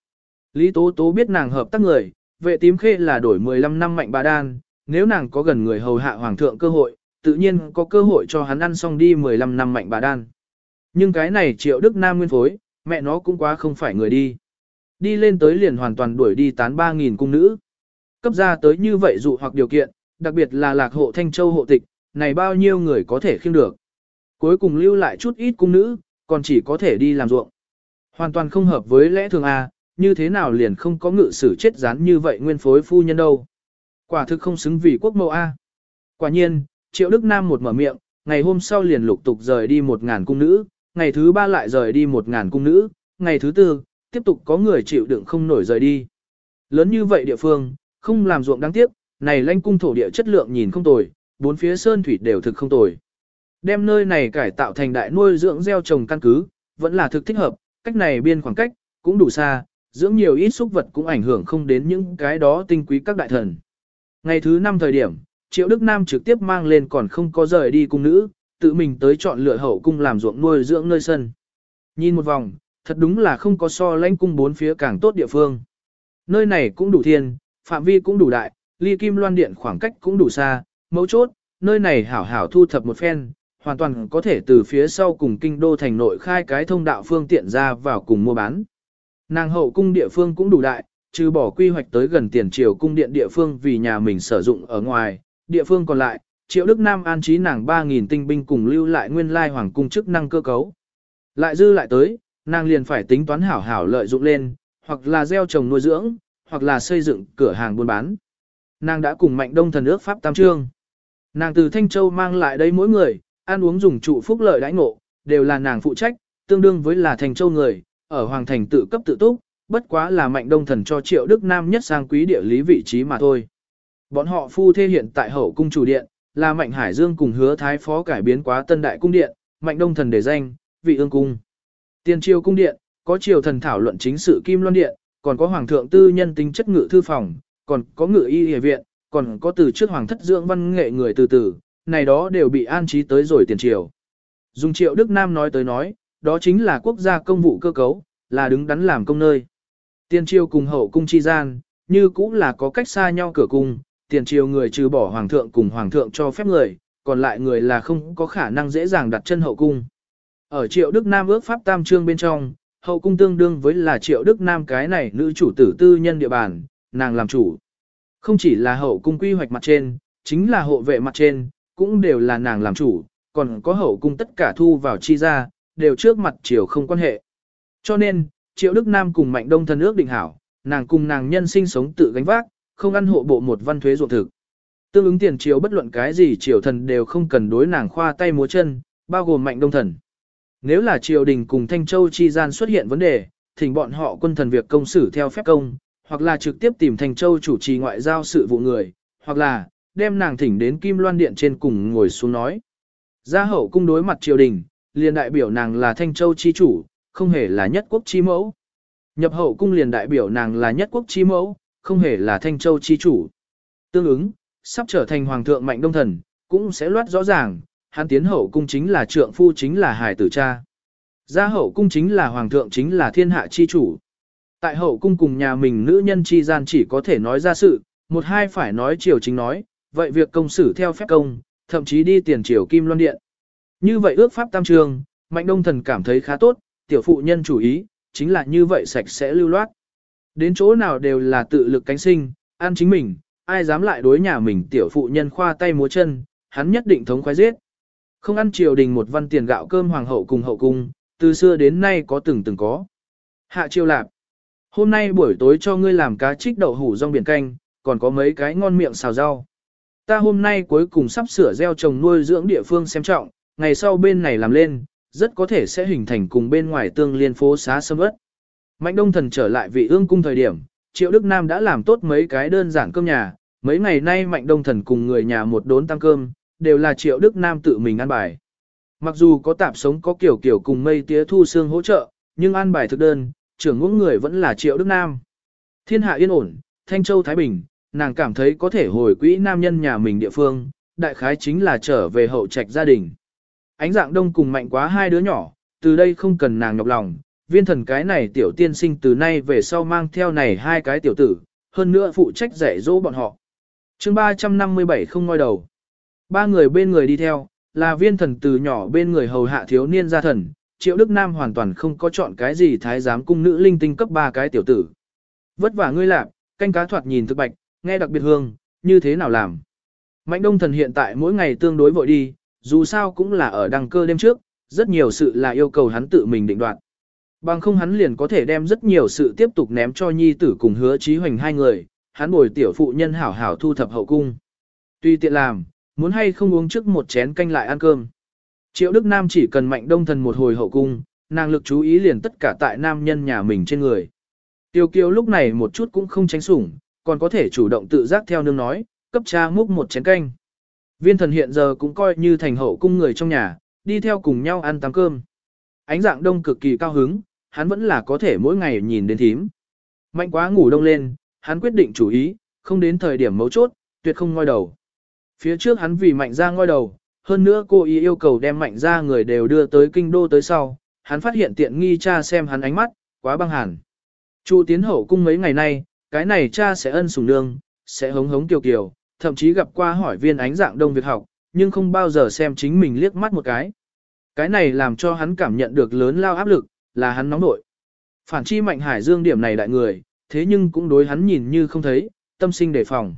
Lý Tố Tố biết nàng hợp tác người, vệ tím khê là đổi 15 năm mạnh bà đan, nếu nàng có gần người hầu hạ hoàng thượng cơ hội, tự nhiên có cơ hội cho hắn ăn xong đi 15 năm mạnh bà đan. Nhưng cái này triệu Đức Nam nguyên phối, mẹ nó cũng quá không phải người đi. Đi lên tới liền hoàn toàn đuổi đi tán 3.000 cung nữ. Cấp ra tới như vậy dụ hoặc điều kiện, đặc biệt là lạc hộ Thanh Châu hộ tịch, này bao nhiêu người có thể khiêm được. Cuối cùng lưu lại chút ít cung nữ, còn chỉ có thể đi làm ruộng. Hoàn toàn không hợp với lẽ thường A, như thế nào liền không có ngự sử chết rán như vậy nguyên phối phu nhân đâu. Quả thực không xứng vì quốc mẫu A. Quả nhiên, Triệu Đức Nam một mở miệng, ngày hôm sau liền lục tục rời đi một ngàn cung nữ, ngày thứ ba lại rời đi một ngàn cung nữ, ngày thứ tư, tiếp tục có người chịu đựng không nổi rời đi. Lớn như vậy địa phương, không làm ruộng đáng tiếc, này lanh cung thổ địa chất lượng nhìn không tồi, bốn phía sơn thủy đều thực không tồi. Đem nơi này cải tạo thành đại nuôi dưỡng gieo trồng căn cứ, vẫn là thực thích hợp, cách này biên khoảng cách, cũng đủ xa, dưỡng nhiều ít xúc vật cũng ảnh hưởng không đến những cái đó tinh quý các đại thần. Ngày thứ năm thời điểm, Triệu Đức Nam trực tiếp mang lên còn không có rời đi cung nữ, tự mình tới chọn lựa hậu cung làm ruộng nuôi dưỡng nơi sân. Nhìn một vòng, thật đúng là không có so lãnh cung bốn phía càng tốt địa phương. Nơi này cũng đủ thiên, phạm vi cũng đủ đại, ly kim loan điện khoảng cách cũng đủ xa, mấu chốt, nơi này hảo hảo thu thập một phen, hoàn toàn có thể từ phía sau cùng kinh đô thành nội khai cái thông đạo phương tiện ra vào cùng mua bán. Nàng hậu cung địa phương cũng đủ đại, trừ bỏ quy hoạch tới gần tiền triều cung điện địa phương vì nhà mình sử dụng ở ngoài, địa phương còn lại, triệu Đức Nam an trí nàng 3.000 tinh binh cùng lưu lại nguyên lai hoàng cung chức năng cơ cấu. Lại dư lại tới, nàng liền phải tính toán hảo hảo lợi dụng lên, hoặc là gieo trồng nuôi dưỡng, hoặc là xây dựng cửa hàng buôn bán. Nàng đã cùng mạnh đông thần ước Pháp Tam Trương. Nàng từ Thanh Châu mang lại đây mỗi người, ăn uống dùng trụ phúc lợi đãi ngộ, đều là nàng phụ trách, tương đương với là Thanh Châu người, ở Hoàng Thành tự cấp tự túc, bất quá là mạnh đông thần cho triệu Đức Nam nhất sang quý địa lý vị trí mà thôi. Bọn họ phu thê hiện tại hậu cung chủ điện, là mạnh Hải Dương cùng hứa thái phó cải biến quá tân đại cung điện, mạnh đông thần để danh, vị ương cung. Tiền triều cung điện, có triều thần thảo luận chính sự kim loan điện, còn có hoàng thượng tư nhân tính chất ngự thư phòng, còn có ngự y y viện, còn có từ trước hoàng thất dưỡng văn nghệ người từ từ, này đó đều bị an trí tới rồi tiền triều. Dùng triệu Đức Nam nói tới nói, đó chính là quốc gia công vụ cơ cấu, là đứng đắn làm công nơi. tiên triều cùng hậu cung chi gian, như cũng là có cách xa nhau cửa cung, tiền triều người trừ bỏ hoàng thượng cùng hoàng thượng cho phép người, còn lại người là không có khả năng dễ dàng đặt chân hậu cung. Ở triệu Đức Nam ước pháp tam trương bên trong, hậu cung tương đương với là triệu Đức Nam cái này nữ chủ tử tư nhân địa bàn, nàng làm chủ. Không chỉ là hậu cung quy hoạch mặt trên, chính là hộ vệ mặt trên, cũng đều là nàng làm chủ, còn có hậu cung tất cả thu vào chi ra, đều trước mặt triều không quan hệ. Cho nên, triệu Đức Nam cùng Mạnh Đông thân ước định hảo, nàng cùng nàng nhân sinh sống tự gánh vác, không ăn hộ bộ một văn thuế ruộng thực. Tương ứng tiền triều bất luận cái gì triều thần đều không cần đối nàng khoa tay múa chân, bao gồm mạnh đông thần. Nếu là triều đình cùng Thanh Châu chi gian xuất hiện vấn đề, thỉnh bọn họ quân thần việc công xử theo phép công, hoặc là trực tiếp tìm Thanh Châu chủ trì ngoại giao sự vụ người, hoặc là đem nàng thỉnh đến Kim Loan Điện trên cùng ngồi xuống nói. Gia hậu cung đối mặt triều đình, liền đại biểu nàng là Thanh Châu chi chủ, không hề là nhất quốc chi mẫu. Nhập hậu cung liền đại biểu nàng là nhất quốc chi mẫu, không hề là Thanh Châu chi chủ. Tương ứng, sắp trở thành hoàng thượng mạnh đông thần, cũng sẽ loát rõ ràng, hắn tiến hậu cung chính là trượng phu chính là hài tử cha. Gia hậu cung chính là hoàng thượng chính là thiên hạ chi chủ. Tại hậu cung cùng nhà mình nữ nhân chi gian chỉ có thể nói ra sự, một hai phải nói triều chính nói, vậy việc công xử theo phép công, thậm chí đi tiền triều kim loan điện. Như vậy ước pháp tam trường, mạnh đông thần cảm thấy khá tốt, tiểu phụ nhân chủ ý, chính là như vậy sạch sẽ lưu loát. Đến chỗ nào đều là tự lực cánh sinh, ăn chính mình, ai dám lại đối nhà mình tiểu phụ nhân khoa tay múa chân, hắn nhất định thống khoái giết. Không ăn triều đình một văn tiền gạo cơm hoàng hậu cùng hậu cung, từ xưa đến nay có từng từng có. Hạ triều lạp. Hôm nay buổi tối cho ngươi làm cá trích đậu hủ rong biển canh, còn có mấy cái ngon miệng xào rau. Ta hôm nay cuối cùng sắp sửa gieo trồng nuôi dưỡng địa phương xem trọng, ngày sau bên này làm lên, rất có thể sẽ hình thành cùng bên ngoài tương liên phố xá sâm ất. Mạnh đông thần trở lại vị ương cung thời điểm, Triệu Đức Nam đã làm tốt mấy cái đơn giản cơm nhà, mấy ngày nay Mạnh đông thần cùng người nhà một đốn tăng cơm, đều là Triệu Đức Nam tự mình ăn bài. Mặc dù có tạp sống có kiểu kiểu cùng mây tía thu xương hỗ trợ, nhưng ăn bài thực đơn, trưởng ngũ người vẫn là Triệu Đức Nam. Thiên hạ yên ổn, Thanh Châu Thái Bình, nàng cảm thấy có thể hồi quỹ nam nhân nhà mình địa phương, đại khái chính là trở về hậu trạch gia đình. Ánh dạng đông cùng mạnh quá hai đứa nhỏ, từ đây không cần nàng nhọc lòng, viên thần cái này tiểu tiên sinh từ nay về sau mang theo này hai cái tiểu tử, hơn nữa phụ trách dạy dỗ bọn họ. chương 357 không ngoi đầu. Ba người bên người đi theo, là viên thần từ nhỏ bên người hầu hạ thiếu niên gia thần, triệu Đức Nam hoàn toàn không có chọn cái gì thái giám cung nữ linh tinh cấp ba cái tiểu tử. Vất vả ngươi làm, canh cá thoạt nhìn thực bạch, nghe đặc biệt hương, như thế nào làm. Mạnh đông thần hiện tại mỗi ngày tương đối vội đi, dù sao cũng là ở đăng cơ đêm trước, rất nhiều sự là yêu cầu hắn tự mình định đoạt. Bằng không hắn liền có thể đem rất nhiều sự tiếp tục ném cho nhi tử cùng hứa trí hoành hai người, hắn bồi tiểu phụ nhân hảo hảo thu thập hậu cung. Tuy tiện làm, muốn hay không uống trước một chén canh lại ăn cơm. Triệu Đức Nam chỉ cần mạnh đông thần một hồi hậu cung, nàng lực chú ý liền tất cả tại nam nhân nhà mình trên người. Tiêu kiều lúc này một chút cũng không tránh sủng, còn có thể chủ động tự giác theo nương nói, cấp cha múc một chén canh. Viên thần hiện giờ cũng coi như thành hậu cung người trong nhà, đi theo cùng nhau ăn tắm cơm. Ánh dạng đông cực kỳ cao hứng, hắn vẫn là có thể mỗi ngày nhìn đến thím. Mạnh quá ngủ đông lên, hắn quyết định chủ ý, không đến thời điểm mấu chốt, tuyệt không ngoi đầu. Phía trước hắn vì mạnh ra ngoi đầu, hơn nữa cô ý yêu cầu đem mạnh ra người đều đưa tới kinh đô tới sau, hắn phát hiện tiện nghi cha xem hắn ánh mắt, quá băng hẳn. Chu tiến hậu cung mấy ngày nay, cái này cha sẽ ân sủng nương, sẽ hống hống kiều kiều, thậm chí gặp qua hỏi viên ánh dạng đông việc học, nhưng không bao giờ xem chính mình liếc mắt một cái. Cái này làm cho hắn cảm nhận được lớn lao áp lực, là hắn nóng nội. Phản chi mạnh hải dương điểm này đại người, thế nhưng cũng đối hắn nhìn như không thấy, tâm sinh đề phòng.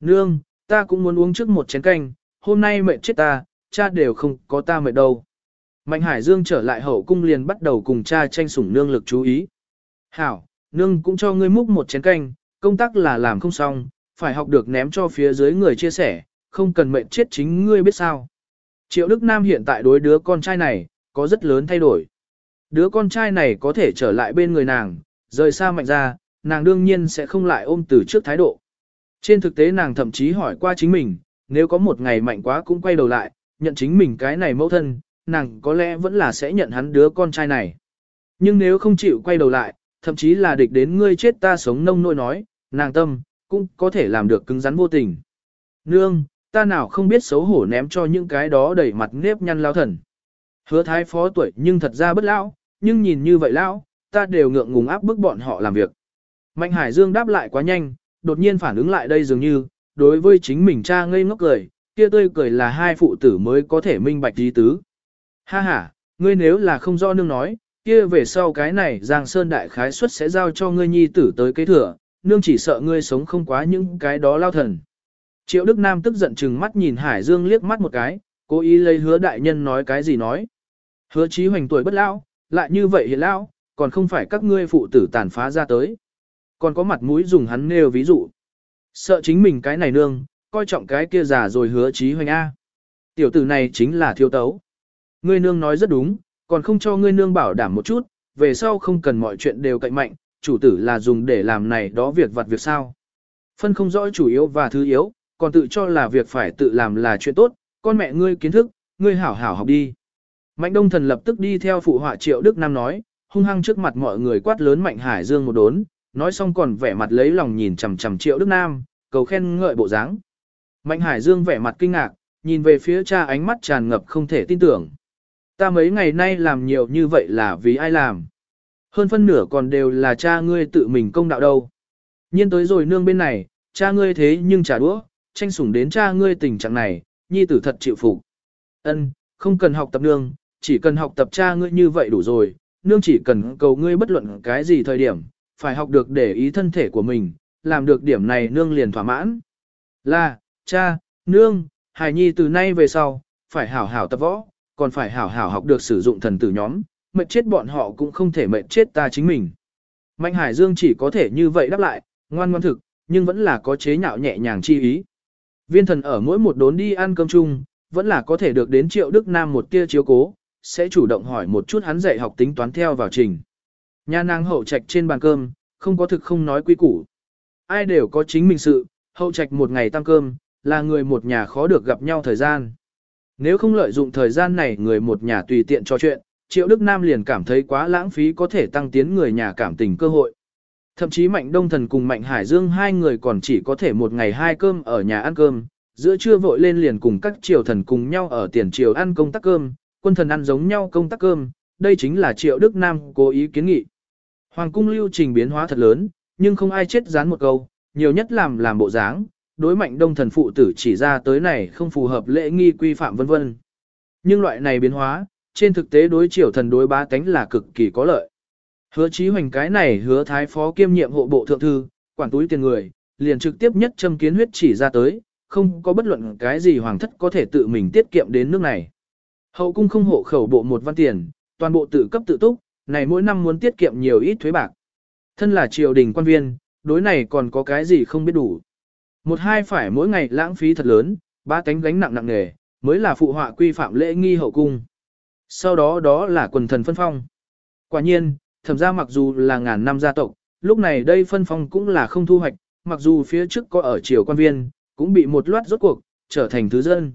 Nương, ta cũng muốn uống trước một chén canh, hôm nay mệt chết ta, cha đều không có ta mệt đâu. Mạnh hải dương trở lại hậu cung liền bắt đầu cùng cha tranh sủng nương lực chú ý. Hảo, nương cũng cho ngươi múc một chén canh, công tác là làm không xong, phải học được ném cho phía dưới người chia sẻ, không cần mệnh chết chính ngươi biết sao. Triệu Đức Nam hiện tại đối đứa con trai này, có rất lớn thay đổi. Đứa con trai này có thể trở lại bên người nàng, rời xa mạnh ra, nàng đương nhiên sẽ không lại ôm từ trước thái độ. Trên thực tế nàng thậm chí hỏi qua chính mình, nếu có một ngày mạnh quá cũng quay đầu lại, nhận chính mình cái này mẫu thân, nàng có lẽ vẫn là sẽ nhận hắn đứa con trai này. Nhưng nếu không chịu quay đầu lại, thậm chí là địch đến ngươi chết ta sống nông nỗi nói, nàng tâm, cũng có thể làm được cứng rắn vô tình. Nương, ta nào không biết xấu hổ ném cho những cái đó đầy mặt nếp nhăn lao thần. Hứa thái phó tuổi nhưng thật ra bất lão, nhưng nhìn như vậy lão, ta đều ngượng ngùng áp bức bọn họ làm việc. Mạnh Hải Dương đáp lại quá nhanh, đột nhiên phản ứng lại đây dường như, đối với chính mình cha ngây ngốc cười, kia tươi cười là hai phụ tử mới có thể minh bạch ý tứ. Ha ha, ngươi nếu là không do nương nói, kia về sau cái này Giang Sơn Đại Khái suất sẽ giao cho ngươi nhi tử tới kế thừa, nương chỉ sợ ngươi sống không quá những cái đó lao thần. Triệu Đức Nam tức giận chừng mắt nhìn Hải Dương liếc mắt một cái, cố ý lấy hứa đại nhân nói cái gì nói. Hứa chí hoành tuổi bất lão, lại như vậy hiện lão, còn không phải các ngươi phụ tử tàn phá ra tới. Còn có mặt mũi dùng hắn nêu ví dụ. Sợ chính mình cái này nương, coi trọng cái kia già rồi hứa chí hoành A. Tiểu tử này chính là thiếu tấu. Ngươi nương nói rất đúng, còn không cho ngươi nương bảo đảm một chút, về sau không cần mọi chuyện đều cạnh mạnh, chủ tử là dùng để làm này đó việc vặt việc sao. Phân không rõ chủ yếu và thứ yếu, còn tự cho là việc phải tự làm là chuyện tốt, con mẹ ngươi kiến thức, ngươi hảo hảo học đi. Mạnh Đông Thần lập tức đi theo phụ họa Triệu Đức Nam nói, hung hăng trước mặt mọi người quát lớn Mạnh Hải Dương một đốn, nói xong còn vẻ mặt lấy lòng nhìn chằm chằm Triệu Đức Nam, cầu khen ngợi bộ dáng. Mạnh Hải Dương vẻ mặt kinh ngạc, nhìn về phía cha ánh mắt tràn ngập không thể tin tưởng. Ta mấy ngày nay làm nhiều như vậy là vì ai làm? Hơn phân nửa còn đều là cha ngươi tự mình công đạo đâu. Nhiên tới rồi nương bên này, cha ngươi thế nhưng trả đũa, tranh sủng đến cha ngươi tình trạng này, nhi tử thật chịu phục. Ân, không cần học tập nương, chỉ cần học tập cha ngươi như vậy đủ rồi, nương chỉ cần cầu ngươi bất luận cái gì thời điểm, phải học được để ý thân thể của mình, làm được điểm này nương liền thỏa mãn. Là, cha, nương, hài nhi từ nay về sau, phải hảo hảo tập võ, còn phải hảo hảo học được sử dụng thần tử nhóm, mệt chết bọn họ cũng không thể mệt chết ta chính mình. Mạnh Hải Dương chỉ có thể như vậy đáp lại, ngoan ngoan thực, nhưng vẫn là có chế nhạo nhẹ nhàng chi ý. Viên thần ở mỗi một đốn đi ăn cơm chung, vẫn là có thể được đến triệu Đức Nam một tia chiếu cố, sẽ chủ động hỏi một chút hắn dạy học tính toán theo vào trình. Nhà nàng hậu trạch trên bàn cơm, không có thực không nói quy củ. Ai đều có chính mình sự, hậu trạch một ngày tăng cơm, là người một nhà khó được gặp nhau thời gian. Nếu không lợi dụng thời gian này người một nhà tùy tiện trò chuyện, Triệu Đức Nam liền cảm thấy quá lãng phí có thể tăng tiến người nhà cảm tình cơ hội. Thậm chí Mạnh Đông Thần cùng Mạnh Hải Dương hai người còn chỉ có thể một ngày hai cơm ở nhà ăn cơm, giữa trưa vội lên liền cùng các triều thần cùng nhau ở tiền triều ăn công tác cơm, quân thần ăn giống nhau công tác cơm, đây chính là Triệu Đức Nam cố ý kiến nghị. Hoàng cung lưu trình biến hóa thật lớn, nhưng không ai chết dán một câu, nhiều nhất làm làm bộ dáng, đối mạnh đông thần phụ tử chỉ ra tới này không phù hợp lễ nghi quy phạm vân vân. Nhưng loại này biến hóa, trên thực tế đối triều thần đối ba tánh là cực kỳ có lợi. Hứa chí hoành cái này hứa thái phó kiêm nhiệm hộ bộ thượng thư, quản túi tiền người, liền trực tiếp nhất châm kiến huyết chỉ ra tới, không có bất luận cái gì hoàng thất có thể tự mình tiết kiệm đến nước này. Hậu cung không hộ khẩu bộ một văn tiền, toàn bộ tự cấp tự túc, này mỗi năm muốn tiết kiệm nhiều ít thuế bạc. Thân là triều đình quan viên, đối này còn có cái gì không biết đủ. Một hai phải mỗi ngày lãng phí thật lớn, ba cánh gánh nặng nặng nề, mới là phụ họa quy phạm lễ nghi hậu cung. Sau đó đó là quần thần phân phong. Quả nhiên, thẩm ra mặc dù là ngàn năm gia tộc, lúc này đây phân phong cũng là không thu hoạch, mặc dù phía trước có ở triều quan viên, cũng bị một loạt rốt cuộc, trở thành thứ dân.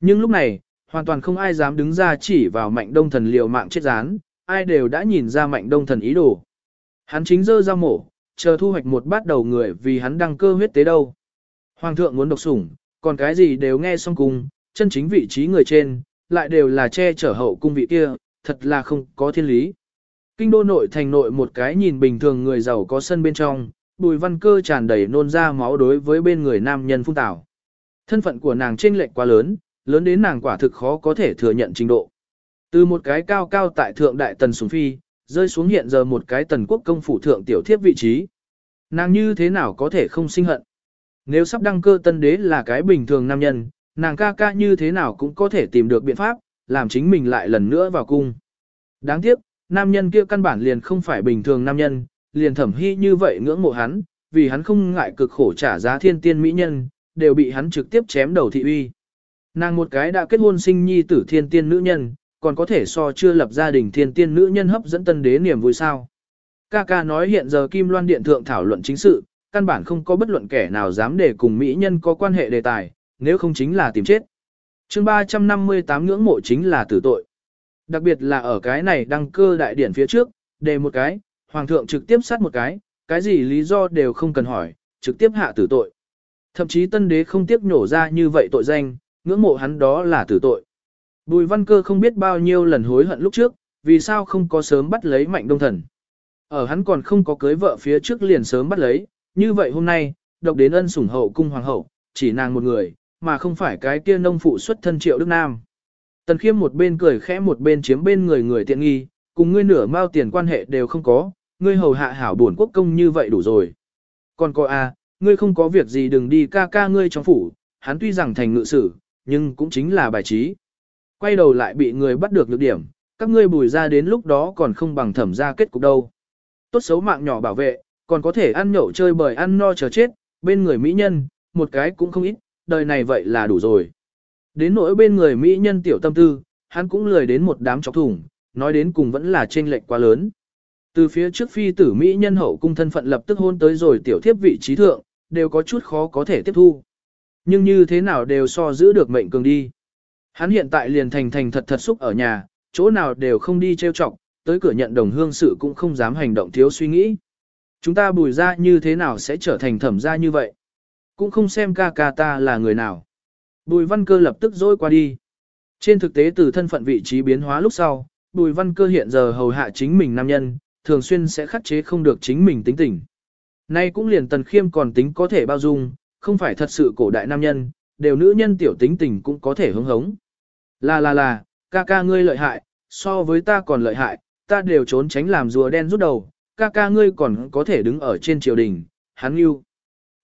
Nhưng lúc này, hoàn toàn không ai dám đứng ra chỉ vào mạnh đông thần liều mạng chết rán, ai đều đã nhìn ra mạnh đông thần ý đồ. Hắn chính dơ ra mổ, chờ thu hoạch một bát đầu người vì hắn đăng cơ huyết tế đâu. Hoàng thượng muốn độc sủng, còn cái gì đều nghe xong cùng, chân chính vị trí người trên, lại đều là che chở hậu cung vị kia, thật là không có thiên lý. Kinh đô nội thành nội một cái nhìn bình thường người giàu có sân bên trong, bùi văn cơ tràn đầy nôn ra máu đối với bên người nam nhân phung tảo. Thân phận của nàng chênh lệch quá lớn, lớn đến nàng quả thực khó có thể thừa nhận trình độ. Từ một cái cao cao tại thượng đại tần xuống phi, rơi xuống hiện giờ một cái tần quốc công phủ thượng tiểu thiếp vị trí. Nàng như thế nào có thể không sinh hận? Nếu sắp đăng cơ tân đế là cái bình thường nam nhân, nàng ca ca như thế nào cũng có thể tìm được biện pháp, làm chính mình lại lần nữa vào cung. Đáng tiếc, nam nhân kia căn bản liền không phải bình thường nam nhân, liền thẩm hy như vậy ngưỡng mộ hắn, vì hắn không ngại cực khổ trả giá thiên tiên mỹ nhân, đều bị hắn trực tiếp chém đầu thị uy. Nàng một cái đã kết hôn sinh nhi tử thiên tiên nữ nhân, còn có thể so chưa lập gia đình thiên tiên nữ nhân hấp dẫn tân đế niềm vui sao. Ca ca nói hiện giờ Kim Loan Điện Thượng thảo luận chính sự, căn bản không có bất luận kẻ nào dám để cùng mỹ nhân có quan hệ đề tài, nếu không chính là tìm chết. chương 358 ngưỡng mộ chính là tử tội. Đặc biệt là ở cái này đăng cơ đại điển phía trước, đề một cái, hoàng thượng trực tiếp sát một cái, cái gì lý do đều không cần hỏi, trực tiếp hạ tử tội. Thậm chí tân đế không tiếc nhổ ra như vậy tội danh, ngưỡng mộ hắn đó là tử tội. Bùi văn cơ không biết bao nhiêu lần hối hận lúc trước, vì sao không có sớm bắt lấy mạnh đông thần. Ở hắn còn không có cưới vợ phía trước liền sớm bắt lấy, như vậy hôm nay, độc đến ân sủng hậu cung hoàng hậu, chỉ nàng một người, mà không phải cái kia nông phụ xuất thân triệu Đức Nam. Tần khiêm một bên cười khẽ một bên chiếm bên người người tiện nghi, cùng ngươi nửa mao tiền quan hệ đều không có, ngươi hầu hạ hảo buồn quốc công như vậy đủ rồi. Còn coi a, à, ngươi không có việc gì đừng đi ca ca ngươi trong phủ, hắn tuy rằng thành ngự sử, nhưng cũng chính là bài trí. Quay đầu lại bị người bắt được lược điểm, các ngươi bùi ra đến lúc đó còn không bằng thẩm ra kết cục đâu. Tốt xấu mạng nhỏ bảo vệ, còn có thể ăn nhậu chơi bời ăn no chờ chết, bên người mỹ nhân, một cái cũng không ít, đời này vậy là đủ rồi. Đến nỗi bên người Mỹ nhân tiểu tâm tư, hắn cũng lười đến một đám chọc thủng, nói đến cùng vẫn là chênh lệch quá lớn. Từ phía trước phi tử Mỹ nhân hậu cung thân phận lập tức hôn tới rồi tiểu thiếp vị trí thượng, đều có chút khó có thể tiếp thu. Nhưng như thế nào đều so giữ được mệnh cường đi. Hắn hiện tại liền thành thành thật thật xúc ở nhà, chỗ nào đều không đi trêu chọc, tới cửa nhận đồng hương sự cũng không dám hành động thiếu suy nghĩ. Chúng ta bùi ra như thế nào sẽ trở thành thẩm gia như vậy? Cũng không xem ca ca ta là người nào. Bùi văn cơ lập tức dối qua đi. Trên thực tế từ thân phận vị trí biến hóa lúc sau, bùi văn cơ hiện giờ hầu hạ chính mình nam nhân, thường xuyên sẽ khắc chế không được chính mình tính tình. Nay cũng liền tần khiêm còn tính có thể bao dung, không phải thật sự cổ đại nam nhân, đều nữ nhân tiểu tính tình cũng có thể hứng hống. Là là là, ca ca ngươi lợi hại, so với ta còn lợi hại, ta đều trốn tránh làm rùa đen rút đầu, ca ca ngươi còn có thể đứng ở trên triều đình, hắn yêu.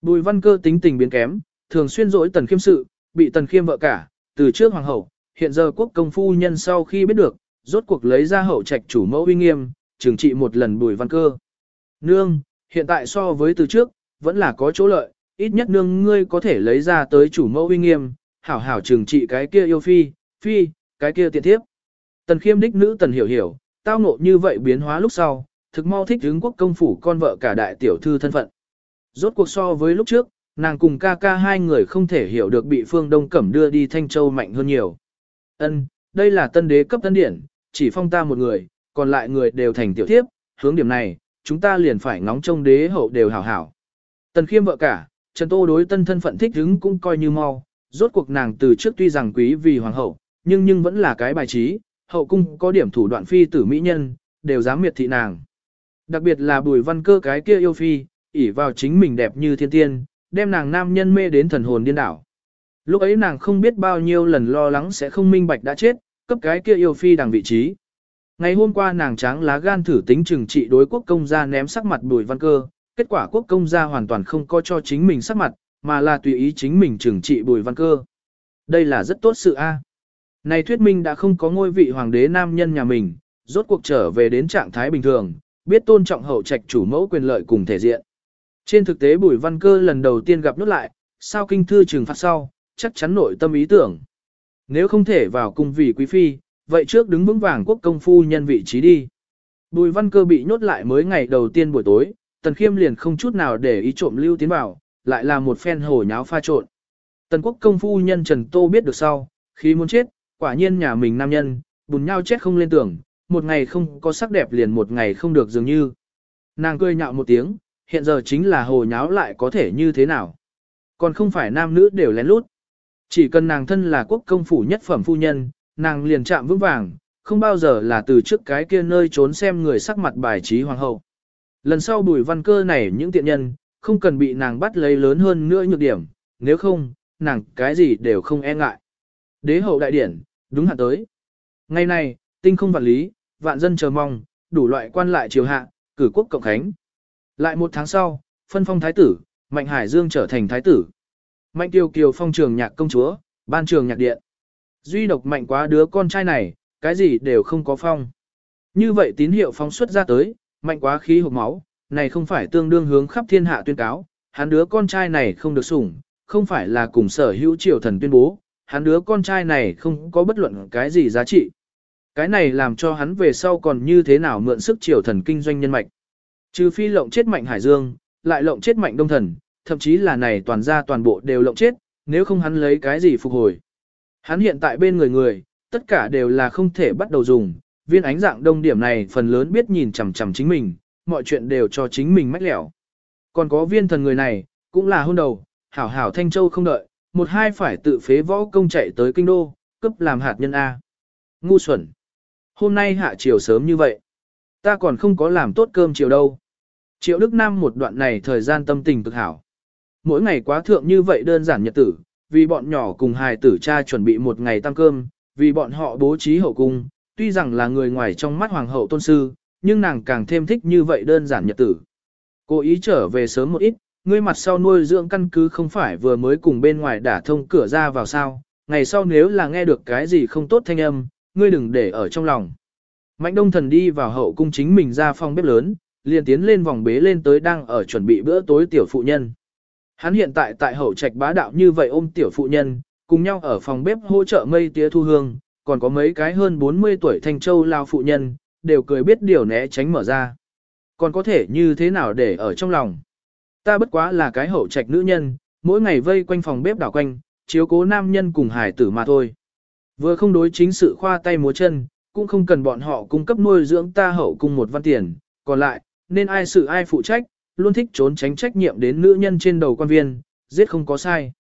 Bùi văn cơ tính tình biến kém, thường xuyên dỗi tần khiêm sự, bị tần khiêm vợ cả, từ trước hoàng hậu, hiện giờ quốc công phu nhân sau khi biết được, rốt cuộc lấy ra hậu trạch chủ mẫu uy nghiêm, trừng trị một lần bùi văn cơ. Nương, hiện tại so với từ trước, vẫn là có chỗ lợi, ít nhất nương ngươi có thể lấy ra tới chủ mẫu uy nghiêm, hảo hảo trừng trị cái kia yêu phi, phi, cái kia tiện thiếp. Tần khiêm đích nữ tần hiểu hiểu, tao ngộ như vậy biến hóa lúc sau, thực mau thích hướng quốc công phủ con vợ cả đại tiểu thư thân phận. Rốt cuộc so với lúc trước, nàng cùng ca ca hai người không thể hiểu được bị phương Đông Cẩm đưa đi Thanh Châu mạnh hơn nhiều. Ân, đây là tân đế cấp tân điển, chỉ phong ta một người, còn lại người đều thành tiểu thiếp, hướng điểm này, chúng ta liền phải ngóng trông đế hậu đều hảo hảo. Tần khiêm vợ cả, Trần Tô đối tân thân phận thích hứng cũng coi như mau, rốt cuộc nàng từ trước tuy rằng quý vì hoàng hậu, nhưng nhưng vẫn là cái bài trí, hậu cung có điểm thủ đoạn phi tử mỹ nhân, đều dám miệt thị nàng. Đặc biệt là bùi văn cơ cái kia yêu phi, ỷ vào chính mình đẹp như thiên tiên, đem nàng nam nhân mê đến thần hồn điên đảo. Lúc ấy nàng không biết bao nhiêu lần lo lắng sẽ không minh bạch đã chết, cấp cái kia yêu phi đằng vị trí. Ngày hôm qua nàng tráng lá gan thử tính trừng trị đối quốc công gia ném sắc mặt bùi văn cơ, kết quả quốc công gia hoàn toàn không có cho chính mình sắc mặt, mà là tùy ý chính mình trừng trị bùi văn cơ. Đây là rất tốt sự a. À. Này thuyết minh đã không có ngôi vị hoàng đế nam nhân nhà mình, rốt cuộc trở về đến trạng thái bình thường, biết tôn trọng hậu trạch chủ mẫu quyền lợi cùng thể diện. Trên thực tế bùi văn cơ lần đầu tiên gặp nút lại, sao kinh thư trừng phạt sau, chắc chắn nội tâm ý tưởng. Nếu không thể vào cung vì quý phi, vậy trước đứng vững vàng quốc công phu nhân vị trí đi. Bùi văn cơ bị nhốt lại mới ngày đầu tiên buổi tối, tần khiêm liền không chút nào để ý trộm lưu tiến vào, lại là một phen hồ nháo pha trộn. Tần quốc công phu nhân Trần Tô biết được sau, khi muốn chết, quả nhiên nhà mình nam nhân, bùn nhau chết không lên tưởng, một ngày không có sắc đẹp liền một ngày không được dường như. Nàng cười nhạo một tiếng, hiện giờ chính là hồ nháo lại có thể như thế nào. Còn không phải nam nữ đều lén lút. Chỉ cần nàng thân là quốc công phủ nhất phẩm phu nhân, nàng liền chạm vững vàng, không bao giờ là từ trước cái kia nơi trốn xem người sắc mặt bài trí hoàng hậu. Lần sau bùi văn cơ này những tiện nhân, không cần bị nàng bắt lấy lớn hơn nữa nhược điểm, nếu không, nàng cái gì đều không e ngại. Đế hậu đại điển, đúng hạn tới. Ngày này, tinh không vạn lý, vạn dân chờ mong, đủ loại quan lại triều hạ, cử quốc cộng khánh. Lại một tháng sau, phân phong thái tử, Mạnh Hải Dương trở thành thái tử. Mạnh Tiêu Kiều phong trường nhạc công chúa, ban trường nhạc điện. Duy độc mạnh quá đứa con trai này, cái gì đều không có phong. Như vậy tín hiệu phóng xuất ra tới, mạnh quá khí hộp máu, này không phải tương đương hướng khắp thiên hạ tuyên cáo, hắn đứa con trai này không được sủng, không phải là cùng sở hữu triều thần tuyên bố, hắn đứa con trai này không có bất luận cái gì giá trị. Cái này làm cho hắn về sau còn như thế nào mượn sức triều thần kinh doanh nhân mạch. Trừ phi lộng chết mạnh Hải Dương, lại lộng chết mạnh Đông Thần, thậm chí là này toàn ra toàn bộ đều lộng chết, nếu không hắn lấy cái gì phục hồi. Hắn hiện tại bên người người, tất cả đều là không thể bắt đầu dùng, viên ánh dạng đông điểm này phần lớn biết nhìn chằm chằm chính mình, mọi chuyện đều cho chính mình mách lẻo. Còn có viên thần người này, cũng là hôn đầu, hảo hảo Thanh Châu không đợi, một hai phải tự phế võ công chạy tới kinh đô, cấp làm hạt nhân A. Ngu xuẩn. Hôm nay hạ chiều sớm như vậy. Ta còn không có làm tốt cơm chiều đâu. Triệu Đức Nam một đoạn này thời gian tâm tình cực hảo. Mỗi ngày quá thượng như vậy đơn giản nhật tử, vì bọn nhỏ cùng hài tử cha chuẩn bị một ngày tăng cơm, vì bọn họ bố trí hậu cung, tuy rằng là người ngoài trong mắt hoàng hậu tôn sư, nhưng nàng càng thêm thích như vậy đơn giản nhật tử. Cô ý trở về sớm một ít, ngươi mặt sau nuôi dưỡng căn cứ không phải vừa mới cùng bên ngoài đả thông cửa ra vào sao, ngày sau nếu là nghe được cái gì không tốt thanh âm, ngươi đừng để ở trong lòng. Mạnh đông thần đi vào hậu cung chính mình ra phòng bếp lớn, liền tiến lên vòng bế lên tới đang ở chuẩn bị bữa tối tiểu phụ nhân. Hắn hiện tại tại hậu trạch bá đạo như vậy ôm tiểu phụ nhân, cùng nhau ở phòng bếp hỗ trợ mây tía thu hương, còn có mấy cái hơn 40 tuổi thanh châu lao phụ nhân, đều cười biết điều né tránh mở ra. Còn có thể như thế nào để ở trong lòng. Ta bất quá là cái hậu trạch nữ nhân, mỗi ngày vây quanh phòng bếp đảo quanh, chiếu cố nam nhân cùng hải tử mà thôi. Vừa không đối chính sự khoa tay múa chân, cũng không cần bọn họ cung cấp nuôi dưỡng ta hậu cung một văn tiền, còn lại, nên ai sự ai phụ trách, luôn thích trốn tránh trách nhiệm đến nữ nhân trên đầu quan viên, giết không có sai.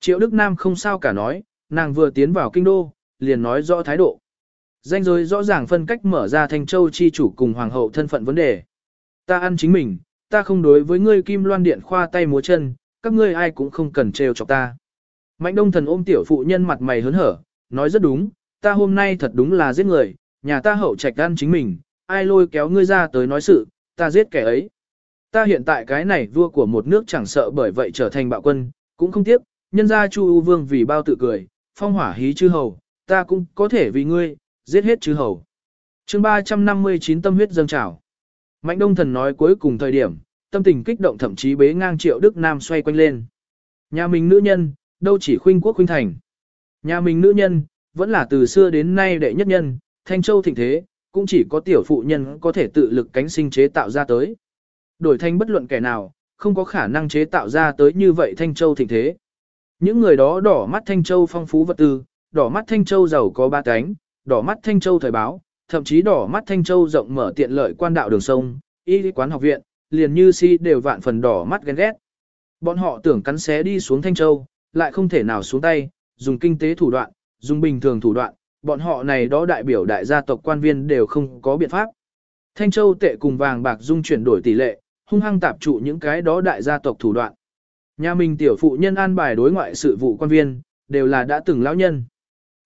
Triệu Đức Nam không sao cả nói, nàng vừa tiến vào kinh đô, liền nói rõ thái độ. Danh giới rõ ràng phân cách mở ra Thanh Châu chi chủ cùng hoàng hậu thân phận vấn đề. Ta ăn chính mình, ta không đối với ngươi kim loan điện khoa tay múa chân, các ngươi ai cũng không cần trêu chọc ta. Mạnh đông thần ôm tiểu phụ nhân mặt mày hớn hở, nói rất đúng, ta hôm nay thật đúng là giết người, nhà ta hậu trạch ăn chính mình, ai lôi kéo ngươi ra tới nói sự, ta giết kẻ ấy. Ta hiện tại cái này vua của một nước chẳng sợ bởi vậy trở thành bạo quân, cũng không tiếc, nhân ra Chu U Vương vì bao tự cười, phong hỏa hí chư hầu, ta cũng có thể vì ngươi, giết hết chứ hầu. chương 359 tâm huyết dâng trào. Mạnh đông thần nói cuối cùng thời điểm, tâm tình kích động thậm chí bế ngang triệu Đức Nam xoay quanh lên. Nhà mình nữ nhân, đâu chỉ khuynh quốc khuynh thành. Nhà mình nữ nhân, vẫn là từ xưa đến nay đệ nhất nhân, Thanh Châu thịnh thế, cũng chỉ có tiểu phụ nhân có thể tự lực cánh sinh chế tạo ra tới. Đổi thanh bất luận kẻ nào, không có khả năng chế tạo ra tới như vậy Thanh Châu thịnh thế. Những người đó đỏ mắt Thanh Châu phong phú vật tư, đỏ mắt Thanh Châu giàu có ba cánh, đỏ mắt Thanh Châu thời báo, thậm chí đỏ mắt Thanh Châu rộng mở tiện lợi quan đạo đường sông, y quán học viện, liền như si đều vạn phần đỏ mắt ghen ghét. Bọn họ tưởng cắn xé đi xuống Thanh Châu, lại không thể nào xuống tay, dùng kinh tế thủ đoạn, dùng bình thường thủ đoạn, bọn họ này đó đại biểu đại gia tộc quan viên đều không có biện pháp. Thanh Châu tệ cùng vàng bạc dung chuyển đổi tỷ lệ, hung hăng tạp trụ những cái đó đại gia tộc thủ đoạn. Nhà mình tiểu phụ nhân an bài đối ngoại sự vụ quan viên, đều là đã từng lão nhân.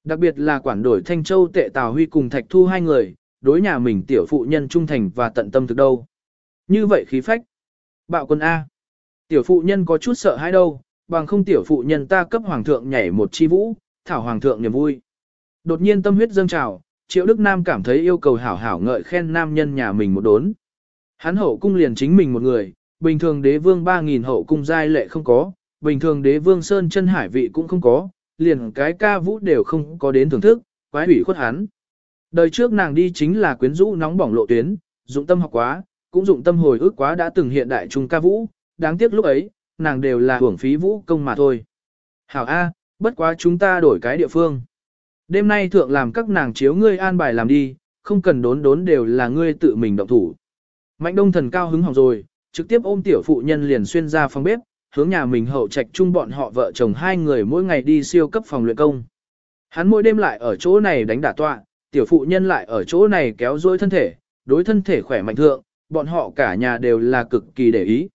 Đặc biệt là quản đổi Thanh Châu tệ Tào Huy cùng Thạch Thu hai người, đối nhà mình tiểu phụ nhân trung thành và tận tâm thực đâu. Như vậy khí phách. Bạo quân A. Tiểu phụ nhân có chút sợ hãi đâu, bằng không tiểu phụ nhân ta cấp hoàng thượng nhảy một chi vũ, thảo hoàng thượng niềm vui. Đột nhiên tâm huyết dâng trào, Triệu Đức Nam cảm thấy yêu cầu hảo hảo ngợi khen nam nhân nhà mình một đốn. Hắn hậu cung liền chính mình một người, bình thường đế vương 3.000 hậu cung giai lệ không có, bình thường đế vương sơn chân hải vị cũng không có, liền cái ca vũ đều không có đến thưởng thức, quái ủy khuất hắn. Đời trước nàng đi chính là quyến rũ nóng bỏng lộ tuyến, dụng tâm học quá, cũng dụng tâm hồi ức quá đã từng hiện đại trung ca vũ, đáng tiếc lúc ấy, nàng đều là hưởng phí vũ công mà thôi. Hảo A, bất quá chúng ta đổi cái địa phương. Đêm nay thượng làm các nàng chiếu ngươi an bài làm đi, không cần đốn đốn đều là ngươi tự mình động thủ. Mạnh đông thần cao hứng hỏng rồi, trực tiếp ôm tiểu phụ nhân liền xuyên ra phòng bếp, hướng nhà mình hậu trạch chung bọn họ vợ chồng hai người mỗi ngày đi siêu cấp phòng luyện công. Hắn mỗi đêm lại ở chỗ này đánh đả tọa, tiểu phụ nhân lại ở chỗ này kéo dối thân thể, đối thân thể khỏe mạnh thượng, bọn họ cả nhà đều là cực kỳ để ý.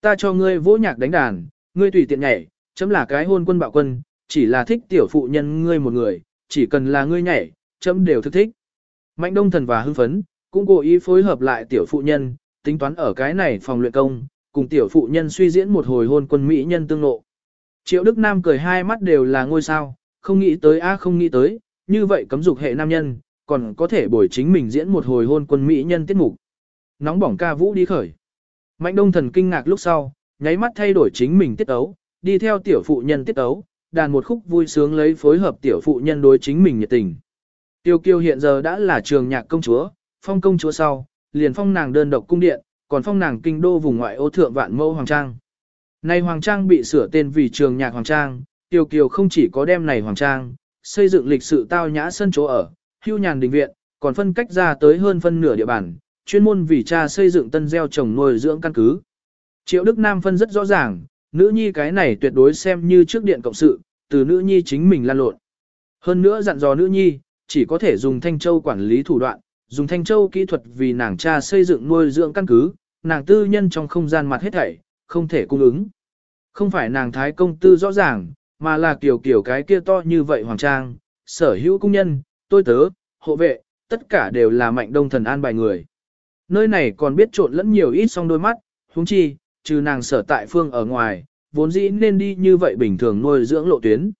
Ta cho ngươi vỗ nhạc đánh đàn, ngươi tùy tiện nhảy, chấm là cái hôn quân bạo quân, chỉ là thích tiểu phụ nhân ngươi một người, chỉ cần là ngươi nhảy, chấm đều thức thích. Mạnh đông thần và hưng phấn, cũng cố ý phối hợp lại tiểu phụ nhân, tính toán ở cái này phòng luyện công, cùng tiểu phụ nhân suy diễn một hồi hôn quân mỹ nhân tương nộ. Triệu Đức Nam cười hai mắt đều là ngôi sao, không nghĩ tới a không nghĩ tới, như vậy cấm dục hệ nam nhân, còn có thể bồi chính mình diễn một hồi hôn quân mỹ nhân tiết mục. Nóng bỏng ca vũ đi khởi. Mạnh đông thần kinh ngạc lúc sau, nháy mắt thay đổi chính mình tiết ấu, đi theo tiểu phụ nhân tiết ấu, đàn một khúc vui sướng lấy phối hợp tiểu phụ nhân đối chính mình nhiệt tình. Tiêu kiêu hiện giờ đã là trường nhạc công chúa, phong công chúa sau, liền phong nàng đơn độc cung điện, còn phong nàng kinh đô vùng ngoại ô thượng vạn mẫu hoàng trang. Này hoàng trang bị sửa tên vì trường nhạc hoàng trang, tiêu kiều không chỉ có đem này hoàng trang, xây dựng lịch sự tao nhã sân chỗ ở, hưu nhàn đình viện, còn phân cách ra tới hơn phân nửa địa bàn, chuyên môn vì cha xây dựng tân gieo trồng nuôi dưỡng căn cứ. Triệu Đức Nam phân rất rõ ràng, nữ nhi cái này tuyệt đối xem như trước điện cộng sự, từ nữ nhi chính mình lan lộn. Hơn nữa dặn dò nữ nhi, chỉ có thể dùng Thanh Châu quản lý thủ đoạn, dùng Thanh Châu kỹ thuật vì nàng cha xây dựng nuôi dưỡng căn cứ, nàng tư nhân trong không gian mặt hết thảy, không thể cung ứng. Không phải nàng thái công tư rõ ràng, mà là kiểu kiểu cái kia to như vậy hoàng trang, sở hữu công nhân, tôi tớ, hộ vệ, tất cả đều là mạnh đông thần an bài người. Nơi này còn biết trộn lẫn nhiều ít song đôi mắt, huống chi, trừ nàng sở tại phương ở ngoài, vốn dĩ nên đi như vậy bình thường nuôi dưỡng lộ tuyến.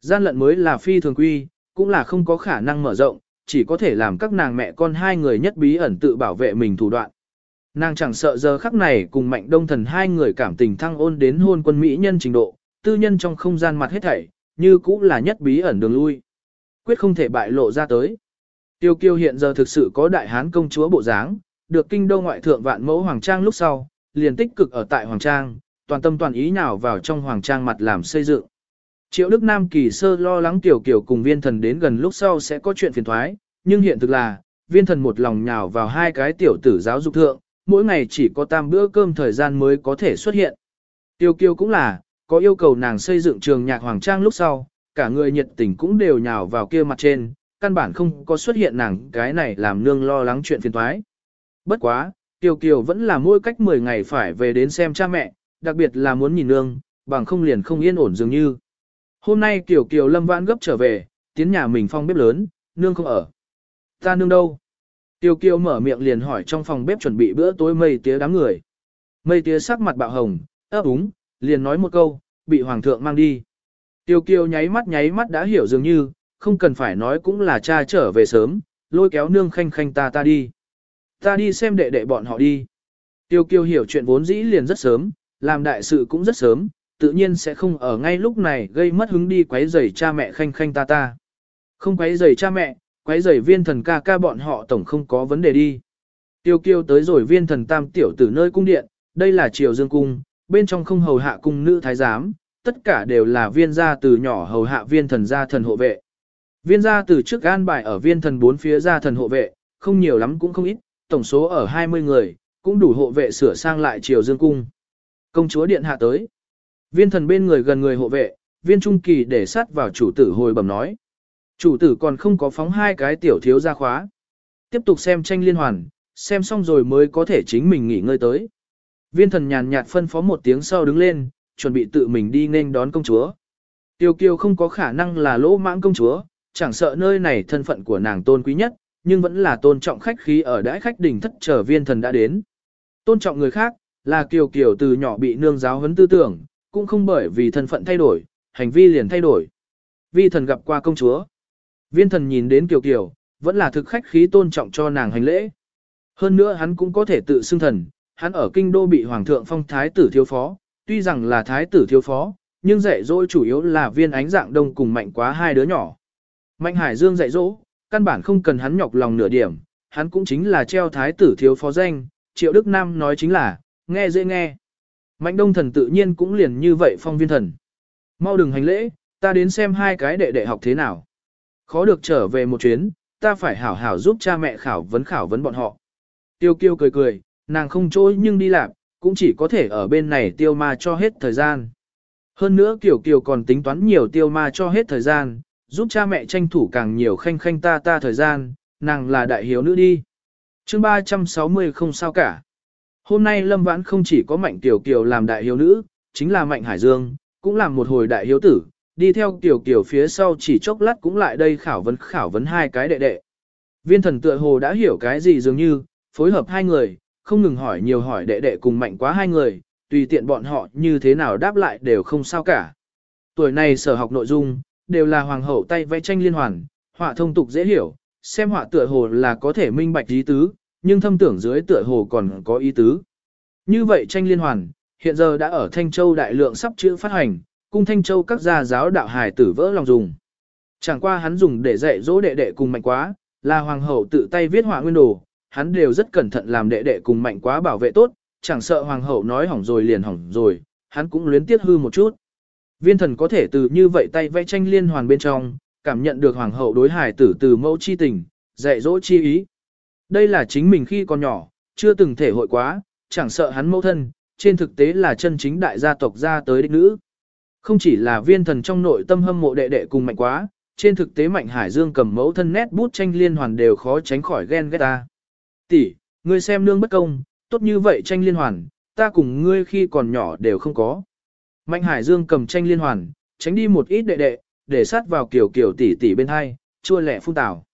Gian lận mới là phi thường quy, cũng là không có khả năng mở rộng, chỉ có thể làm các nàng mẹ con hai người nhất bí ẩn tự bảo vệ mình thủ đoạn. Nàng chẳng sợ giờ khắc này cùng mạnh đông thần hai người cảm tình thăng ôn đến hôn quân mỹ nhân trình độ, tư nhân trong không gian mặt hết thảy, như cũng là nhất bí ẩn đường lui. Quyết không thể bại lộ ra tới. Tiêu kiêu hiện giờ thực sự có đại hán công chúa bộ dáng, được kinh đô ngoại thượng vạn mẫu hoàng trang lúc sau, liền tích cực ở tại hoàng trang, toàn tâm toàn ý nào vào trong hoàng trang mặt làm xây dựng. Triệu Đức Nam kỳ sơ lo lắng tiểu kiều cùng viên thần đến gần lúc sau sẽ có chuyện phiền thoái, nhưng hiện thực là, viên thần một lòng nhào vào hai cái tiểu tử giáo dục thượng, mỗi ngày chỉ có tam bữa cơm thời gian mới có thể xuất hiện. Tiêu kiều cũng là, có yêu cầu nàng xây dựng trường nhạc hoàng trang lúc sau, cả người nhiệt tình cũng đều nhào vào kia mặt trên, căn bản không có xuất hiện nàng cái này làm nương lo lắng chuyện phiền thoái. Bất quá, Tiêu Kiều vẫn là mỗi cách 10 ngày phải về đến xem cha mẹ, đặc biệt là muốn nhìn nương, bằng không liền không yên ổn dường như. Hôm nay Kiều Kiều lâm vãn gấp trở về, tiến nhà mình phong bếp lớn, nương không ở. Ta nương đâu? Tiêu Kiều mở miệng liền hỏi trong phòng bếp chuẩn bị bữa tối mây tía đám người. Mây tía sắc mặt bạo hồng, ấp úng, liền nói một câu, bị hoàng thượng mang đi. Tiêu Kiều nháy mắt nháy mắt đã hiểu dường như, không cần phải nói cũng là cha trở về sớm, lôi kéo nương khanh khanh ta ta đi. Ta đi xem đệ đệ bọn họ đi. Tiêu Kiều hiểu chuyện vốn dĩ liền rất sớm, làm đại sự cũng rất sớm, tự nhiên sẽ không ở ngay lúc này gây mất hứng đi quấy rầy cha mẹ khanh khanh ta ta. Không quấy rầy cha mẹ, quấy rầy viên thần ca ca bọn họ tổng không có vấn đề đi. Tiêu Kiêu tới rồi viên thần tam tiểu tử nơi cung điện, đây là triều dương cung, bên trong không hầu hạ cung nữ thái giám, tất cả đều là viên gia từ nhỏ hầu hạ viên thần gia thần hộ vệ. Viên gia từ trước an bài ở viên thần bốn phía gia thần hộ vệ, không nhiều lắm cũng không ít, tổng số ở 20 người, cũng đủ hộ vệ sửa sang lại triều dương cung. Công chúa điện hạ tới. Viên thần bên người gần người hộ vệ, viên trung kỳ để sát vào chủ tử hồi bẩm nói. Chủ tử còn không có phóng hai cái tiểu thiếu ra khóa. Tiếp tục xem tranh liên hoàn, xem xong rồi mới có thể chính mình nghỉ ngơi tới. Viên thần nhàn nhạt phân phó một tiếng sau đứng lên, chuẩn bị tự mình đi nên đón công chúa. Tiêu kiều không có khả năng là lỗ mãng công chúa, chẳng sợ nơi này thân phận của nàng tôn quý nhất, nhưng vẫn là tôn trọng khách khí ở đãi khách đỉnh thất trở viên thần đã đến. Tôn trọng người khác, là kiều kiều từ nhỏ bị nương giáo huấn tư tưởng, cũng không bởi vì thân phận thay đổi, hành vi liền thay đổi. Vi thần gặp qua công chúa. Viên thần nhìn đến kiều kiều, vẫn là thực khách khí tôn trọng cho nàng hành lễ. Hơn nữa hắn cũng có thể tự xưng thần, hắn ở kinh đô bị hoàng thượng phong thái tử thiếu phó, tuy rằng là thái tử thiếu phó, nhưng dạy dỗ chủ yếu là viên ánh dạng đông cùng mạnh quá hai đứa nhỏ. Mạnh Hải Dương dạy dỗ, căn bản không cần hắn nhọc lòng nửa điểm, hắn cũng chính là treo thái tử thiếu phó danh, Triệu Đức Nam nói chính là, nghe dễ nghe. Mạnh Đông Thần tự nhiên cũng liền như vậy phong viên thần. Mau đừng hành lễ, ta đến xem hai cái đệ đệ học thế nào. Khó được trở về một chuyến, ta phải hảo hảo giúp cha mẹ khảo vấn khảo vấn bọn họ. Tiêu kiêu cười cười, nàng không trôi nhưng đi làm, cũng chỉ có thể ở bên này tiêu ma cho hết thời gian. Hơn nữa Kiều Kiều còn tính toán nhiều tiêu ma cho hết thời gian, giúp cha mẹ tranh thủ càng nhiều khanh khanh ta ta thời gian, nàng là đại hiếu nữ đi. chương 360 không sao cả. Hôm nay Lâm Vãn không chỉ có Mạnh Kiều Kiều làm đại hiếu nữ, chính là Mạnh Hải Dương, cũng làm một hồi đại hiếu tử, đi theo Kiều Kiều phía sau chỉ chốc lát cũng lại đây khảo vấn khảo vấn hai cái đệ đệ. Viên thần tựa hồ đã hiểu cái gì dường như, phối hợp hai người, không ngừng hỏi nhiều hỏi đệ đệ cùng mạnh quá hai người, tùy tiện bọn họ như thế nào đáp lại đều không sao cả. Tuổi này sở học nội dung, đều là hoàng hậu tay vẽ tranh liên hoàn, họa thông tục dễ hiểu, xem họa tựa hồ là có thể minh bạch ý tứ, nhưng thâm tưởng dưới tựa hồ còn có ý tứ. Như vậy tranh liên hoàn, hiện giờ đã ở Thanh Châu đại lượng sắp chữ phát hành, cung Thanh Châu các gia giáo đạo hài tử vỡ lòng dùng. Chẳng qua hắn dùng để dạy dỗ đệ đệ cùng mạnh quá, là hoàng hậu tự tay viết họa nguyên đồ, hắn đều rất cẩn thận làm đệ đệ cùng mạnh quá bảo vệ tốt, chẳng sợ hoàng hậu nói hỏng rồi liền hỏng rồi, hắn cũng luyến tiếc hư một chút. Viên thần có thể từ như vậy tay vẽ tranh liên hoàn bên trong, cảm nhận được hoàng hậu đối hải tử từ mẫu chi tình, dạy dỗ chi ý. Đây là chính mình khi còn nhỏ, chưa từng thể hội quá, chẳng sợ hắn mẫu thân, trên thực tế là chân chính đại gia tộc ra tới đích nữ. Không chỉ là viên thần trong nội tâm hâm mộ đệ đệ cùng mạnh quá, trên thực tế mạnh hải dương cầm mẫu thân nét bút tranh liên hoàn đều khó tránh khỏi ghen ghét ta. Tỷ, ngươi xem nương bất công, tốt như vậy tranh liên hoàn, ta cùng ngươi khi còn nhỏ đều không có. Mạnh Hải Dương cầm tranh liên hoàn, tránh đi một ít đệ đệ, để sát vào kiểu kiểu tỷ tỷ bên hai, chua lẹ phun tảo.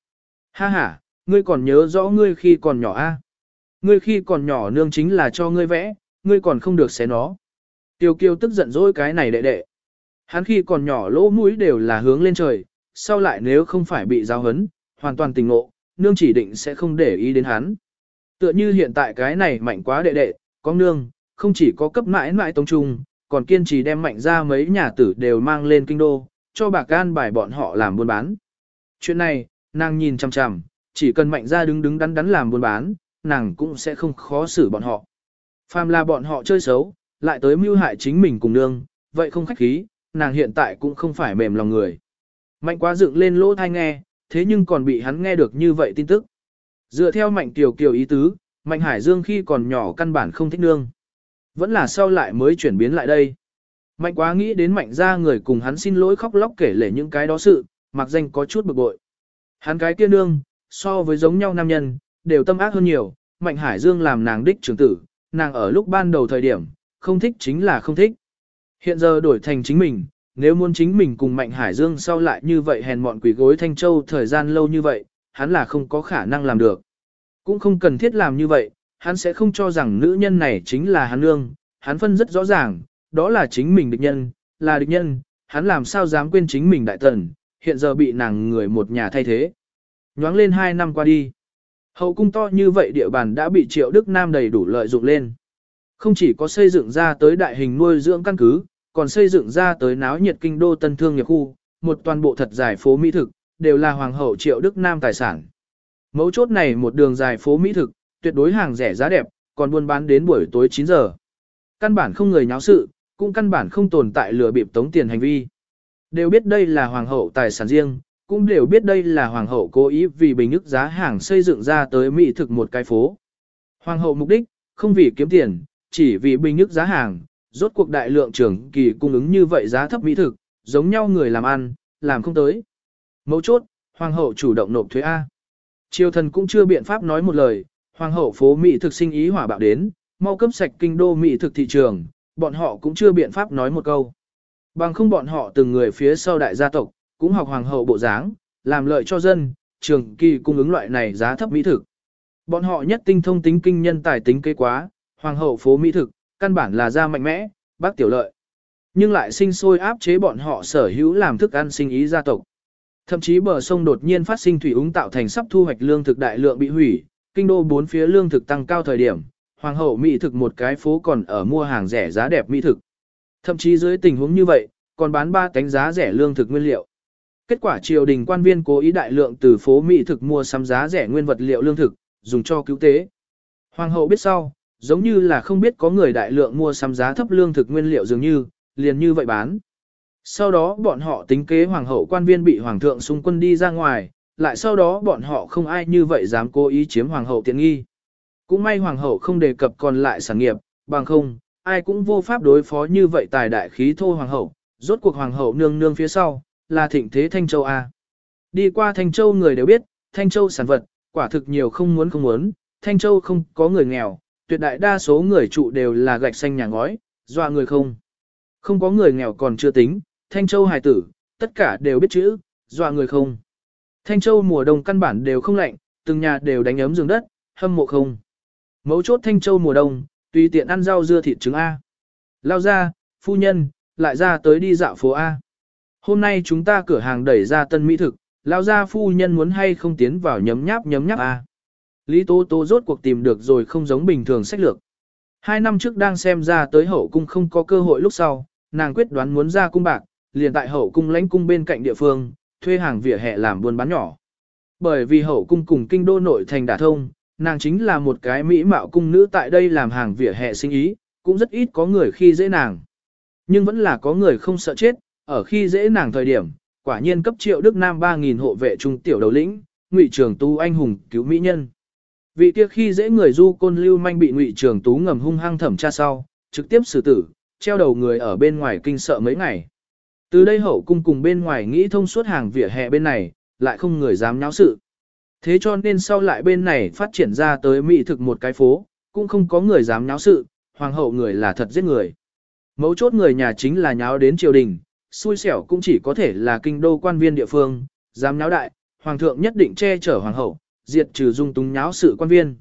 Ha ha, ngươi còn nhớ rõ ngươi khi còn nhỏ a? À? Ngươi khi còn nhỏ nương chính là cho ngươi vẽ, ngươi còn không được xé nó. Tiêu kiêu tức giận dỗi cái này đệ đệ. Hắn khi còn nhỏ lỗ mũi đều là hướng lên trời, sau lại nếu không phải bị giáo hấn, hoàn toàn tình ngộ, nương chỉ định sẽ không để ý đến hắn. Tựa như hiện tại cái này mạnh quá đệ đệ, có nương, không chỉ có cấp mãi mãi tông trung, còn kiên trì đem mạnh ra mấy nhà tử đều mang lên kinh đô, cho bà can bài bọn họ làm buôn bán. Chuyện này, nàng nhìn chằm chằm, chỉ cần mạnh ra đứng đứng đắn đắn làm buôn bán, nàng cũng sẽ không khó xử bọn họ. Phàm là bọn họ chơi xấu, lại tới mưu hại chính mình cùng nương, vậy không khách khí, nàng hiện tại cũng không phải mềm lòng người. Mạnh quá dựng lên lỗ thai nghe, thế nhưng còn bị hắn nghe được như vậy tin tức. Dựa theo mạnh tiểu kiều ý tứ, mạnh hải dương khi còn nhỏ căn bản không thích nương. Vẫn là sau lại mới chuyển biến lại đây. Mạnh quá nghĩ đến mạnh ra người cùng hắn xin lỗi khóc lóc kể lể những cái đó sự, mặc danh có chút bực bội. Hắn cái kia nương, so với giống nhau nam nhân, đều tâm ác hơn nhiều, mạnh hải dương làm nàng đích trưởng tử, nàng ở lúc ban đầu thời điểm, không thích chính là không thích. Hiện giờ đổi thành chính mình, nếu muốn chính mình cùng Mạnh Hải Dương sau lại như vậy hèn mọn quỷ gối Thanh Châu thời gian lâu như vậy, hắn là không có khả năng làm được. Cũng không cần thiết làm như vậy, hắn sẽ không cho rằng nữ nhân này chính là hắn nương, hắn phân rất rõ ràng, đó là chính mình địch nhân, là địch nhân, hắn làm sao dám quên chính mình đại tần, hiện giờ bị nàng người một nhà thay thế. Nhoáng lên hai năm qua đi. Hậu cung to như vậy địa bàn đã bị triệu Đức Nam đầy đủ lợi dụng lên. Không chỉ có xây dựng ra tới đại hình nuôi dưỡng căn cứ, còn xây dựng ra tới náo nhiệt kinh đô tân thương nghiệp khu, một toàn bộ thật dài phố mỹ thực, đều là hoàng hậu triệu Đức Nam tài sản. Mấu chốt này một đường dài phố mỹ thực, tuyệt đối hàng rẻ giá đẹp, còn buôn bán đến buổi tối 9 giờ. Căn bản không người nháo sự, cũng căn bản không tồn tại lừa bịp tống tiền hành vi. Đều biết đây là hoàng hậu tài sản riêng, cũng đều biết đây là hoàng hậu cố ý vì bình ức giá hàng xây dựng ra tới mỹ thực một cái phố. Hoàng hậu mục đích, không vì kiếm tiền, chỉ vì bình ức giá hàng, rốt cuộc đại lượng trưởng kỳ cung ứng như vậy giá thấp mỹ thực, giống nhau người làm ăn, làm không tới. Mấu chốt, hoàng hậu chủ động nộp thuế A. Triều thần cũng chưa biện pháp nói một lời, hoàng hậu phố mỹ thực sinh ý hỏa bạo đến, mau cấp sạch kinh đô mỹ thực thị trường, bọn họ cũng chưa biện pháp nói một câu. Bằng không bọn họ từng người phía sau đại gia tộc, cũng học hoàng hậu bộ dáng, làm lợi cho dân, trường kỳ cung ứng loại này giá thấp mỹ thực. Bọn họ nhất tinh thông tính kinh nhân tài tính kế quá, hoàng hậu phố mỹ thực, căn bản là ra mạnh mẽ, bác tiểu lợi. Nhưng lại sinh sôi áp chế bọn họ sở hữu làm thức ăn sinh ý gia tộc. Thậm chí bờ sông đột nhiên phát sinh thủy úng tạo thành sắp thu hoạch lương thực đại lượng bị hủy, kinh đô bốn phía lương thực tăng cao thời điểm, hoàng hậu mỹ thực một cái phố còn ở mua hàng rẻ giá đẹp mỹ thực. Thậm chí dưới tình huống như vậy, còn bán ba cánh giá rẻ lương thực nguyên liệu. Kết quả triều đình quan viên cố ý đại lượng từ phố mỹ thực mua sắm giá rẻ nguyên vật liệu lương thực, dùng cho cứu tế. Hoàng hậu biết sau, giống như là không biết có người đại lượng mua sắm giá thấp lương thực nguyên liệu dường như, liền như vậy bán. Sau đó bọn họ tính kế hoàng hậu quan viên bị hoàng thượng xung quân đi ra ngoài, lại sau đó bọn họ không ai như vậy dám cố ý chiếm hoàng hậu tiện nghi. Cũng may hoàng hậu không đề cập còn lại sản nghiệp, bằng không, ai cũng vô pháp đối phó như vậy tài đại khí thô hoàng hậu, rốt cuộc hoàng hậu nương nương phía sau, là thịnh thế Thanh Châu A. Đi qua Thanh Châu người đều biết, Thanh Châu sản vật, quả thực nhiều không muốn không muốn, Thanh Châu không có người nghèo, tuyệt đại đa số người trụ đều là gạch xanh nhà ngói, dọa người không. Không có người nghèo còn chưa tính, Thanh Châu hài tử, tất cả đều biết chữ, dọa người không. Thanh Châu mùa đông căn bản đều không lạnh, từng nhà đều đánh ấm giường đất, hâm mộ không. Mấu chốt Thanh Châu mùa đông, tùy tiện ăn rau dưa thịt trứng A. Lao ra, phu nhân, lại ra tới đi dạo phố A. Hôm nay chúng ta cửa hàng đẩy ra tân mỹ thực, lão gia phu nhân muốn hay không tiến vào nhấm nháp nhấm nháp à? Lý Tố Tố rốt cuộc tìm được rồi không giống bình thường sách lược. Hai năm trước đang xem ra tới hậu cung không có cơ hội lúc sau, nàng quyết đoán muốn ra cung bạc, liền tại hậu cung lãnh cung bên cạnh địa phương, thuê hàng vỉa hè làm buôn bán nhỏ. Bởi vì hậu cung cùng kinh đô nội thành đả thông, nàng chính là một cái mỹ mạo cung nữ tại đây làm hàng vỉa hè sinh ý, cũng rất ít có người khi dễ nàng. Nhưng vẫn là có người không sợ chết, ở khi dễ nàng thời điểm, quả nhiên cấp triệu Đức Nam 3.000 hộ vệ trung tiểu đầu lĩnh, ngụy trường tu anh hùng cứu mỹ nhân. Vị kia khi dễ người du côn lưu manh bị ngụy trường tú ngầm hung hăng thẩm tra sau, trực tiếp xử tử, treo đầu người ở bên ngoài kinh sợ mấy ngày. Từ đây hậu cung cùng bên ngoài nghĩ thông suốt hàng vỉa hè bên này, lại không người dám nháo sự. Thế cho nên sau lại bên này phát triển ra tới mỹ thực một cái phố, cũng không có người dám nháo sự, hoàng hậu người là thật giết người. Mấu chốt người nhà chính là nháo đến triều đình, xui xẻo cũng chỉ có thể là kinh đô quan viên địa phương, dám nháo đại, hoàng thượng nhất định che chở hoàng hậu, diệt trừ dung túng nháo sự quan viên.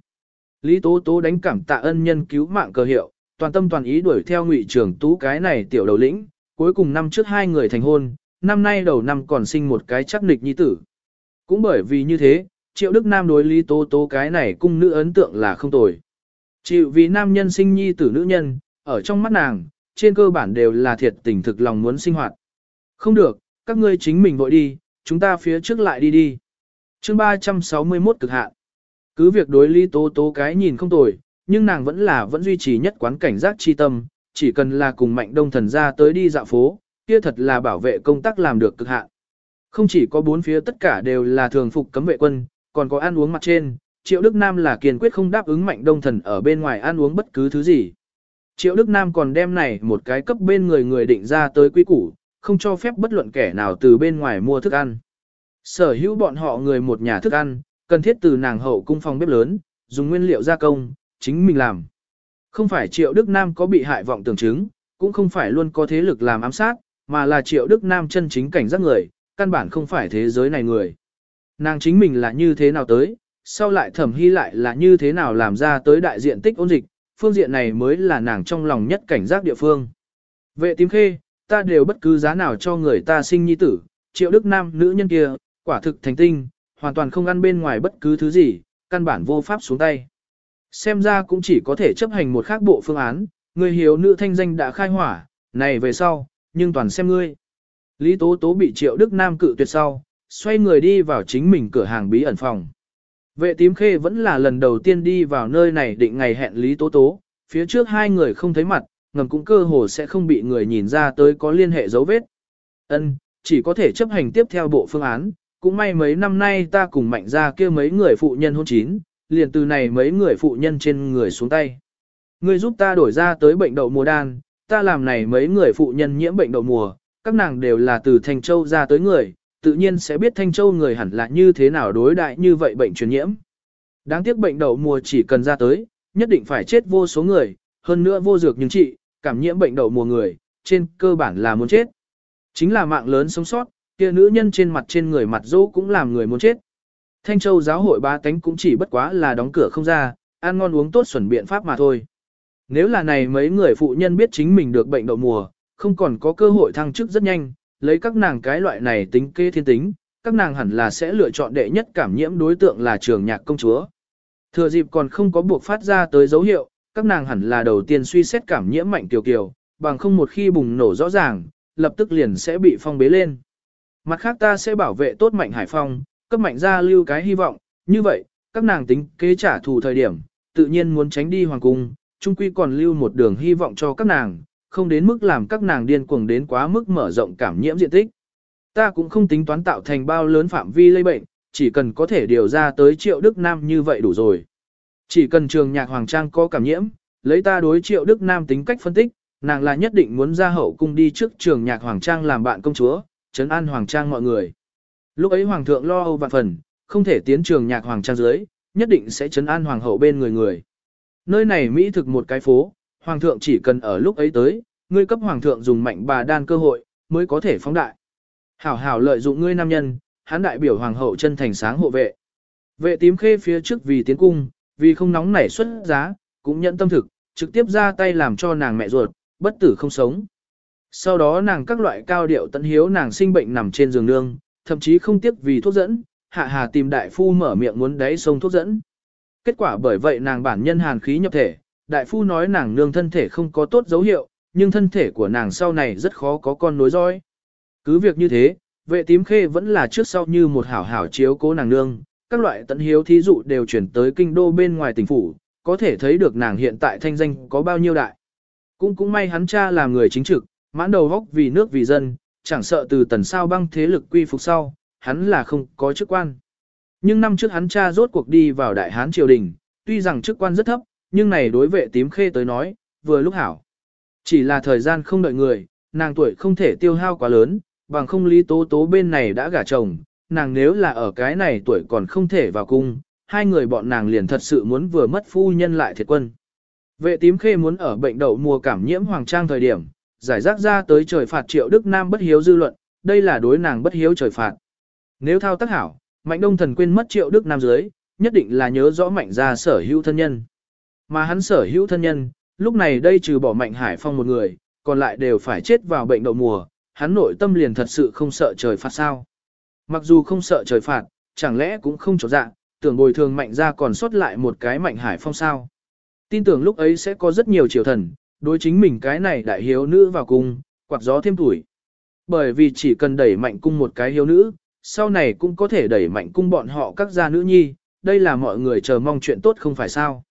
Lý Tố Tố đánh cảm tạ ân nhân cứu mạng cơ hiệu, toàn tâm toàn ý đuổi theo ngụy trưởng tú cái này tiểu đầu lĩnh, cuối cùng năm trước hai người thành hôn, năm nay đầu năm còn sinh một cái chắc nịch nhi tử. Cũng bởi vì như thế, Triệu Đức Nam đối Lý Tố Tố cái này cung nữ ấn tượng là không tồi. Chịu vì nam nhân sinh nhi tử nữ nhân, ở trong mắt nàng, trên cơ bản đều là thiệt tình thực lòng muốn sinh hoạt. Không được, các ngươi chính mình vội đi, chúng ta phía trước lại đi đi. chương 361 cực hạn. Cứ việc đối Lý Tố Tố cái nhìn không tồi, nhưng nàng vẫn là vẫn duy trì nhất quán cảnh giác chi tâm, chỉ cần là cùng mạnh đông thần ra tới đi dạo phố, kia thật là bảo vệ công tác làm được cực hạn. Không chỉ có bốn phía tất cả đều là thường phục cấm vệ quân, còn có ăn uống mặt trên, Triệu Đức Nam là kiên quyết không đáp ứng mạnh đông thần ở bên ngoài ăn uống bất cứ thứ gì. Triệu Đức Nam còn đem này một cái cấp bên người người định ra tới quy củ, không cho phép bất luận kẻ nào từ bên ngoài mua thức ăn. Sở hữu bọn họ người một nhà thức ăn, cần thiết từ nàng hậu cung phòng bếp lớn, dùng nguyên liệu gia công, chính mình làm. Không phải Triệu Đức Nam có bị hại vọng tưởng chứng, cũng không phải luôn có thế lực làm ám sát, mà là Triệu Đức Nam chân chính cảnh giác người, căn bản không phải thế giới này người. Nàng chính mình là như thế nào tới, sau lại thẩm hy lại là như thế nào làm ra tới đại diện tích ôn dịch, phương diện này mới là nàng trong lòng nhất cảnh giác địa phương. Vệ tím khê, ta đều bất cứ giá nào cho người ta sinh nhi tử, triệu đức nam nữ nhân kia, quả thực thành tinh, hoàn toàn không ăn bên ngoài bất cứ thứ gì, căn bản vô pháp xuống tay. Xem ra cũng chỉ có thể chấp hành một khác bộ phương án, người hiếu nữ thanh danh đã khai hỏa, này về sau, nhưng toàn xem ngươi. Lý Tố Tố bị triệu đức nam cự tuyệt sau, xoay người đi vào chính mình cửa hàng bí ẩn phòng. Vệ tím khê vẫn là lần đầu tiên đi vào nơi này định ngày hẹn Lý Tố Tố, phía trước hai người không thấy mặt, ngầm cũng cơ hồ sẽ không bị người nhìn ra tới có liên hệ dấu vết. Ân, chỉ có thể chấp hành tiếp theo bộ phương án, cũng may mấy năm nay ta cùng mạnh ra kia mấy người phụ nhân hôn chín, liền từ này mấy người phụ nhân trên người xuống tay. Người giúp ta đổi ra tới bệnh đậu mùa đan, ta làm này mấy người phụ nhân nhiễm bệnh đậu mùa, các nàng đều là từ Thành Châu ra tới người, tự nhiên sẽ biết Thanh Châu người hẳn là như thế nào đối đại như vậy bệnh truyền nhiễm. Đáng tiếc bệnh đậu mùa chỉ cần ra tới, nhất định phải chết vô số người, hơn nữa vô dược nhưng trị, cảm nhiễm bệnh đậu mùa người, trên cơ bản là muốn chết. Chính là mạng lớn sống sót, kia nữ nhân trên mặt trên người mặt dỗ cũng làm người muốn chết. Thanh Châu giáo hội ba tánh cũng chỉ bất quá là đóng cửa không ra, ăn ngon uống tốt xuẩn biện pháp mà thôi. Nếu là này mấy người phụ nhân biết chính mình được bệnh đậu mùa, không còn có cơ hội thăng chức rất nhanh, lấy các nàng cái loại này tính kê thiên tính, các nàng hẳn là sẽ lựa chọn đệ nhất cảm nhiễm đối tượng là trường nhạc công chúa. Thừa dịp còn không có buộc phát ra tới dấu hiệu, các nàng hẳn là đầu tiên suy xét cảm nhiễm mạnh tiểu kiều, bằng không một khi bùng nổ rõ ràng, lập tức liền sẽ bị phong bế lên. Mặt khác ta sẽ bảo vệ tốt mạnh hải phong, cấp mạnh ra lưu cái hy vọng, như vậy, các nàng tính kế trả thù thời điểm, tự nhiên muốn tránh đi hoàng cung, trung quy còn lưu một đường hy vọng cho các nàng, không đến mức làm các nàng điên cuồng đến quá mức mở rộng cảm nhiễm diện tích. Ta cũng không tính toán tạo thành bao lớn phạm vi lây bệnh, chỉ cần có thể điều ra tới triệu Đức Nam như vậy đủ rồi. Chỉ cần trường nhạc Hoàng Trang có cảm nhiễm, lấy ta đối triệu Đức Nam tính cách phân tích, nàng là nhất định muốn ra hậu cung đi trước trường nhạc Hoàng Trang làm bạn công chúa, trấn an Hoàng Trang mọi người. Lúc ấy Hoàng thượng lo âu vạn phần, không thể tiến trường nhạc Hoàng Trang dưới, nhất định sẽ trấn an Hoàng hậu bên người người. Nơi này Mỹ thực một cái phố, Hoàng thượng chỉ cần ở lúc ấy tới, ngươi cấp hoàng thượng dùng mạnh bà đan cơ hội, mới có thể phóng đại. Hảo hảo lợi dụng ngươi nam nhân, hắn đại biểu hoàng hậu chân thành sáng hộ vệ. Vệ tím khê phía trước vì tiến cung, vì không nóng nảy xuất giá, cũng nhận tâm thực, trực tiếp ra tay làm cho nàng mẹ ruột, bất tử không sống. Sau đó nàng các loại cao điệu tận hiếu nàng sinh bệnh nằm trên giường nương, thậm chí không tiếc vì thuốc dẫn, hạ hà tìm đại phu mở miệng muốn đáy sông thuốc dẫn. Kết quả bởi vậy nàng bản nhân hàn khí nhập thể, đại phu nói nàng nương thân thể không có tốt dấu hiệu, nhưng thân thể của nàng sau này rất khó có con nối dõi. Cứ việc như thế, vệ tím khê vẫn là trước sau như một hảo hảo chiếu cố nàng nương, các loại tận hiếu thí dụ đều chuyển tới kinh đô bên ngoài tỉnh phủ, có thể thấy được nàng hiện tại thanh danh có bao nhiêu đại. Cũng cũng may hắn cha làm người chính trực, mãn đầu góc vì nước vì dân, chẳng sợ từ tần sao băng thế lực quy phục sau, hắn là không có chức quan. Nhưng năm trước hắn cha rốt cuộc đi vào đại hán triều đình, tuy rằng chức quan rất thấp, nhưng này đối vệ tím khê tới nói, vừa lúc hảo. Chỉ là thời gian không đợi người, nàng tuổi không thể tiêu hao quá lớn, bằng không lý tố tố bên này đã gả chồng, nàng nếu là ở cái này tuổi còn không thể vào cung, hai người bọn nàng liền thật sự muốn vừa mất phu nhân lại thiệt quân. Vệ tím khê muốn ở bệnh đậu mùa cảm nhiễm hoàng trang thời điểm, giải rác ra tới trời phạt triệu Đức Nam bất hiếu dư luận, đây là đối nàng bất hiếu trời phạt. Nếu thao tác hảo, mạnh đông thần quên mất triệu Đức Nam dưới, nhất định là nhớ rõ mạnh ra sở hữu thân nhân. Mà hắn sở hữu thân nhân, lúc này đây trừ bỏ mạnh hải phong một người, còn lại đều phải chết vào bệnh đậu mùa, hắn nội tâm liền thật sự không sợ trời phạt sao. Mặc dù không sợ trời phạt, chẳng lẽ cũng không trọt dạ, tưởng bồi thường mạnh ra còn sót lại một cái mạnh hải phong sao. Tin tưởng lúc ấy sẽ có rất nhiều triều thần, đối chính mình cái này đại hiếu nữ vào cung, quạt gió thêm tuổi. Bởi vì chỉ cần đẩy mạnh cung một cái hiếu nữ, sau này cũng có thể đẩy mạnh cung bọn họ các gia nữ nhi, đây là mọi người chờ mong chuyện tốt không phải sao.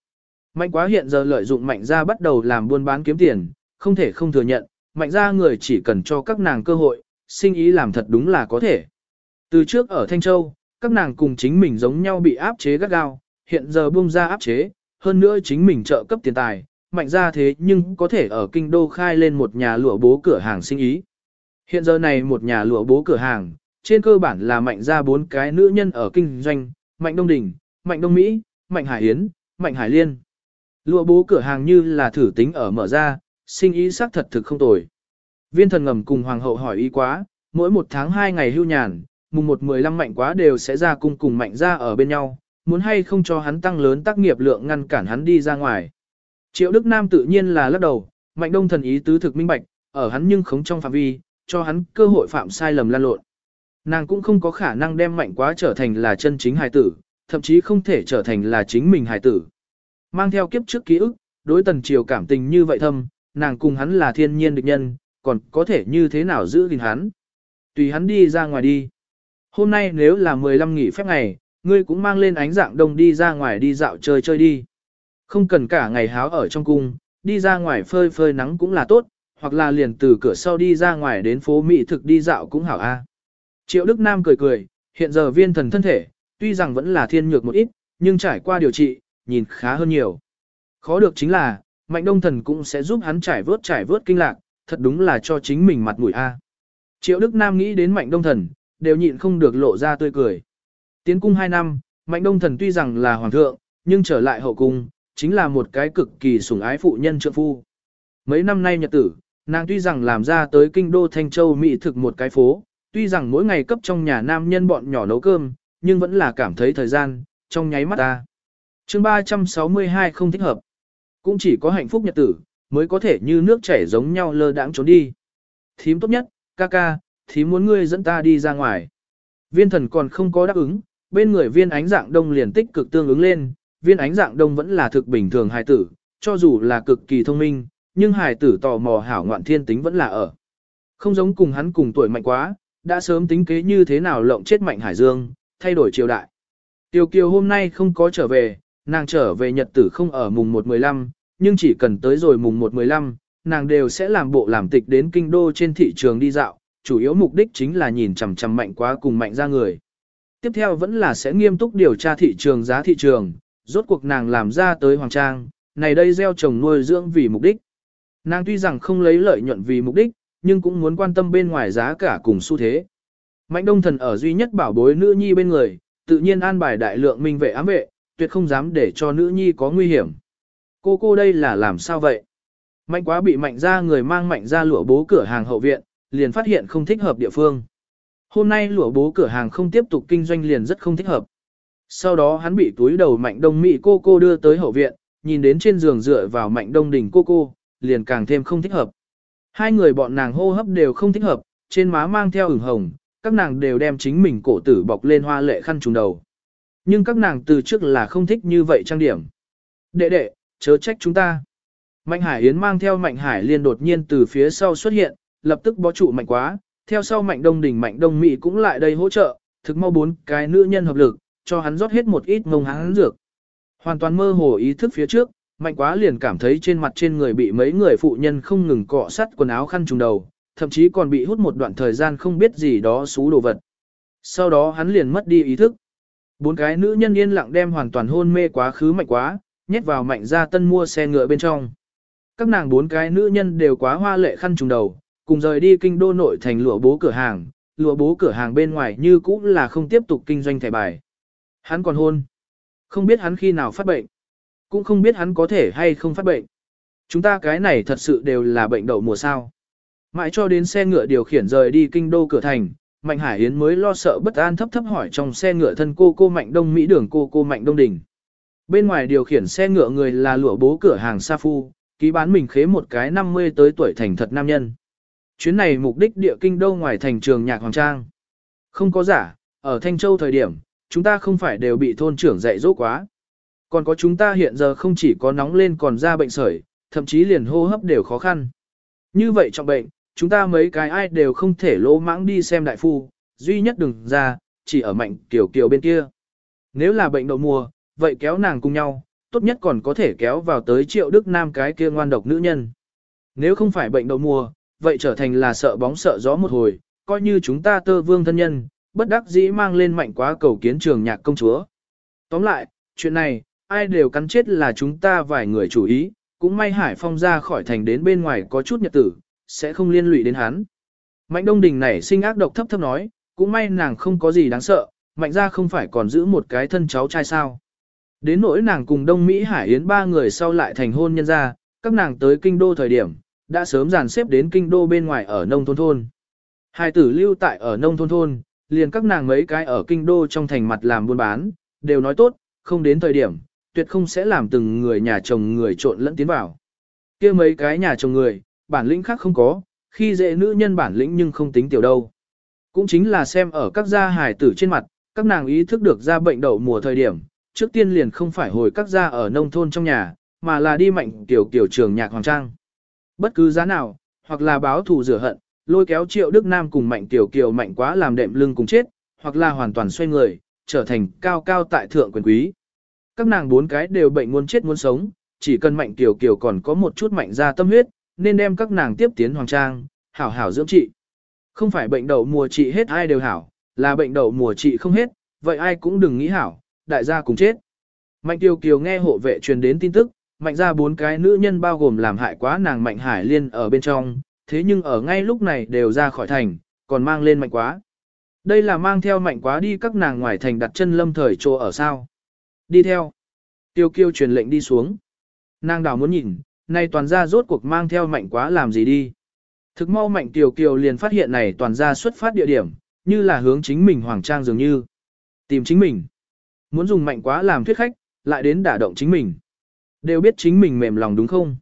Mạnh quá hiện giờ lợi dụng mạnh gia bắt đầu làm buôn bán kiếm tiền, không thể không thừa nhận, mạnh gia người chỉ cần cho các nàng cơ hội, sinh ý làm thật đúng là có thể. Từ trước ở Thanh Châu, các nàng cùng chính mình giống nhau bị áp chế gắt gao, hiện giờ buông ra áp chế, hơn nữa chính mình trợ cấp tiền tài, mạnh ra thế nhưng có thể ở kinh đô khai lên một nhà lụa bố cửa hàng sinh ý. Hiện giờ này một nhà lụa bố cửa hàng, trên cơ bản là mạnh ra bốn cái nữ nhân ở kinh doanh, mạnh đông đình, mạnh đông Mỹ, mạnh hải yến, mạnh hải liên. Lụa bố cửa hàng như là thử tính ở mở ra, sinh ý xác thật thực không tồi. Viên thần ngầm cùng hoàng hậu hỏi ý quá, mỗi một tháng hai ngày hưu nhàn, mùng một mười lăm mạnh quá đều sẽ ra cung cùng mạnh ra ở bên nhau, muốn hay không cho hắn tăng lớn tác nghiệp lượng ngăn cản hắn đi ra ngoài. Triệu Đức Nam tự nhiên là lắc đầu, mạnh đông thần ý tứ thực minh bạch, ở hắn nhưng không trong phạm vi, cho hắn cơ hội phạm sai lầm lan lộn. Nàng cũng không có khả năng đem mạnh quá trở thành là chân chính hài tử, thậm chí không thể trở thành là chính mình hài tử. Mang theo kiếp trước ký ức, đối tần triều cảm tình như vậy thâm, nàng cùng hắn là thiên nhiên địch nhân, còn có thể như thế nào giữ gìn hắn. Tùy hắn đi ra ngoài đi. Hôm nay nếu là 15 nghỉ phép ngày, ngươi cũng mang lên ánh dạng đông đi ra ngoài đi dạo chơi chơi đi. Không cần cả ngày háo ở trong cung, đi ra ngoài phơi phơi nắng cũng là tốt, hoặc là liền từ cửa sau đi ra ngoài đến phố Mỹ thực đi dạo cũng hảo a. Triệu Đức Nam cười cười, hiện giờ viên thần thân thể, tuy rằng vẫn là thiên nhược một ít, nhưng trải qua điều trị, nhìn khá hơn nhiều. Khó được chính là, Mạnh Đông Thần cũng sẽ giúp hắn trải vớt trải vớt kinh lạc, thật đúng là cho chính mình mặt mũi a. Triệu Đức Nam nghĩ đến Mạnh Đông Thần, đều nhịn không được lộ ra tươi cười. Tiến cung 2 năm, Mạnh Đông Thần tuy rằng là hoàng thượng, nhưng trở lại hậu cung, chính là một cái cực kỳ sủng ái phụ nhân trượng phu. Mấy năm nay nhật tử, nàng tuy rằng làm ra tới kinh đô Thanh Châu Mỹ thực một cái phố, tuy rằng mỗi ngày cấp trong nhà nam nhân bọn nhỏ nấu cơm, nhưng vẫn là cảm thấy thời gian, trong nháy mắt ta chương 362 không thích hợp. Cũng chỉ có hạnh phúc nhật tử, mới có thể như nước chảy giống nhau lơ đãng trốn đi. Thím tốt nhất, ca ca, thím muốn ngươi dẫn ta đi ra ngoài. Viên thần còn không có đáp ứng, bên người viên ánh dạng đông liền tích cực tương ứng lên, viên ánh dạng đông vẫn là thực bình thường hài tử, cho dù là cực kỳ thông minh, nhưng hài tử tò mò hảo ngoạn thiên tính vẫn là ở. Không giống cùng hắn cùng tuổi mạnh quá, đã sớm tính kế như thế nào lộng chết mạnh hải dương, thay đổi triều đại. Tiêu kiều hôm nay không có trở về, nàng trở về nhật tử không ở mùng 1-15, nhưng chỉ cần tới rồi mùng 1-15, nàng đều sẽ làm bộ làm tịch đến kinh đô trên thị trường đi dạo, chủ yếu mục đích chính là nhìn chằm chằm mạnh quá cùng mạnh ra người. Tiếp theo vẫn là sẽ nghiêm túc điều tra thị trường giá thị trường, rốt cuộc nàng làm ra tới hoàng trang, này đây gieo trồng nuôi dưỡng vì mục đích. Nàng tuy rằng không lấy lợi nhuận vì mục đích, nhưng cũng muốn quan tâm bên ngoài giá cả cùng xu thế. Mạnh đông thần ở duy nhất bảo bối nữ nhi bên người, tự nhiên an bài đại lượng minh vệ ám vệ, tuyệt không dám để cho nữ nhi có nguy hiểm. Cô cô đây là làm sao vậy? Mạnh quá bị mạnh ra người mang mạnh ra lụa bố cửa hàng hậu viện, liền phát hiện không thích hợp địa phương. Hôm nay lụa bố cửa hàng không tiếp tục kinh doanh liền rất không thích hợp. Sau đó hắn bị túi đầu mạnh đông mỹ cô cô đưa tới hậu viện, nhìn đến trên giường dựa vào mạnh đông đỉnh cô cô, liền càng thêm không thích hợp. Hai người bọn nàng hô hấp đều không thích hợp, trên má mang theo ửng hồng, các nàng đều đem chính mình cổ tử bọc lên hoa lệ khăn trùng đầu. Nhưng các nàng từ trước là không thích như vậy trang điểm. Đệ đệ, chớ trách chúng ta. Mạnh Hải Yến mang theo Mạnh Hải Liên đột nhiên từ phía sau xuất hiện, lập tức bó trụ Mạnh quá, theo sau Mạnh Đông Đình Mạnh Đông Mỹ cũng lại đây hỗ trợ, thực mau bốn cái nữ nhân hợp lực, cho hắn rót hết một ít ngông hắn dược. Hoàn toàn mơ hồ ý thức phía trước, Mạnh quá liền cảm thấy trên mặt trên người bị mấy người phụ nhân không ngừng cọ sắt quần áo khăn trùng đầu, thậm chí còn bị hút một đoạn thời gian không biết gì đó xú đồ vật. Sau đó hắn liền mất đi ý thức. Bốn cái nữ nhân yên lặng đem hoàn toàn hôn mê quá khứ mạnh quá, nhét vào mạnh ra tân mua xe ngựa bên trong. Các nàng bốn cái nữ nhân đều quá hoa lệ khăn trùng đầu, cùng rời đi kinh đô nội thành lụa bố cửa hàng, lụa bố cửa hàng bên ngoài như cũ là không tiếp tục kinh doanh thẻ bài. Hắn còn hôn. Không biết hắn khi nào phát bệnh. Cũng không biết hắn có thể hay không phát bệnh. Chúng ta cái này thật sự đều là bệnh đậu mùa sao. Mãi cho đến xe ngựa điều khiển rời đi kinh đô cửa thành, Mạnh Hải Yến mới lo sợ bất an thấp thấp hỏi trong xe ngựa thân cô cô Mạnh Đông Mỹ đường cô cô Mạnh Đông Đình. Bên ngoài điều khiển xe ngựa người là lụa bố cửa hàng Sa Phu, ký bán mình khế một cái 50 tới tuổi thành thật nam nhân. Chuyến này mục đích địa kinh đô ngoài thành trường nhạc Hoàng Trang. Không có giả, ở Thanh Châu thời điểm, chúng ta không phải đều bị thôn trưởng dạy dỗ quá. Còn có chúng ta hiện giờ không chỉ có nóng lên còn ra bệnh sởi, thậm chí liền hô hấp đều khó khăn. Như vậy trong bệnh, chúng ta mấy cái ai đều không thể lỗ mãng đi xem đại phu, duy nhất đừng ra, chỉ ở mạnh kiểu kiểu bên kia. Nếu là bệnh đậu mùa, vậy kéo nàng cùng nhau, tốt nhất còn có thể kéo vào tới triệu đức nam cái kia ngoan độc nữ nhân. Nếu không phải bệnh đậu mùa, vậy trở thành là sợ bóng sợ gió một hồi, coi như chúng ta tơ vương thân nhân, bất đắc dĩ mang lên mạnh quá cầu kiến trường nhạc công chúa. Tóm lại, chuyện này, ai đều cắn chết là chúng ta vài người chủ ý, cũng may Hải Phong ra khỏi thành đến bên ngoài có chút nhật tử, sẽ không liên lụy đến hắn. Mạnh Đông Đình này sinh ác độc thấp thấp nói, cũng may nàng không có gì đáng sợ, mạnh ra không phải còn giữ một cái thân cháu trai sao. Đến nỗi nàng cùng Đông Mỹ Hải Yến ba người sau lại thành hôn nhân ra, các nàng tới kinh đô thời điểm, đã sớm dàn xếp đến kinh đô bên ngoài ở nông thôn thôn. Hai tử lưu tại ở nông thôn thôn, liền các nàng mấy cái ở kinh đô trong thành mặt làm buôn bán, đều nói tốt, không đến thời điểm, tuyệt không sẽ làm từng người nhà chồng người trộn lẫn tiến vào. kia mấy cái nhà chồng người, bản lĩnh khác không có, khi dễ nữ nhân bản lĩnh nhưng không tính tiểu đâu. Cũng chính là xem ở các gia hài tử trên mặt, các nàng ý thức được ra bệnh đậu mùa thời điểm, trước tiên liền không phải hồi các gia ở nông thôn trong nhà, mà là đi mạnh tiểu kiểu trường nhạc hoàng trang. Bất cứ giá nào, hoặc là báo thù rửa hận, lôi kéo triệu Đức Nam cùng mạnh tiểu kiều mạnh quá làm đệm lưng cùng chết, hoặc là hoàn toàn xoay người, trở thành cao cao tại thượng quyền quý. Các nàng bốn cái đều bệnh muốn chết muốn sống, chỉ cần mạnh tiểu kiều còn có một chút mạnh ra tâm huyết, nên đem các nàng tiếp tiến hoàng trang, hảo hảo dưỡng trị. Không phải bệnh đậu mùa trị hết ai đều hảo, là bệnh đậu mùa trị không hết, vậy ai cũng đừng nghĩ hảo, đại gia cùng chết. Mạnh Tiêu Kiều nghe hộ vệ truyền đến tin tức, mạnh ra bốn cái nữ nhân bao gồm làm hại quá nàng Mạnh Hải Liên ở bên trong, thế nhưng ở ngay lúc này đều ra khỏi thành, còn mang lên mạnh quá. Đây là mang theo mạnh quá đi các nàng ngoài thành đặt chân lâm thời chỗ ở sao. Đi theo. Tiêu Kiều truyền lệnh đi xuống. Nàng đào muốn nhìn, nay toàn gia rốt cuộc mang theo mạnh quá làm gì đi. Thực mau mạnh tiểu Kiều liền phát hiện này toàn gia xuất phát địa điểm, như là hướng chính mình hoàng trang dường như. Tìm chính mình. Muốn dùng mạnh quá làm thuyết khách, lại đến đả động chính mình. Đều biết chính mình mềm lòng đúng không?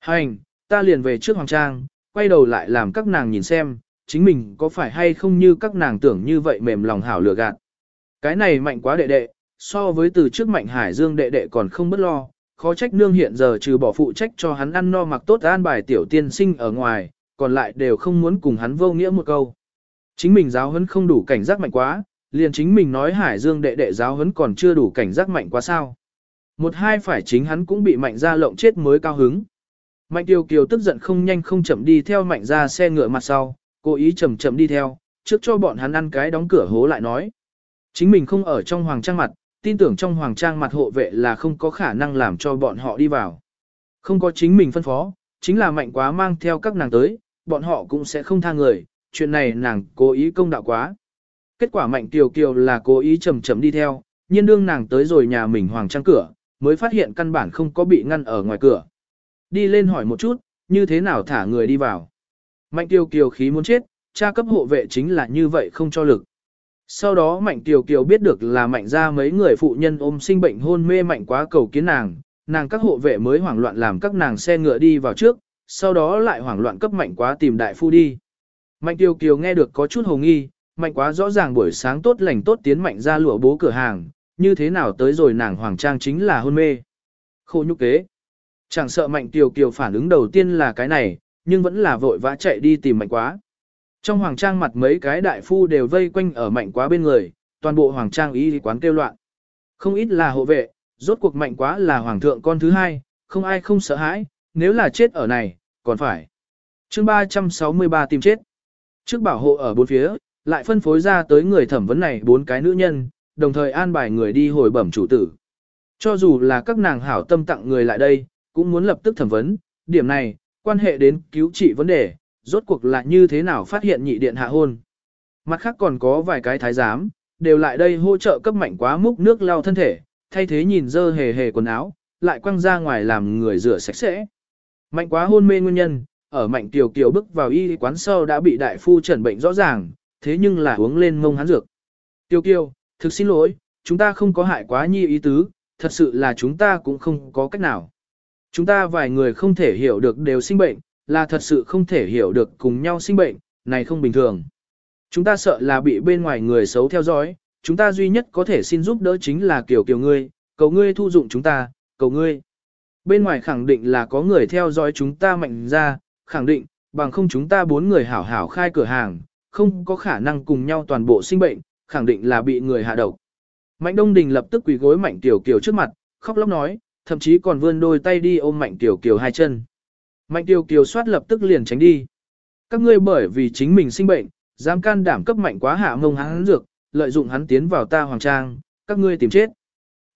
Hành, ta liền về trước hoàng trang, quay đầu lại làm các nàng nhìn xem, chính mình có phải hay không như các nàng tưởng như vậy mềm lòng hảo lừa gạt. Cái này mạnh quá đệ đệ, so với từ trước mạnh hải dương đệ đệ còn không bất lo, khó trách nương hiện giờ trừ bỏ phụ trách cho hắn ăn no mặc tốt an bài tiểu tiên sinh ở ngoài, còn lại đều không muốn cùng hắn vô nghĩa một câu. Chính mình giáo huấn không đủ cảnh giác mạnh quá, liền chính mình nói hải dương đệ đệ giáo huấn còn chưa đủ cảnh giác mạnh quá sao. Một hai phải chính hắn cũng bị mạnh ra lộng chết mới cao hứng. Mạnh tiêu kiều tức giận không nhanh không chậm đi theo mạnh ra xe ngựa mặt sau, cố ý chậm chậm đi theo, trước cho bọn hắn ăn cái đóng cửa hố lại nói. Chính mình không ở trong hoàng trang mặt, tin tưởng trong hoàng trang mặt hộ vệ là không có khả năng làm cho bọn họ đi vào. Không có chính mình phân phó, chính là mạnh quá mang theo các nàng tới, bọn họ cũng sẽ không tha người, chuyện này nàng cố ý công đạo quá. Kết quả mạnh kiều kiều là cố ý chậm chậm đi theo, nhiên đương nàng tới rồi nhà mình hoàng trang cửa, mới phát hiện căn bản không có bị ngăn ở ngoài cửa. Đi lên hỏi một chút, như thế nào thả người đi vào. Mạnh Kiều Kiều khí muốn chết, cha cấp hộ vệ chính là như vậy không cho lực. Sau đó Mạnh Kiều Kiều biết được là Mạnh ra mấy người phụ nhân ôm sinh bệnh hôn mê Mạnh quá cầu kiến nàng, nàng các hộ vệ mới hoảng loạn làm các nàng xe ngựa đi vào trước, sau đó lại hoảng loạn cấp Mạnh quá tìm đại phu đi. Mạnh Kiều Kiều nghe được có chút hồ nghi, Mạnh quá rõ ràng buổi sáng tốt lành tốt tiến Mạnh ra lụa bố cửa hàng, như thế nào tới rồi nàng hoàng trang chính là hôn mê. Khô nhúc kế. Chẳng sợ mạnh tiểu kiều phản ứng đầu tiên là cái này, nhưng vẫn là vội vã chạy đi tìm mạnh quá. Trong hoàng trang mặt mấy cái đại phu đều vây quanh ở mạnh quá bên người, toàn bộ hoàng trang ý quán kêu loạn. Không ít là hộ vệ, rốt cuộc mạnh quá là hoàng thượng con thứ hai, không ai không sợ hãi, nếu là chết ở này, còn phải. chương 363 tìm chết. Trước bảo hộ ở bốn phía, lại phân phối ra tới người thẩm vấn này bốn cái nữ nhân, đồng thời an bài người đi hồi bẩm chủ tử. Cho dù là các nàng hảo tâm tặng người lại đây, cũng muốn lập tức thẩm vấn, điểm này, quan hệ đến cứu trị vấn đề, rốt cuộc là như thế nào phát hiện nhị điện hạ hôn. Mặt khác còn có vài cái thái giám, đều lại đây hỗ trợ cấp mạnh quá múc nước lau thân thể, thay thế nhìn dơ hề hề quần áo, lại quăng ra ngoài làm người rửa sạch sẽ. Mạnh quá hôn mê nguyên nhân, ở mạnh tiểu kiều bước vào y quán sau đã bị đại phu chẩn bệnh rõ ràng, thế nhưng là uống lên mông hắn dược. Tiêu kiều, thực xin lỗi, chúng ta không có hại quá nhi ý tứ, thật sự là chúng ta cũng không có cách nào. Chúng ta vài người không thể hiểu được đều sinh bệnh, là thật sự không thể hiểu được cùng nhau sinh bệnh, này không bình thường. Chúng ta sợ là bị bên ngoài người xấu theo dõi, chúng ta duy nhất có thể xin giúp đỡ chính là kiểu kiểu ngươi, cầu ngươi thu dụng chúng ta, cầu ngươi. Bên ngoài khẳng định là có người theo dõi chúng ta mạnh ra, khẳng định, bằng không chúng ta bốn người hảo hảo khai cửa hàng, không có khả năng cùng nhau toàn bộ sinh bệnh, khẳng định là bị người hạ độc. Mạnh Đông Đình lập tức quỳ gối Mạnh Tiểu Kiều trước mặt, khóc lóc nói, thậm chí còn vươn đôi tay đi ôm Mạnh Tiểu Kiều hai chân. Mạnh Tiêu Kiều soát lập tức liền tránh đi. Các ngươi bởi vì chính mình sinh bệnh, dám can đảm cấp mạnh quá hạ mông hắn dược, lợi dụng hắn tiến vào ta hoàng trang, các ngươi tìm chết.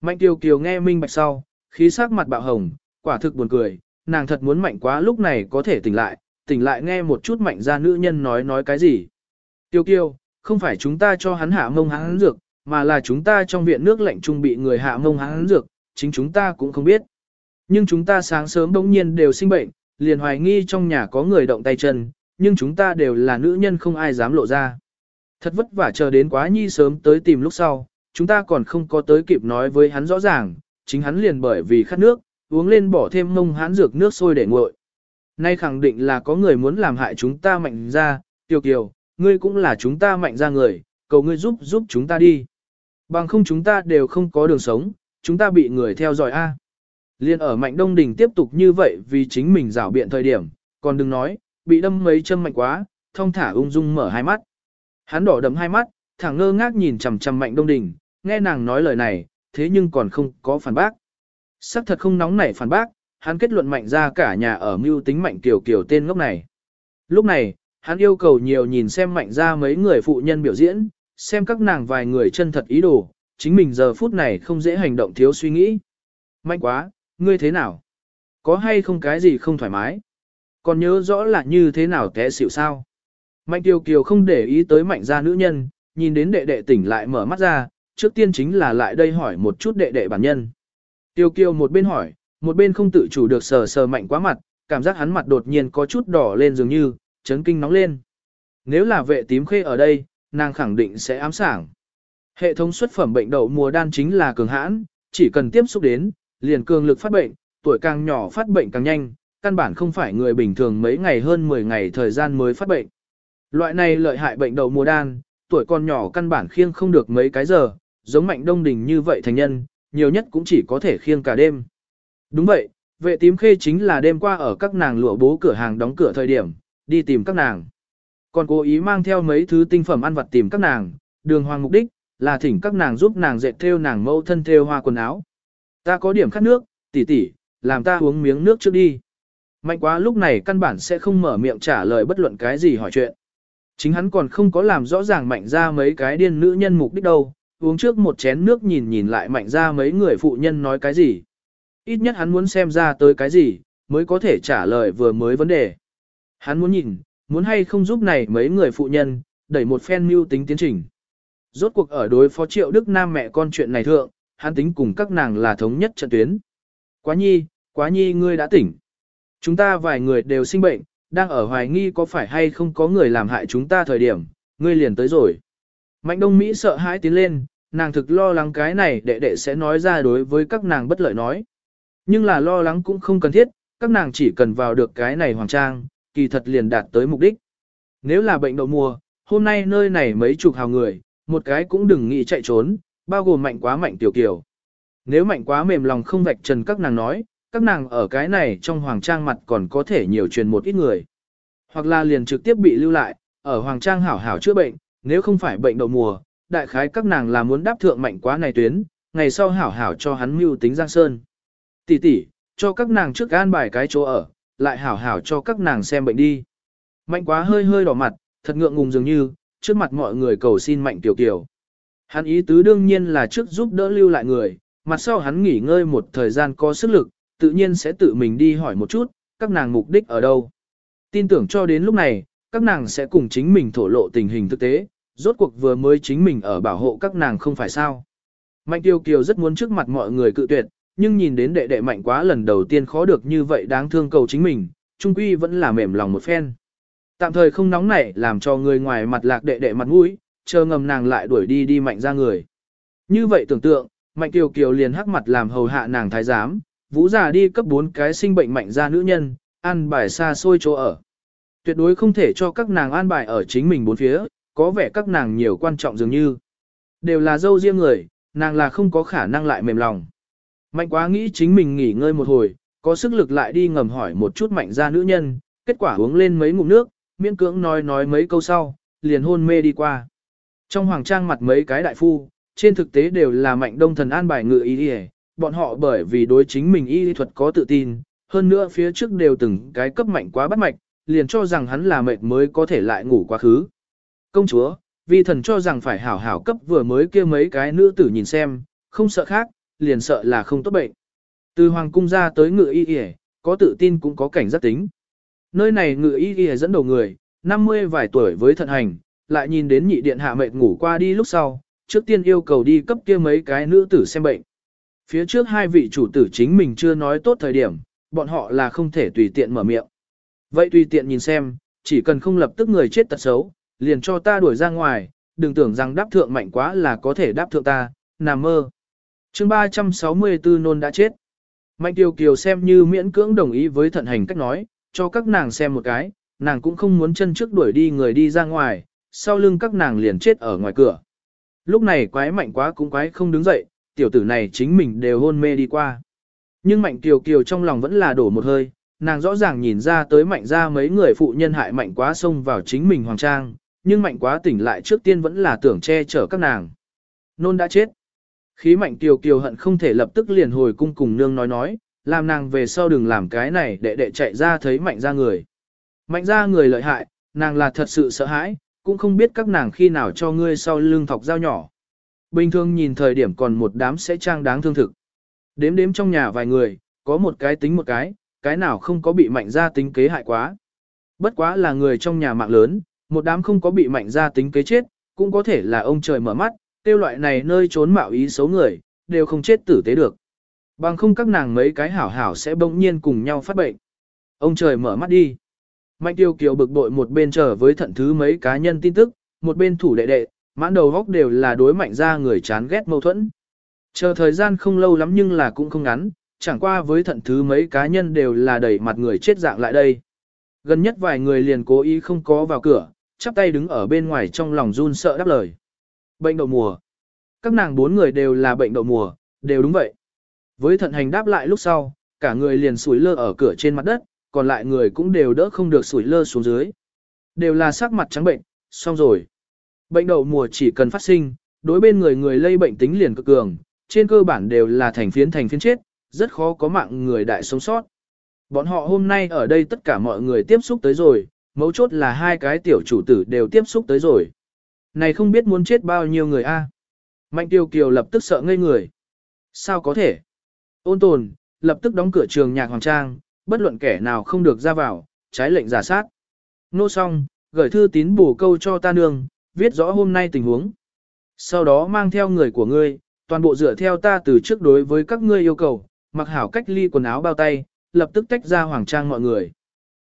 Mạnh Tiêu Kiều nghe minh bạch sau, khí sắc mặt bạo hồng, quả thực buồn cười, nàng thật muốn mạnh quá lúc này có thể tỉnh lại, tỉnh lại nghe một chút mạnh ra nữ nhân nói nói cái gì. Tiêu kiêu, không phải chúng ta cho hắn hạ mông hắn dược, mà là chúng ta trong viện nước lạnh trung bị người hạ mông hắn dược, chính chúng ta cũng không biết. Nhưng chúng ta sáng sớm bỗng nhiên đều sinh bệnh, liền hoài nghi trong nhà có người động tay chân, nhưng chúng ta đều là nữ nhân không ai dám lộ ra. Thật vất vả chờ đến quá nhi sớm tới tìm lúc sau, chúng ta còn không có tới kịp nói với hắn rõ ràng, chính hắn liền bởi vì khát nước, uống lên bỏ thêm mông hán dược nước sôi để nguội. Nay khẳng định là có người muốn làm hại chúng ta mạnh ra, tiểu kiều, ngươi cũng là chúng ta mạnh ra người, cầu ngươi giúp giúp chúng ta đi. Bằng không chúng ta đều không có đường sống, chúng ta bị người theo dõi a. Liên ở mạnh đông đình tiếp tục như vậy vì chính mình rảo biện thời điểm, còn đừng nói, bị đâm mấy châm mạnh quá, thông thả ung dung mở hai mắt. Hắn đỏ đậm hai mắt, thẳng ngơ ngác nhìn chằm chằm mạnh đông đình, nghe nàng nói lời này, thế nhưng còn không có phản bác. Sắc thật không nóng nảy phản bác, hắn kết luận mạnh ra cả nhà ở mưu tính mạnh tiểu kiểu tên ngốc này. Lúc này, hắn yêu cầu nhiều nhìn xem mạnh ra mấy người phụ nhân biểu diễn, xem các nàng vài người chân thật ý đồ, chính mình giờ phút này không dễ hành động thiếu suy nghĩ. Mạnh quá, ngươi thế nào? Có hay không cái gì không thoải mái? Còn nhớ rõ là như thế nào té xỉu sao? Mạnh Tiêu Kiều không để ý tới mạnh gia nữ nhân, nhìn đến đệ đệ tỉnh lại mở mắt ra, trước tiên chính là lại đây hỏi một chút đệ đệ bản nhân. Tiêu Kiều một bên hỏi, một bên không tự chủ được sờ sờ mạnh quá mặt, cảm giác hắn mặt đột nhiên có chút đỏ lên dường như, chấn kinh nóng lên. Nếu là vệ tím khê ở đây, nàng khẳng định sẽ ám sảng. Hệ thống xuất phẩm bệnh đậu mùa đan chính là cường hãn, chỉ cần tiếp xúc đến, liền cường lực phát bệnh, tuổi càng nhỏ phát bệnh càng nhanh, căn bản không phải người bình thường mấy ngày hơn 10 ngày thời gian mới phát bệnh. Loại này lợi hại bệnh đậu mùa đan, tuổi còn nhỏ căn bản khiêng không được mấy cái giờ, giống mạnh đông đình như vậy thành nhân, nhiều nhất cũng chỉ có thể khiêng cả đêm. Đúng vậy, vệ tím khê chính là đêm qua ở các nàng lụa bố cửa hàng đóng cửa thời điểm, đi tìm các nàng. Còn cố ý mang theo mấy thứ tinh phẩm ăn vặt tìm các nàng, đường hoàng mục đích, là thỉnh các nàng giúp nàng dệt theo nàng mẫu thân theo hoa quần áo. Ta có điểm khát nước, tỷ tỷ, làm ta uống miếng nước trước đi. Mạnh quá lúc này căn bản sẽ không mở miệng trả lời bất luận cái gì hỏi chuyện. Chính hắn còn không có làm rõ ràng mạnh ra mấy cái điên nữ nhân mục đích đâu, uống trước một chén nước nhìn nhìn lại mạnh ra mấy người phụ nhân nói cái gì. Ít nhất hắn muốn xem ra tới cái gì, mới có thể trả lời vừa mới vấn đề. Hắn muốn nhìn, muốn hay không giúp này mấy người phụ nhân, đẩy một phen mưu tính tiến trình. Rốt cuộc ở đối phó triệu Đức Nam mẹ con chuyện này thượng, hắn tính cùng các nàng là thống nhất trận tuyến. Quá nhi, quá nhi ngươi đã tỉnh. Chúng ta vài người đều sinh bệnh, đang ở hoài nghi có phải hay không có người làm hại chúng ta thời điểm, ngươi liền tới rồi. Mạnh đông Mỹ sợ hãi tiến lên, nàng thực lo lắng cái này đệ đệ sẽ nói ra đối với các nàng bất lợi nói. Nhưng là lo lắng cũng không cần thiết, các nàng chỉ cần vào được cái này hoàng trang, kỳ thật liền đạt tới mục đích. Nếu là bệnh đậu mùa, hôm nay nơi này mấy chục hào người, một cái cũng đừng nghĩ chạy trốn, bao gồm mạnh quá mạnh tiểu kiều. Nếu mạnh quá mềm lòng không vạch trần các nàng nói, các nàng ở cái này trong hoàng trang mặt còn có thể nhiều truyền một ít người. Hoặc là liền trực tiếp bị lưu lại, ở hoàng trang hảo hảo chữa bệnh, nếu không phải bệnh đậu mùa, đại khái các nàng là muốn đáp thượng mạnh quá này tuyến, ngày sau hảo hảo cho hắn mưu tính giang sơn. Tỷ tỷ, cho các nàng trước an bài cái chỗ ở, lại hảo hảo cho các nàng xem bệnh đi. Mạnh quá hơi hơi đỏ mặt, thật ngượng ngùng dường như, trước mặt mọi người cầu xin mạnh tiểu kiều. Hắn ý tứ đương nhiên là trước giúp đỡ lưu lại người, mặt sau hắn nghỉ ngơi một thời gian có sức lực, tự nhiên sẽ tự mình đi hỏi một chút, các nàng mục đích ở đâu. Tin tưởng cho đến lúc này, các nàng sẽ cùng chính mình thổ lộ tình hình thực tế, rốt cuộc vừa mới chính mình ở bảo hộ các nàng không phải sao. Mạnh tiêu kiều rất muốn trước mặt mọi người cự tuyệt, nhưng nhìn đến đệ đệ mạnh quá lần đầu tiên khó được như vậy đáng thương cầu chính mình, trung quy vẫn là mềm lòng một phen. Tạm thời không nóng nảy làm cho người ngoài mặt lạc đệ đệ mặt mũi, chờ ngầm nàng lại đuổi đi đi mạnh ra người. Như vậy tưởng tượng, mạnh kiều kiều liền hắc mặt làm hầu hạ nàng thái giám, vũ già đi cấp bốn cái sinh bệnh mạnh ra nữ nhân, ăn bài xa xôi chỗ ở. Tuyệt đối không thể cho các nàng an bài ở chính mình bốn phía, có vẻ các nàng nhiều quan trọng dường như. Đều là dâu riêng người, nàng là không có khả năng lại mềm lòng. Mạnh quá nghĩ chính mình nghỉ ngơi một hồi, có sức lực lại đi ngầm hỏi một chút mạnh ra nữ nhân, kết quả uống lên mấy ngụm nước, miễn cưỡng nói nói mấy câu sau, liền hôn mê đi qua. Trong hoàng trang mặt mấy cái đại phu, trên thực tế đều là mạnh đông thần an bài ngự y y, bọn họ bởi vì đối chính mình y thuật có tự tin, hơn nữa phía trước đều từng cái cấp mạnh quá bắt mạch, liền cho rằng hắn là mệt mới có thể lại ngủ quá khứ. Công chúa, vì thần cho rằng phải hảo hảo cấp vừa mới kia mấy cái nữ tử nhìn xem, không sợ khác, liền sợ là không tốt bệnh. Từ hoàng cung ra tới ngự y y, có tự tin cũng có cảnh giác tính. Nơi này ngự y y dẫn đầu người, 50 vài tuổi với thận hành, lại nhìn đến nhị điện hạ mệt ngủ qua đi lúc sau, trước tiên yêu cầu đi cấp kia mấy cái nữ tử xem bệnh. Phía trước hai vị chủ tử chính mình chưa nói tốt thời điểm, bọn họ là không thể tùy tiện mở miệng. Vậy tùy tiện nhìn xem, chỉ cần không lập tức người chết tật xấu, liền cho ta đuổi ra ngoài, đừng tưởng rằng đáp thượng mạnh quá là có thể đáp thượng ta, nằm mơ. chương 364 nôn đã chết. Mạnh Kiều Kiều xem như miễn cưỡng đồng ý với thận hành cách nói, cho các nàng xem một cái, nàng cũng không muốn chân trước đuổi đi người đi ra ngoài, sau lưng các nàng liền chết ở ngoài cửa. Lúc này quái mạnh quá cũng quái không đứng dậy, tiểu tử này chính mình đều hôn mê đi qua. Nhưng mạnh Kiều Kiều trong lòng vẫn là đổ một hơi, nàng rõ ràng nhìn ra tới mạnh ra mấy người phụ nhân hại mạnh quá xông vào chính mình hoàng trang, nhưng mạnh quá tỉnh lại trước tiên vẫn là tưởng che chở các nàng. Nôn đã chết. Khí mạnh Kiều Kiều hận không thể lập tức liền hồi cung cùng nương nói nói, làm nàng về sau đừng làm cái này để đệ chạy ra thấy mạnh ra người. Mạnh ra người lợi hại, nàng là thật sự sợ hãi, cũng không biết các nàng khi nào cho ngươi sau lưng thọc dao nhỏ. Bình thường nhìn thời điểm còn một đám sẽ trang đáng thương thực. Đếm đếm trong nhà vài người, có một cái tính một cái, cái nào không có bị mạnh ra tính kế hại quá. Bất quá là người trong nhà mạng lớn, một đám không có bị mạnh ra tính kế chết, cũng có thể là ông trời mở mắt, tiêu loại này nơi trốn mạo ý xấu người, đều không chết tử tế được. Bằng không các nàng mấy cái hảo hảo sẽ bỗng nhiên cùng nhau phát bệnh. Ông trời mở mắt đi. Mạnh tiêu kiều bực bội một bên chờ với thận thứ mấy cá nhân tin tức, một bên thủ đệ đệ, mãn đầu góc đều là đối mạnh ra người chán ghét mâu thuẫn. Chờ thời gian không lâu lắm nhưng là cũng không ngắn, chẳng qua với thận thứ mấy cá nhân đều là đẩy mặt người chết dạng lại đây. Gần nhất vài người liền cố ý không có vào cửa, chắp tay đứng ở bên ngoài trong lòng run sợ đáp lời. Bệnh đậu mùa. Các nàng bốn người đều là bệnh đậu mùa, đều đúng vậy. Với thận hành đáp lại lúc sau, cả người liền sủi lơ ở cửa trên mặt đất, còn lại người cũng đều đỡ không được sủi lơ xuống dưới. Đều là sắc mặt trắng bệnh, xong rồi. Bệnh đậu mùa chỉ cần phát sinh, đối bên người người lây bệnh tính liền cực cường, trên cơ bản đều là thành phiến thành phiến chết, rất khó có mạng người đại sống sót. Bọn họ hôm nay ở đây tất cả mọi người tiếp xúc tới rồi, mấu chốt là hai cái tiểu chủ tử đều tiếp xúc tới rồi. Này không biết muốn chết bao nhiêu người a. Mạnh tiêu kiều lập tức sợ ngây người. Sao có thể? Ôn tồn, lập tức đóng cửa trường nhạc hoàng trang, bất luận kẻ nào không được ra vào, trái lệnh giả sát. Nô xong, gửi thư tín bổ câu cho ta nương, viết rõ hôm nay tình huống. Sau đó mang theo người của ngươi, toàn bộ dựa theo ta từ trước đối với các ngươi yêu cầu, mặc hảo cách ly quần áo bao tay, lập tức tách ra hoàng trang mọi người.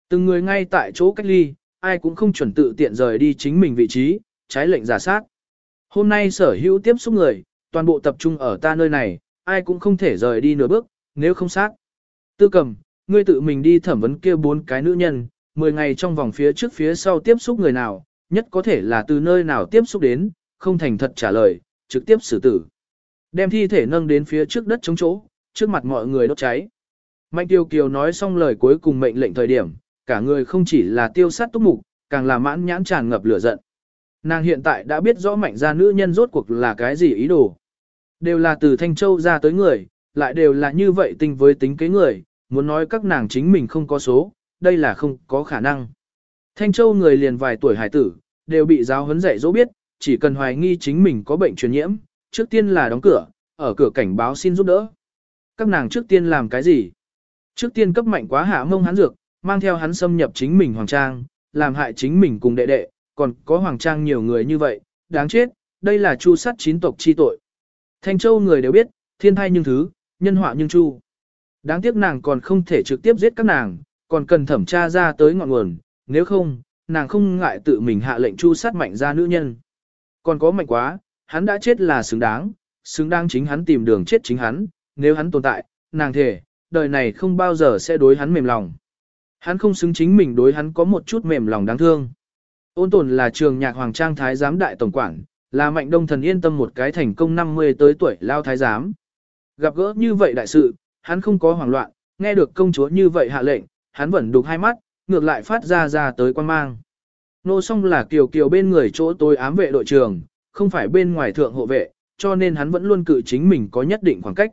Từng người ngay tại chỗ cách ly, ai cũng không chuẩn tự tiện rời đi chính mình vị trí, trái lệnh giả sát. Hôm nay sở hữu tiếp xúc người, toàn bộ tập trung ở ta nơi này, ai cũng không thể rời đi nửa bước, nếu không sát. Tư cầm, ngươi tự mình đi thẩm vấn kia bốn cái nữ nhân, 10 ngày trong vòng phía trước phía sau tiếp xúc người nào, nhất có thể là từ nơi nào tiếp xúc đến, không thành thật trả lời, trực tiếp xử tử. Đem thi thể nâng đến phía trước đất chống chỗ, trước mặt mọi người đốt cháy. Mạnh Tiêu Kiều nói xong lời cuối cùng mệnh lệnh thời điểm, cả người không chỉ là tiêu sát túc mục, càng là mãn nhãn tràn ngập lửa giận. Nàng hiện tại đã biết rõ mạnh gia nữ nhân rốt cuộc là cái gì ý đồ. Đều là từ Thanh Châu ra tới người, lại đều là như vậy tình với tính kế người, muốn nói các nàng chính mình không có số, đây là không có khả năng. Thanh Châu người liền vài tuổi hải tử, đều bị giáo huấn dạy dỗ biết, chỉ cần hoài nghi chính mình có bệnh truyền nhiễm, trước tiên là đóng cửa, ở cửa cảnh báo xin giúp đỡ. Các nàng trước tiên làm cái gì? Trước tiên cấp mạnh quá hạ mông hắn dược, mang theo hắn xâm nhập chính mình hoàng trang, làm hại chính mình cùng đệ đệ, còn có hoàng trang nhiều người như vậy, đáng chết, đây là chu sát chín tộc chi tội. Thanh Châu người đều biết, thiên thai nhưng thứ, nhân họa nhưng chu. Đáng tiếc nàng còn không thể trực tiếp giết các nàng, còn cần thẩm tra ra tới ngọn nguồn, nếu không, nàng không ngại tự mình hạ lệnh chu sát mạnh ra nữ nhân. Còn có mạnh quá, hắn đã chết là xứng đáng, xứng đáng chính hắn tìm đường chết chính hắn, nếu hắn tồn tại, nàng thể, đời này không bao giờ sẽ đối hắn mềm lòng. Hắn không xứng chính mình đối hắn có một chút mềm lòng đáng thương. Ôn tồn là trường nhạc hoàng trang thái giám đại tổng quản, là mạnh đông thần yên tâm một cái thành công 50 tới tuổi lao thái giám. Gặp gỡ như vậy đại sự, hắn không có hoảng loạn, nghe được công chúa như vậy hạ lệnh, hắn vẫn đục hai mắt, ngược lại phát ra ra tới quan mang. Nô song là kiều kiều bên người chỗ tôi ám vệ đội trưởng, không phải bên ngoài thượng hộ vệ, cho nên hắn vẫn luôn cự chính mình có nhất định khoảng cách.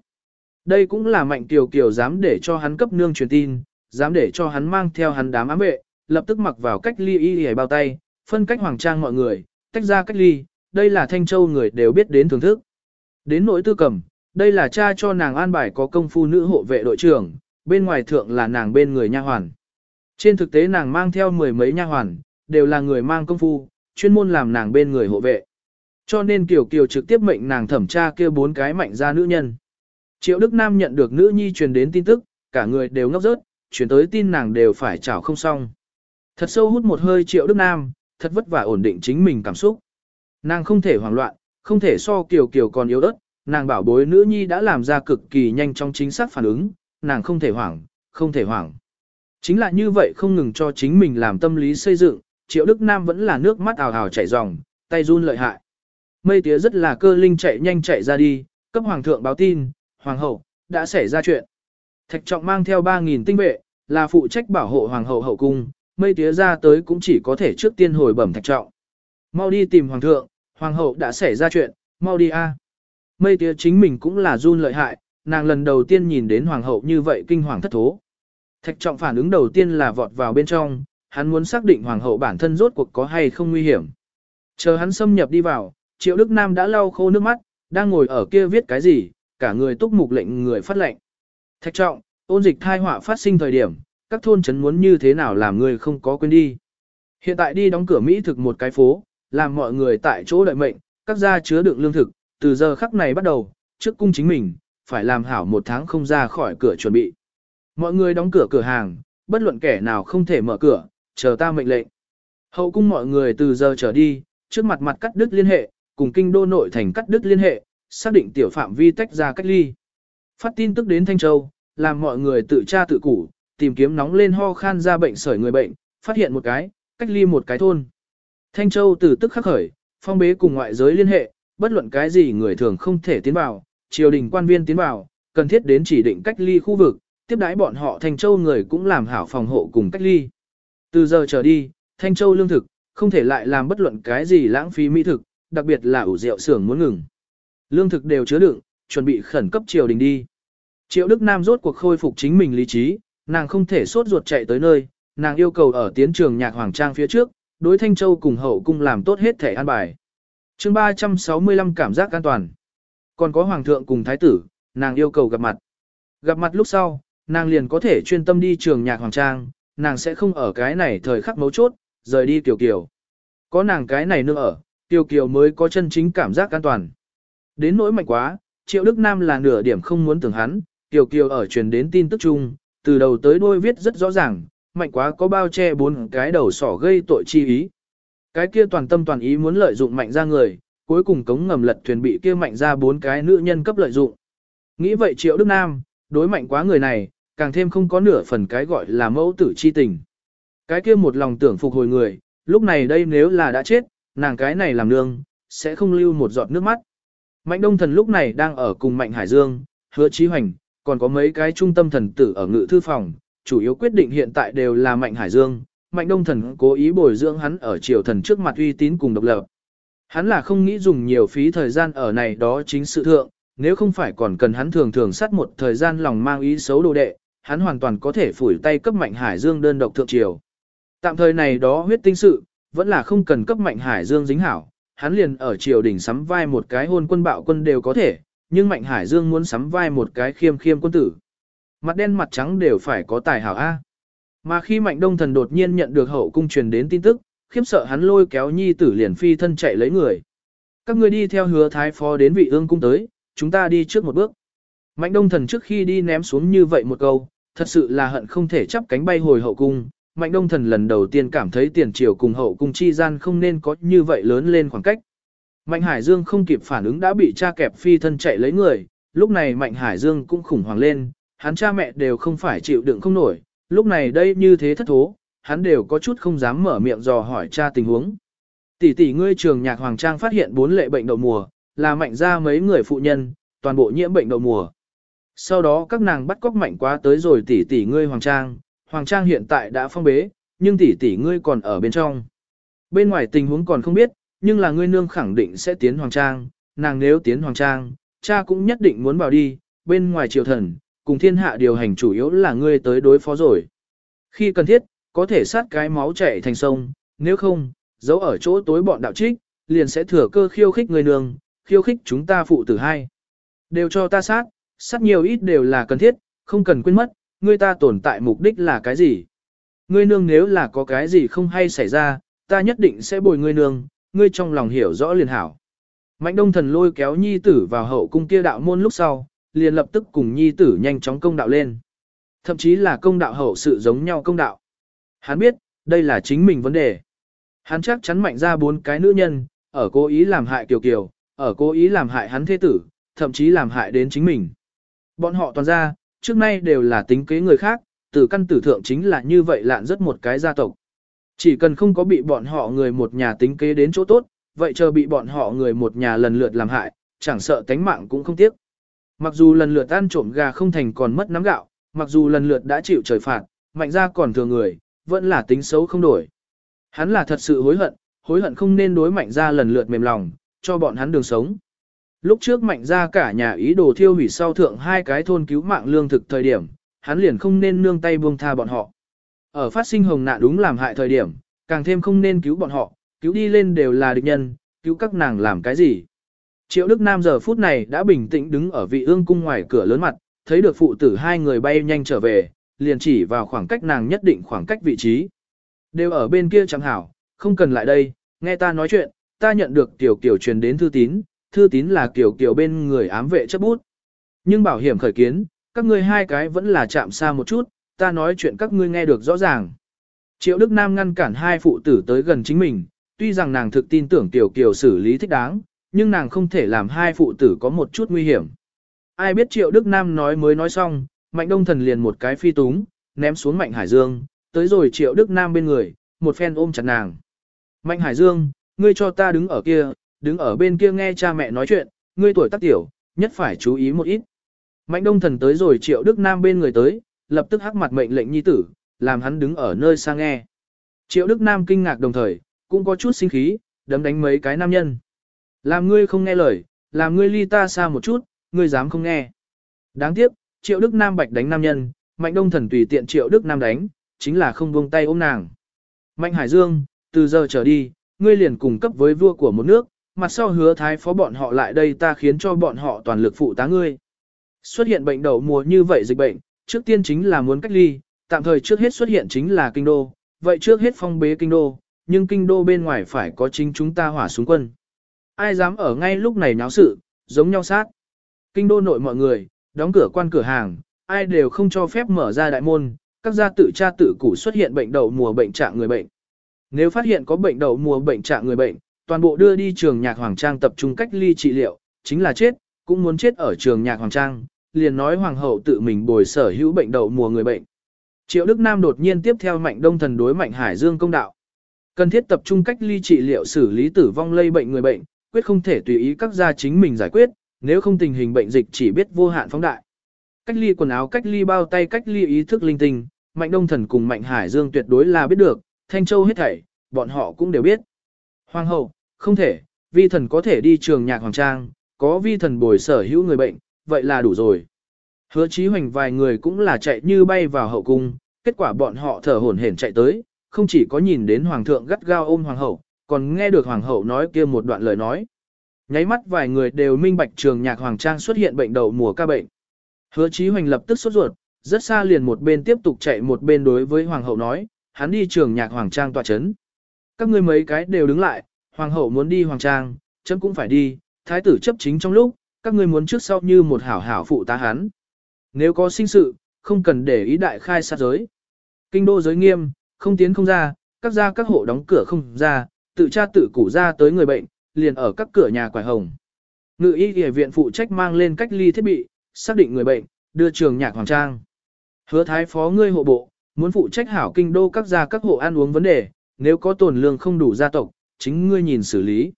Đây cũng là mạnh kiều kiều dám để cho hắn cấp nương truyền tin, dám để cho hắn mang theo hắn đám ám vệ, lập tức mặc vào cách ly y y bao tay, phân cách hoàng trang mọi người, tách ra cách ly, đây là Thanh Châu người đều biết đến thưởng thức. Đến nỗi tư cầm, đây là cha cho nàng an bài có công phu nữ hộ vệ đội trưởng, bên ngoài thượng là nàng bên người nha hoàn. Trên thực tế nàng mang theo mười mấy nha hoàn, đều là người mang công phu, chuyên môn làm nàng bên người hộ vệ. Cho nên Kiều Kiều trực tiếp mệnh nàng thẩm tra kia bốn cái mạnh ra nữ nhân. Triệu Đức Nam nhận được nữ nhi truyền đến tin tức, cả người đều ngốc rớt, Truyền tới tin nàng đều phải chảo không xong. Thật sâu hút một hơi Triệu Đức Nam, thật vất vả ổn định chính mình cảm xúc. Nàng không thể hoảng loạn, không thể so Kiều Kiều còn yếu ớt, nàng bảo bối nữ nhi đã làm ra cực kỳ nhanh trong chính xác phản ứng, nàng không thể hoảng, không thể hoảng. Chính là như vậy không ngừng cho chính mình làm tâm lý xây dựng, Triệu Đức Nam vẫn là nước mắt ào ào chảy ròng, tay run lợi hại. Mây tía rất là cơ linh chạy nhanh chạy ra đi, cấp hoàng thượng báo tin, hoàng hậu, đã xảy ra chuyện. Thạch trọng mang theo 3.000 tinh vệ, là phụ trách bảo hộ hoàng hậu hậu cung, mây tía ra tới cũng chỉ có thể trước tiên hồi bẩm thạch trọng. Mau đi tìm hoàng thượng, hoàng hậu đã xảy ra chuyện, mau đi a. Mây tía chính mình cũng là run lợi hại, nàng lần đầu tiên nhìn đến hoàng hậu như vậy kinh hoàng thất thố. Thạch trọng phản ứng đầu tiên là vọt vào bên trong, hắn muốn xác định hoàng hậu bản thân rốt cuộc có hay không nguy hiểm. Chờ hắn xâm nhập đi vào, triệu đức nam đã lau khô nước mắt, đang ngồi ở kia viết cái gì, cả người túc mục lệnh người phát lệnh. Thạch trọng, ôn dịch thai họa phát sinh thời điểm, các thôn chấn muốn như thế nào làm người không có quên đi. Hiện tại đi đóng cửa Mỹ thực một cái phố, làm mọi người tại chỗ đợi mệnh, các gia chứa đựng lương thực, từ giờ khắc này bắt đầu, trước cung chính mình, phải làm hảo một tháng không ra khỏi cửa chuẩn bị. Mọi người đóng cửa cửa hàng, bất luận kẻ nào không thể mở cửa, chờ ta mệnh lệnh. Hậu cung mọi người từ giờ trở đi, trước mặt mặt cắt đứt liên hệ, cùng kinh đô nội thành cắt đứt liên hệ, xác định tiểu phạm vi tách ra cách ly. Phát tin tức đến Thanh Châu, làm mọi người tự tra tự củ, tìm kiếm nóng lên ho khan ra bệnh sởi người bệnh, phát hiện một cái, cách ly một cái thôn. Thanh Châu từ tức khắc khởi, phong bế cùng ngoại giới liên hệ, bất luận cái gì người thường không thể tiến vào, triều đình quan viên tiến vào, cần thiết đến chỉ định cách ly khu vực, tiếp đái bọn họ Thanh Châu người cũng làm hảo phòng hộ cùng cách ly. Từ giờ trở đi, Thanh Châu lương thực, không thể lại làm bất luận cái gì lãng phí mỹ thực, đặc biệt là ủ rượu xưởng muốn ngừng. Lương thực đều chứa đựng, chuẩn bị khẩn cấp triều đình đi. Triệu Đức Nam rốt cuộc khôi phục chính mình lý trí, nàng không thể sốt ruột chạy tới nơi, nàng yêu cầu ở tiến trường nhạc hoàng trang phía trước, đối Thanh Châu cùng hậu cung làm tốt hết thể an bài chương 365 cảm giác an toàn. Còn có hoàng thượng cùng thái tử, nàng yêu cầu gặp mặt. Gặp mặt lúc sau, nàng liền có thể chuyên tâm đi trường nhạc hoàng trang, nàng sẽ không ở cái này thời khắc mấu chốt, rời đi Kiều Kiều. Có nàng cái này nương ở, Kiều Kiều mới có chân chính cảm giác an toàn. Đến nỗi mạnh quá, Triệu Đức Nam là nửa điểm không muốn tưởng hắn, Kiều Kiều ở truyền đến tin tức chung, từ đầu tới đuôi viết rất rõ ràng, mạnh quá có bao che bốn cái đầu sỏ gây tội chi ý. Cái kia toàn tâm toàn ý muốn lợi dụng mạnh ra người, cuối cùng cống ngầm lật thuyền bị kia mạnh ra bốn cái nữ nhân cấp lợi dụng. Nghĩ vậy Triệu Đức Nam, đối mạnh quá người này, càng thêm không có nửa phần cái gọi là mẫu tử chi tình. Cái kia một lòng tưởng phục hồi người, lúc này đây nếu là đã chết, nàng cái này làm nương, sẽ không lưu một giọt nước mắt. Mạnh Đông Thần lúc này đang ở cùng Mạnh Hải Dương, Hứa Chí Hoành, còn có mấy cái trung tâm thần tử ở ngự thư phòng, chủ yếu quyết định hiện tại đều là Mạnh Hải Dương. Mạnh Đông Thần cố ý bồi dưỡng hắn ở triều thần trước mặt uy tín cùng độc lập. Hắn là không nghĩ dùng nhiều phí thời gian ở này đó chính sự thượng, nếu không phải còn cần hắn thường thường sát một thời gian lòng mang ý xấu đồ đệ, hắn hoàn toàn có thể phủi tay cấp Mạnh Hải Dương đơn độc thượng triều. Tạm thời này đó huyết tinh sự, vẫn là không cần cấp Mạnh Hải Dương dính hảo, hắn liền ở triều đỉnh sắm vai một cái hôn quân bạo quân đều có thể, nhưng Mạnh Hải Dương muốn sắm vai một cái khiêm khiêm quân tử. Mặt đen mặt trắng đều phải có tài hảo A. Mà khi Mạnh Đông Thần đột nhiên nhận được hậu cung truyền đến tin tức, khiếp sợ hắn lôi kéo nhi tử liền phi thân chạy lấy người. Các người đi theo hứa thái phó đến vị ương cung tới, chúng ta đi trước một bước. Mạnh Đông Thần trước khi đi ném xuống như vậy một câu, thật sự là hận không thể chắp cánh bay hồi hậu cung, Mạnh Đông Thần lần đầu tiên cảm thấy tiền triều cùng hậu cung chi gian không nên có như vậy lớn lên khoảng cách. Mạnh Hải Dương không kịp phản ứng đã bị cha kẹp phi thân chạy lấy người, lúc này Mạnh Hải Dương cũng khủng hoảng lên, hắn cha mẹ đều không phải chịu đựng không nổi, lúc này đây như thế thất thố, hắn đều có chút không dám mở miệng dò hỏi cha tình huống. Tỷ tỷ ngươi trường nhạc hoàng trang phát hiện bốn lệ bệnh đậu mùa, là mạnh ra mấy người phụ nhân, toàn bộ nhiễm bệnh đậu mùa. Sau đó các nàng bắt cóc mạnh quá tới rồi tỷ tỷ ngươi hoàng trang, hoàng trang hiện tại đã phong bế, nhưng tỷ tỷ ngươi còn ở bên trong. Bên ngoài tình huống còn không biết, nhưng là ngươi nương khẳng định sẽ tiến hoàng trang, nàng nếu tiến hoàng trang, cha cũng nhất định muốn vào đi, bên ngoài triều thần, cùng thiên hạ điều hành chủ yếu là ngươi tới đối phó rồi. Khi cần thiết, có thể sát cái máu chảy thành sông, nếu không, giấu ở chỗ tối bọn đạo trích, liền sẽ thừa cơ khiêu khích người nương, khiêu khích chúng ta phụ tử hai. Đều cho ta sát, sát nhiều ít đều là cần thiết, không cần quên mất, ngươi ta tồn tại mục đích là cái gì. Ngươi nương nếu là có cái gì không hay xảy ra, ta nhất định sẽ bồi ngươi nương, ngươi trong lòng hiểu rõ liền hảo. Mạnh đông thần lôi kéo nhi tử vào hậu cung kia đạo môn lúc sau, liền lập tức cùng nhi tử nhanh chóng công đạo lên. Thậm chí là công đạo hậu sự giống nhau công đạo. Hắn biết, đây là chính mình vấn đề. Hắn chắc chắn mạnh ra bốn cái nữ nhân, ở cố ý làm hại Kiều Kiều, ở cố ý làm hại hắn thế tử, thậm chí làm hại đến chính mình. Bọn họ toàn ra, trước nay đều là tính kế người khác, từ căn tử thượng chính là như vậy lạn rất một cái gia tộc. Chỉ cần không có bị bọn họ người một nhà tính kế đến chỗ tốt, vậy chờ bị bọn họ người một nhà lần lượt làm hại, chẳng sợ tánh mạng cũng không tiếc. Mặc dù lần lượt ăn trộm gà không thành còn mất nắm gạo, mặc dù lần lượt đã chịu trời phạt, mạnh ra còn thừa người, vẫn là tính xấu không đổi. Hắn là thật sự hối hận, hối hận không nên đối mạnh ra lần lượt mềm lòng, cho bọn hắn đường sống. Lúc trước mạnh ra cả nhà ý đồ thiêu hủy sau thượng hai cái thôn cứu mạng lương thực thời điểm, hắn liền không nên nương tay buông tha bọn họ. Ở phát sinh hồng nạn đúng làm hại thời điểm, càng thêm không nên cứu bọn họ, cứu đi lên đều là địch nhân, cứu các nàng làm cái gì. Triệu Đức Nam giờ phút này đã bình tĩnh đứng ở vị ương cung ngoài cửa lớn mặt, thấy được phụ tử hai người bay nhanh trở về, liền chỉ vào khoảng cách nàng nhất định khoảng cách vị trí. Đều ở bên kia chẳng hảo, không cần lại đây, nghe ta nói chuyện, ta nhận được tiểu kiểu truyền đến thư tín, thư tín là kiểu kiểu bên người ám vệ chấp bút. Nhưng bảo hiểm khởi kiến, các ngươi hai cái vẫn là chạm xa một chút, ta nói chuyện các ngươi nghe được rõ ràng. Triệu Đức Nam ngăn cản hai phụ tử tới gần chính mình, tuy rằng nàng thực tin tưởng tiểu kiểu xử lý thích đáng, nhưng nàng không thể làm hai phụ tử có một chút nguy hiểm. Ai biết Triệu Đức Nam nói mới nói xong, Mạnh Đông Thần liền một cái phi túng, ném xuống Mạnh Hải Dương, tới rồi Triệu Đức Nam bên người, một phen ôm chặt nàng. Mạnh Hải Dương, ngươi cho ta đứng ở kia, đứng ở bên kia nghe cha mẹ nói chuyện, ngươi tuổi tác tiểu, nhất phải chú ý một ít. Mạnh Đông Thần tới rồi Triệu Đức Nam bên người tới, lập tức hắc mặt mệnh lệnh nhi tử, làm hắn đứng ở nơi xa nghe. Triệu Đức Nam kinh ngạc đồng thời, cũng có chút sinh khí, đấm đánh mấy cái nam nhân. Làm ngươi không nghe lời, làm ngươi ly ta xa một chút, ngươi dám không nghe. Đáng tiếc, Triệu Đức Nam bạch đánh nam nhân, Mạnh Đông Thần tùy tiện Triệu Đức Nam đánh, chính là không buông tay ôm nàng. Mạnh Hải Dương, từ giờ trở đi, ngươi liền cùng cấp với vua của một nước, mặt sau hứa thái phó bọn họ lại đây ta khiến cho bọn họ toàn lực phụ tá ngươi. Xuất hiện bệnh đậu mùa như vậy dịch bệnh, trước tiên chính là muốn cách ly, tạm thời trước hết xuất hiện chính là kinh đô, vậy trước hết phong bế kinh đô, nhưng kinh đô bên ngoài phải có chính chúng ta hỏa súng quân. Ai dám ở ngay lúc này náo sự, giống nhau sát. Kinh đô nội mọi người, đóng cửa quan cửa hàng, ai đều không cho phép mở ra đại môn, các gia tự tra tự củ xuất hiện bệnh đậu mùa bệnh trạng người bệnh. Nếu phát hiện có bệnh đậu mùa bệnh trạng người bệnh, toàn bộ đưa đi trường nhạc hoàng trang tập trung cách ly trị liệu, chính là chết, cũng muốn chết ở trường nhạc hoàng trang, liền nói hoàng hậu tự mình bồi sở hữu bệnh đậu mùa người bệnh. Triệu Đức Nam đột nhiên tiếp theo mạnh đông thần đối mạnh Hải Dương công đạo. Cần thiết tập trung cách ly trị liệu xử lý tử vong lây bệnh người bệnh, quyết không thể tùy ý các gia chính mình giải quyết, nếu không tình hình bệnh dịch chỉ biết vô hạn phóng đại. Cách ly quần áo, cách ly bao tay, cách ly ý thức linh tinh, Mạnh Đông Thần cùng Mạnh Hải Dương tuyệt đối là biết được, Thanh Châu hết thảy, bọn họ cũng đều biết. Hoàng hậu, không thể, vi thần có thể đi trường nhạc hoàng trang, có vi thần bồi sở hữu người bệnh, vậy là đủ rồi. Hứa chí hoành vài người cũng là chạy như bay vào hậu cung, kết quả bọn họ thở hổn hển chạy tới, không chỉ có nhìn đến hoàng thượng gắt gao ôm hoàng hậu, còn nghe được hoàng hậu nói kia một đoạn lời nói. Nháy mắt vài người đều minh bạch trường nhạc hoàng trang xuất hiện bệnh đầu mùa ca bệnh. Hứa chí hoành lập tức sốt ruột, rất xa liền một bên tiếp tục chạy một bên đối với hoàng hậu nói, hắn đi trường nhạc hoàng trang tọa chấn. Các ngươi mấy cái đều đứng lại, hoàng hậu muốn đi hoàng trang, chấm cũng phải đi, thái tử chấp chính trong lúc, các ngươi muốn trước sau như một hảo hảo phụ tá hắn. Nếu có sinh sự, không cần để ý đại khai sát giới. Kinh đô giới nghiêm, không tiến không ra, các gia các hộ đóng cửa không ra, tự tra tự củ ra tới người bệnh, liền ở các cửa nhà quải hồng. Ngự y y viện phụ trách mang lên cách ly thiết bị, xác định người bệnh, đưa trường nhạc hoàng trang. Hứa thái phó ngươi hộ bộ, muốn phụ trách hảo kinh đô các gia các hộ ăn uống vấn đề, nếu có tổn lương không đủ gia tộc, chính ngươi nhìn xử lý.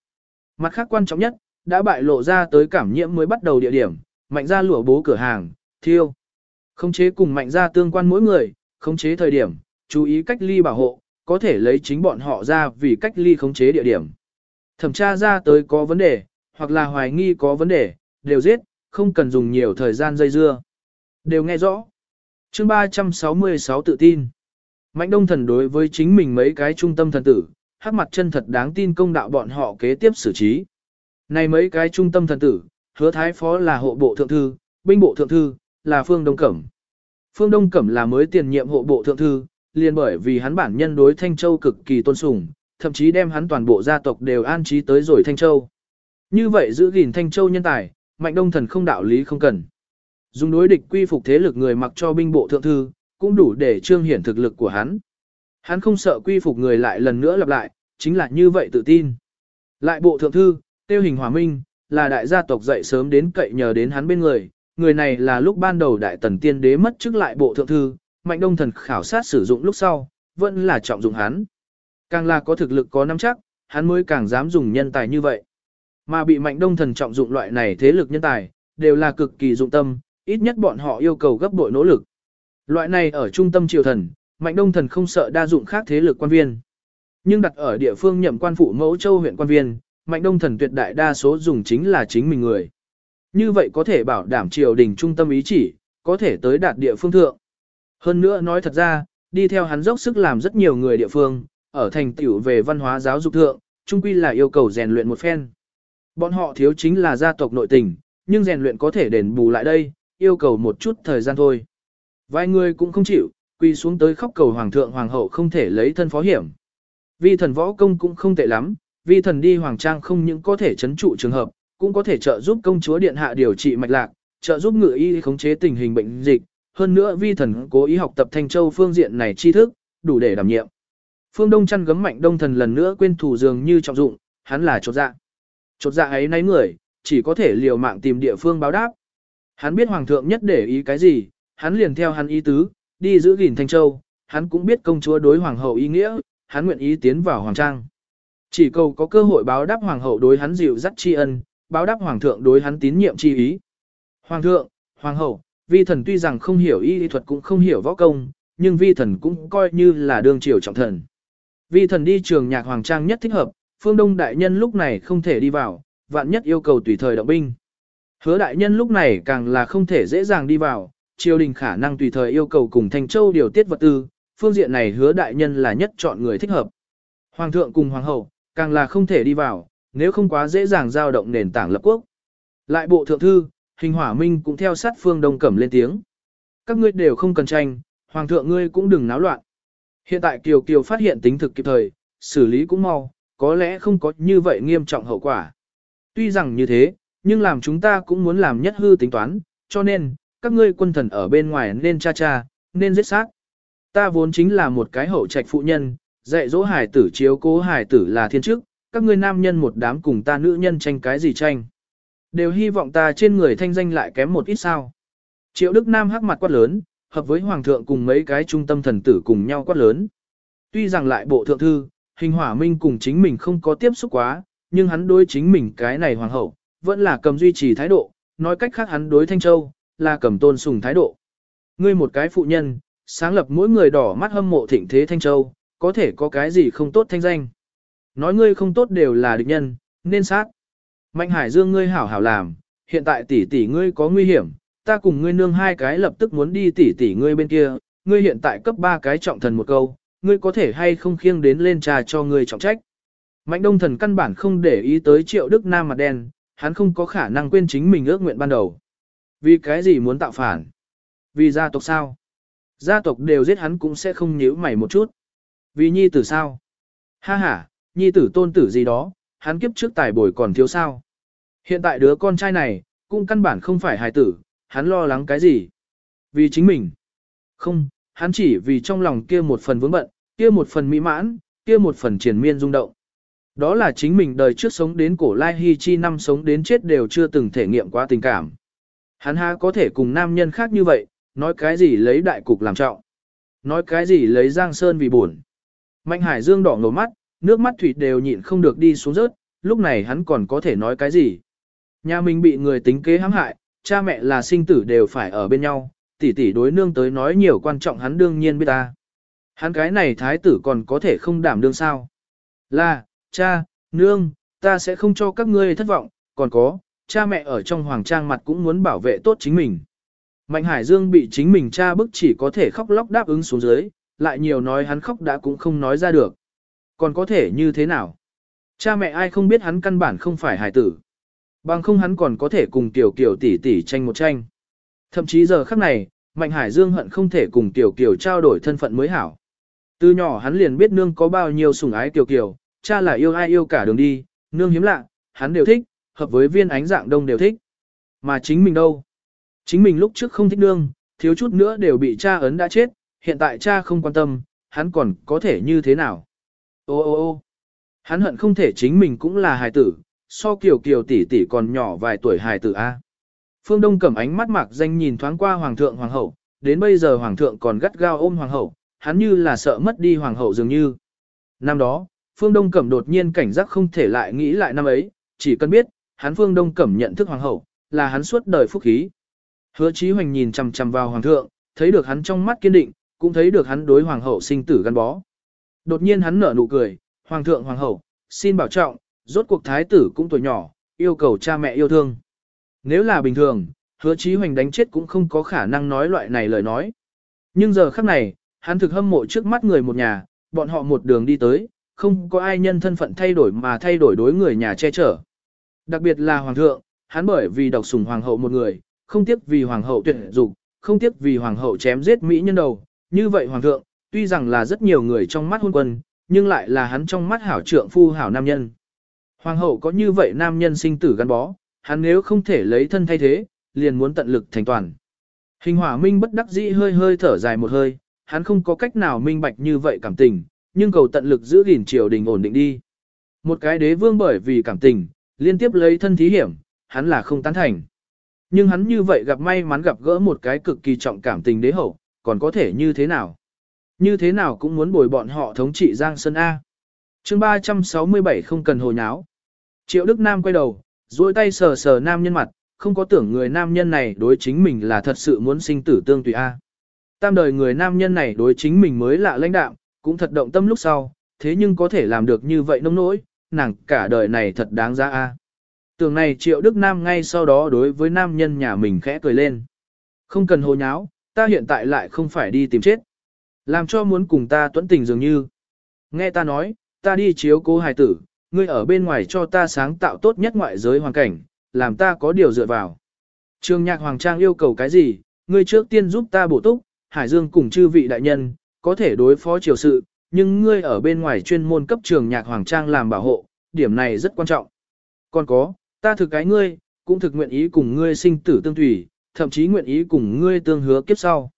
Mặt khác quan trọng nhất, đã bại lộ ra tới cảm nhiễm mới bắt đầu địa điểm, mạnh ra lụa bố cửa hàng, thiêu. Khống chế cùng mạnh ra tương quan mỗi người, khống chế thời điểm, chú ý cách ly bảo hộ, có thể lấy chính bọn họ ra vì cách ly khống chế địa điểm. Thẩm tra ra tới có vấn đề, hoặc là hoài nghi có vấn đề, đều giết, không cần dùng nhiều thời gian dây dưa. Đều nghe rõ. chương 366 tự tin. Mạnh đông thần đối với chính mình mấy cái trung tâm thần tử, hắc mặt chân thật đáng tin công đạo bọn họ kế tiếp xử trí. Này mấy cái trung tâm thần tử, hứa thái phó là hộ bộ thượng thư, binh bộ thượng thư, là Phương Đông Cẩm. Phương Đông Cẩm là mới tiền nhiệm hộ bộ thượng thư, liền bởi vì hắn bản nhân đối Thanh Châu cực kỳ tôn sùng, thậm chí đem hắn toàn bộ gia tộc đều an trí tới rồi Thanh Châu. Như vậy giữ gìn Thanh Châu nhân tài, mạnh đông thần không đạo lý không cần. Dùng đối địch quy phục thế lực người mặc cho binh bộ thượng thư, cũng đủ để trương hiển thực lực của hắn. Hắn không sợ quy phục người lại lần nữa lặp lại, chính là như vậy tự tin. Lại bộ thượng thư, tiêu hình hòa minh, là đại gia tộc dậy sớm đến cậy nhờ đến hắn bên người, người này là lúc ban đầu đại tần tiên đế mất chức lại bộ thượng thư, mạnh đông thần khảo sát sử dụng lúc sau, vẫn là trọng dụng hắn. Càng là có thực lực có nắm chắc, hắn mới càng dám dùng nhân tài như vậy. Mà bị mạnh đông thần trọng dụng loại này thế lực nhân tài, đều là cực kỳ dụng tâm, ít nhất bọn họ yêu cầu gấp bội nỗ lực. Loại này ở trung tâm triều thần, mạnh đông thần không sợ đa dụng khác thế lực quan viên. Nhưng đặt ở địa phương nhậm quan phụ mẫu châu huyện quan viên, mạnh đông thần tuyệt đại đa số dùng chính là chính mình người. Như vậy có thể bảo đảm triều đình trung tâm ý chỉ, có thể tới đạt địa phương thượng. Hơn nữa nói thật ra, đi theo hắn dốc sức làm rất nhiều người địa phương, ở thành tiểu về văn hóa giáo dục thượng, trung quy là yêu cầu rèn luyện một phen. Bọn họ thiếu chính là gia tộc nội tình, nhưng rèn luyện có thể đền bù lại đây, yêu cầu một chút thời gian thôi. Vài người cũng không chịu, quy xuống tới khóc cầu hoàng thượng hoàng hậu không thể lấy thân phó hiểm. Vi thần võ công cũng không tệ lắm, vi thần đi hoàng trang không những có thể chấn trụ trường hợp, cũng có thể trợ giúp công chúa điện hạ điều trị mạch lạc, trợ giúp ngự y khống chế tình hình bệnh dịch. Hơn nữa vi thần cố ý học tập Thanh Châu phương diện này tri thức, đủ để đảm nhiệm. Phương Đông chăn gấm mạnh đông thần lần nữa quên thủ dường như trọng dụng, hắn là chột dạ. Chột dạ ấy nấy người, chỉ có thể liều mạng tìm địa phương báo đáp. Hắn biết hoàng thượng nhất để ý cái gì, hắn liền theo hắn ý tứ, đi giữ gìn Thanh Châu, hắn cũng biết công chúa đối hoàng hậu ý nghĩa, hắn nguyện ý tiến vào hoàng trang. Chỉ cầu có cơ hội báo đáp hoàng hậu đối hắn dịu dắt tri ân, báo đáp hoàng thượng đối hắn tín nhiệm chi ý. Hoàng thượng, hoàng hậu, vi thần tuy rằng không hiểu y lý thuật cũng không hiểu võ công, nhưng vi thần cũng coi như là đương triều trọng thần. Vi thần đi trường nhạc hoàng trang nhất thích hợp, phương đông đại nhân lúc này không thể đi vào, vạn nhất yêu cầu tùy thời động binh. Hứa đại nhân lúc này càng là không thể dễ dàng đi vào, triều đình khả năng tùy thời yêu cầu cùng Thanh Châu điều tiết vật tư, phương diện này hứa đại nhân là nhất chọn người thích hợp. Hoàng thượng cùng hoàng hậu, càng là không thể đi vào, nếu không quá dễ dàng giao động nền tảng lập quốc. Lại bộ thượng thư, hình hỏa minh cũng theo sát phương đông cẩm lên tiếng. Các ngươi đều không cần tranh, hoàng thượng ngươi cũng đừng náo loạn. Hiện tại Kiều Kiều phát hiện tính thực kịp thời, xử lý cũng mau, có lẽ không có như vậy nghiêm trọng hậu quả. Tuy rằng như thế, nhưng làm chúng ta cũng muốn làm nhất hư tính toán, cho nên, các ngươi quân thần ở bên ngoài nên cha cha, nên giết sát. Ta vốn chính là một cái hậu trạch phụ nhân, dạy dỗ hải tử chiếu cố hải tử là thiên chức, các ngươi nam nhân một đám cùng ta nữ nhân tranh cái gì tranh. Đều hy vọng ta trên người thanh danh lại kém một ít sao. Triệu Đức Nam hắc mặt quát lớn, hợp với Hoàng thượng cùng mấy cái trung tâm thần tử cùng nhau quát lớn. Tuy rằng lại bộ thượng thư, hình hỏa minh cùng chính mình không có tiếp xúc quá, nhưng hắn đối chính mình cái này hoàng hậu, vẫn là cầm duy trì thái độ, nói cách khác hắn đối Thanh Châu, là cầm tôn sùng thái độ. Ngươi một cái phụ nhân, sáng lập mỗi người đỏ mắt hâm mộ thịnh thế Thanh Châu, có thể có cái gì không tốt thanh danh. Nói ngươi không tốt đều là địch nhân, nên sát. Mạnh Hải Dương ngươi hảo hảo làm, hiện tại tỷ tỷ ngươi có nguy hiểm, ta cùng ngươi nương hai cái lập tức muốn đi tỷ tỷ ngươi bên kia, ngươi hiện tại cấp ba cái trọng thần một câu, ngươi có thể hay không khiêng đến lên trà cho ngươi trọng trách. Mạnh đông thần căn bản không để ý tới triệu đức nam mặt đen, hắn không có khả năng quên chính mình ước nguyện ban đầu. Vì cái gì muốn tạo phản? Vì gia tộc sao? Gia tộc đều giết hắn cũng sẽ không nhíu mày một chút. Vì nhi tử sao? Ha ha, nhi tử tôn tử gì đó, hắn kiếp trước tài bồi còn thiếu sao? Hiện tại đứa con trai này, cũng căn bản không phải hài tử, hắn lo lắng cái gì? Vì chính mình. Không, hắn chỉ vì trong lòng kia một phần vướng bận, kia một phần mỹ mãn, kia một phần triền miên rung động. Đó là chính mình đời trước sống đến cổ lai hy chi năm sống đến chết đều chưa từng thể nghiệm qua tình cảm. Hắn ha có thể cùng nam nhân khác như vậy, nói cái gì lấy đại cục làm trọng. Nói cái gì lấy Giang Sơn vì buồn. Mạnh Hải Dương đỏ ngầu mắt, Nước mắt thủy đều nhịn không được đi xuống rớt, lúc này hắn còn có thể nói cái gì. Nhà mình bị người tính kế hãm hại, cha mẹ là sinh tử đều phải ở bên nhau, tỷ tỷ đối nương tới nói nhiều quan trọng hắn đương nhiên biết ta. Hắn cái này thái tử còn có thể không đảm đương sao. Là, cha, nương, ta sẽ không cho các ngươi thất vọng, còn có, cha mẹ ở trong hoàng trang mặt cũng muốn bảo vệ tốt chính mình. Mạnh Hải Dương bị chính mình cha bức chỉ có thể khóc lóc đáp ứng xuống dưới, lại nhiều nói hắn khóc đã cũng không nói ra được. Còn có thể như thế nào? Cha mẹ ai không biết hắn căn bản không phải hải tử. Bằng không hắn còn có thể cùng Tiểu Kiều tỷ tỷ tranh một tranh. Thậm chí giờ khắc này, Mạnh Hải Dương hận không thể cùng Tiểu Kiều trao đổi thân phận mới hảo. Từ nhỏ hắn liền biết nương có bao nhiêu sủng ái Tiểu Kiều, cha là yêu ai yêu cả đường đi, nương hiếm lạ, hắn đều thích, hợp với viên ánh dạng đông đều thích. Mà chính mình đâu? Chính mình lúc trước không thích nương, thiếu chút nữa đều bị cha ấn đã chết, hiện tại cha không quan tâm, hắn còn có thể như thế nào? Ô ô ô hắn hận không thể chính mình cũng là hài tử, so kiều kiều tỷ tỷ còn nhỏ vài tuổi hài tử A. Phương Đông cầm ánh mắt mạc danh nhìn thoáng qua hoàng thượng hoàng hậu, đến bây giờ hoàng thượng còn gắt gao ôm hoàng hậu, hắn như là sợ mất đi hoàng hậu dường như. Năm đó, Phương Đông Cẩm đột nhiên cảnh giác không thể lại nghĩ lại năm ấy, chỉ cần biết, hắn Phương Đông Cẩm nhận thức hoàng hậu, là hắn suốt đời phúc khí. Hứa Chí Hoành nhìn chằm chằm vào hoàng thượng, thấy được hắn trong mắt kiên định, cũng thấy được hắn đối hoàng hậu sinh tử gắn bó. Đột nhiên hắn nở nụ cười, hoàng thượng hoàng hậu, xin bảo trọng, rốt cuộc thái tử cũng tuổi nhỏ, yêu cầu cha mẹ yêu thương. Nếu là bình thường, hứa Chí Hoành đánh chết cũng không có khả năng nói loại này lời nói. Nhưng giờ khắc này, hắn thực hâm mộ trước mắt người một nhà, bọn họ một đường đi tới, không có ai nhân thân phận thay đổi mà thay đổi đối người nhà che chở. Đặc biệt là hoàng thượng, hắn bởi vì độc sủng hoàng hậu một người, không tiếc vì hoàng hậu tuyệt dục, không tiếc vì hoàng hậu chém giết mỹ nhân đầu. Như vậy hoàng thượng, tuy rằng là rất nhiều người trong mắt hôn quân, nhưng lại là hắn trong mắt hảo trượng phu hảo nam nhân. Hoàng hậu có như vậy nam nhân sinh tử gắn bó, hắn nếu không thể lấy thân thay thế, liền muốn tận lực thành toàn. Hình hỏa minh bất đắc dĩ hơi hơi thở dài một hơi, hắn không có cách nào minh bạch như vậy cảm tình, nhưng cầu tận lực giữ gìn triều đình ổn định đi. Một cái đế vương bởi vì cảm tình, liên tiếp lấy thân thí hiểm, hắn là không tán thành. Nhưng hắn như vậy gặp may mắn gặp gỡ một cái cực kỳ trọng cảm tình đế hậu, còn có thể như thế nào? Như thế nào cũng muốn bồi bọn họ thống trị Giang Sơn A. chương 367 không cần hồ nháo. Triệu Đức Nam quay đầu, duỗi tay sờ sờ nam nhân mặt, không có tưởng người nam nhân này đối chính mình là thật sự muốn sinh tử tương tùy A. Tam đời người nam nhân này đối chính mình mới lạ lãnh đạo, cũng thật động tâm lúc sau, thế nhưng có thể làm được như vậy nông nỗi, nàng cả đời này thật đáng giá a. Tưởng này Triệu Đức Nam ngay sau đó đối với nam nhân nhà mình khẽ cười lên. Không cần hồ nháo, ta hiện tại lại không phải đi tìm chết. Làm cho muốn cùng ta tuẫn tình dường như. Nghe ta nói, ta đi chiếu cố hài tử, ngươi ở bên ngoài cho ta sáng tạo tốt nhất ngoại giới hoàn cảnh, làm ta có điều dựa vào. Trường nhạc hoàng trang yêu cầu cái gì, ngươi trước tiên giúp ta bổ túc, Hải Dương cùng chư vị đại nhân, có thể đối phó triều sự, nhưng ngươi ở bên ngoài chuyên môn cấp trường nhạc hoàng trang làm bảo hộ, điểm này rất quan trọng. Còn có, ta thực cái ngươi, cũng thực nguyện ý cùng ngươi sinh tử tương thủy, thậm chí nguyện ý cùng ngươi tương hứa kiếp sau.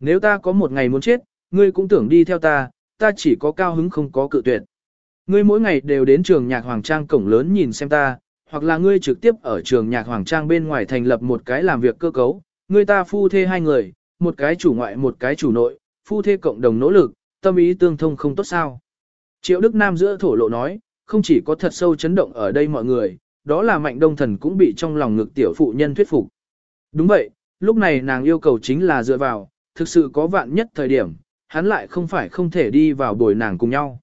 Nếu ta có một ngày muốn chết, ngươi cũng tưởng đi theo ta, ta chỉ có cao hứng không có cự tuyệt. Ngươi mỗi ngày đều đến trường nhạc hoàng trang cổng lớn nhìn xem ta, hoặc là ngươi trực tiếp ở trường nhạc hoàng trang bên ngoài thành lập một cái làm việc cơ cấu, ngươi ta phu thê hai người, một cái chủ ngoại một cái chủ nội, phu thê cộng đồng nỗ lực, tâm ý tương thông không tốt sao. Triệu Đức Nam giữa thổ lộ nói, không chỉ có thật sâu chấn động ở đây mọi người, đó là mạnh đông thần cũng bị trong lòng ngực tiểu phụ nhân thuyết phục. Đúng vậy, lúc này nàng yêu cầu chính là dựa vào, thực sự có vạn nhất thời điểm, hắn lại không phải không thể đi vào bồi nàng cùng nhau.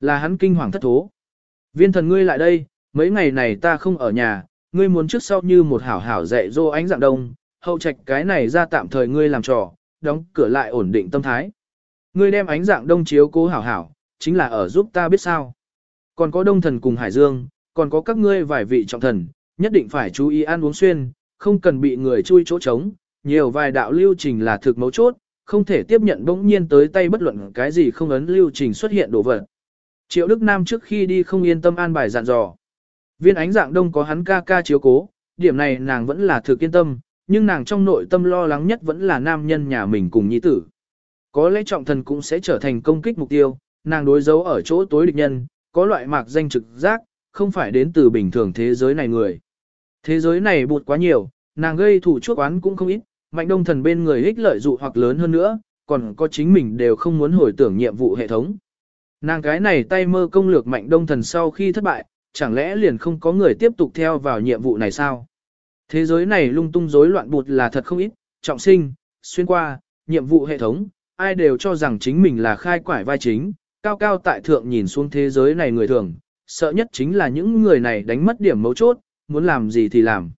Là hắn kinh hoàng thất thố. Viên thần ngươi lại đây, mấy ngày này ta không ở nhà, ngươi muốn trước sau như một hảo hảo dạy dỗ ánh dạng đông, hậu trạch cái này ra tạm thời ngươi làm trò, đóng cửa lại ổn định tâm thái. Ngươi đem ánh dạng đông chiếu cố hảo hảo, chính là ở giúp ta biết sao. Còn có đông thần cùng Hải Dương, còn có các ngươi vài vị trọng thần, nhất định phải chú ý ăn uống xuyên, không cần bị người chui chỗ trống, nhiều vài đạo lưu trình là thực mấu chốt, không thể tiếp nhận bỗng nhiên tới tay bất luận cái gì không ấn lưu trình xuất hiện đồ vật. Triệu Đức Nam trước khi đi không yên tâm an bài dặn dò. Viên ánh dạng đông có hắn ca ca chiếu cố, điểm này nàng vẫn là thực yên tâm, nhưng nàng trong nội tâm lo lắng nhất vẫn là nam nhân nhà mình cùng nhi tử. Có lẽ trọng thần cũng sẽ trở thành công kích mục tiêu, nàng đối dấu ở chỗ tối địch nhân, có loại mạc danh trực giác, không phải đến từ bình thường thế giới này người. Thế giới này bụt quá nhiều, nàng gây thủ chuốc oán cũng không ít, mạnh đông thần bên người ích lợi dụ hoặc lớn hơn nữa, còn có chính mình đều không muốn hồi tưởng nhiệm vụ hệ thống. Nàng cái này tay mơ công lược mạnh đông thần sau khi thất bại, chẳng lẽ liền không có người tiếp tục theo vào nhiệm vụ này sao? Thế giới này lung tung rối loạn bụt là thật không ít, trọng sinh, xuyên qua, nhiệm vụ hệ thống, ai đều cho rằng chính mình là khai quải vai chính, cao cao tại thượng nhìn xuống thế giới này người thường, sợ nhất chính là những người này đánh mất điểm mấu chốt, muốn làm gì thì làm.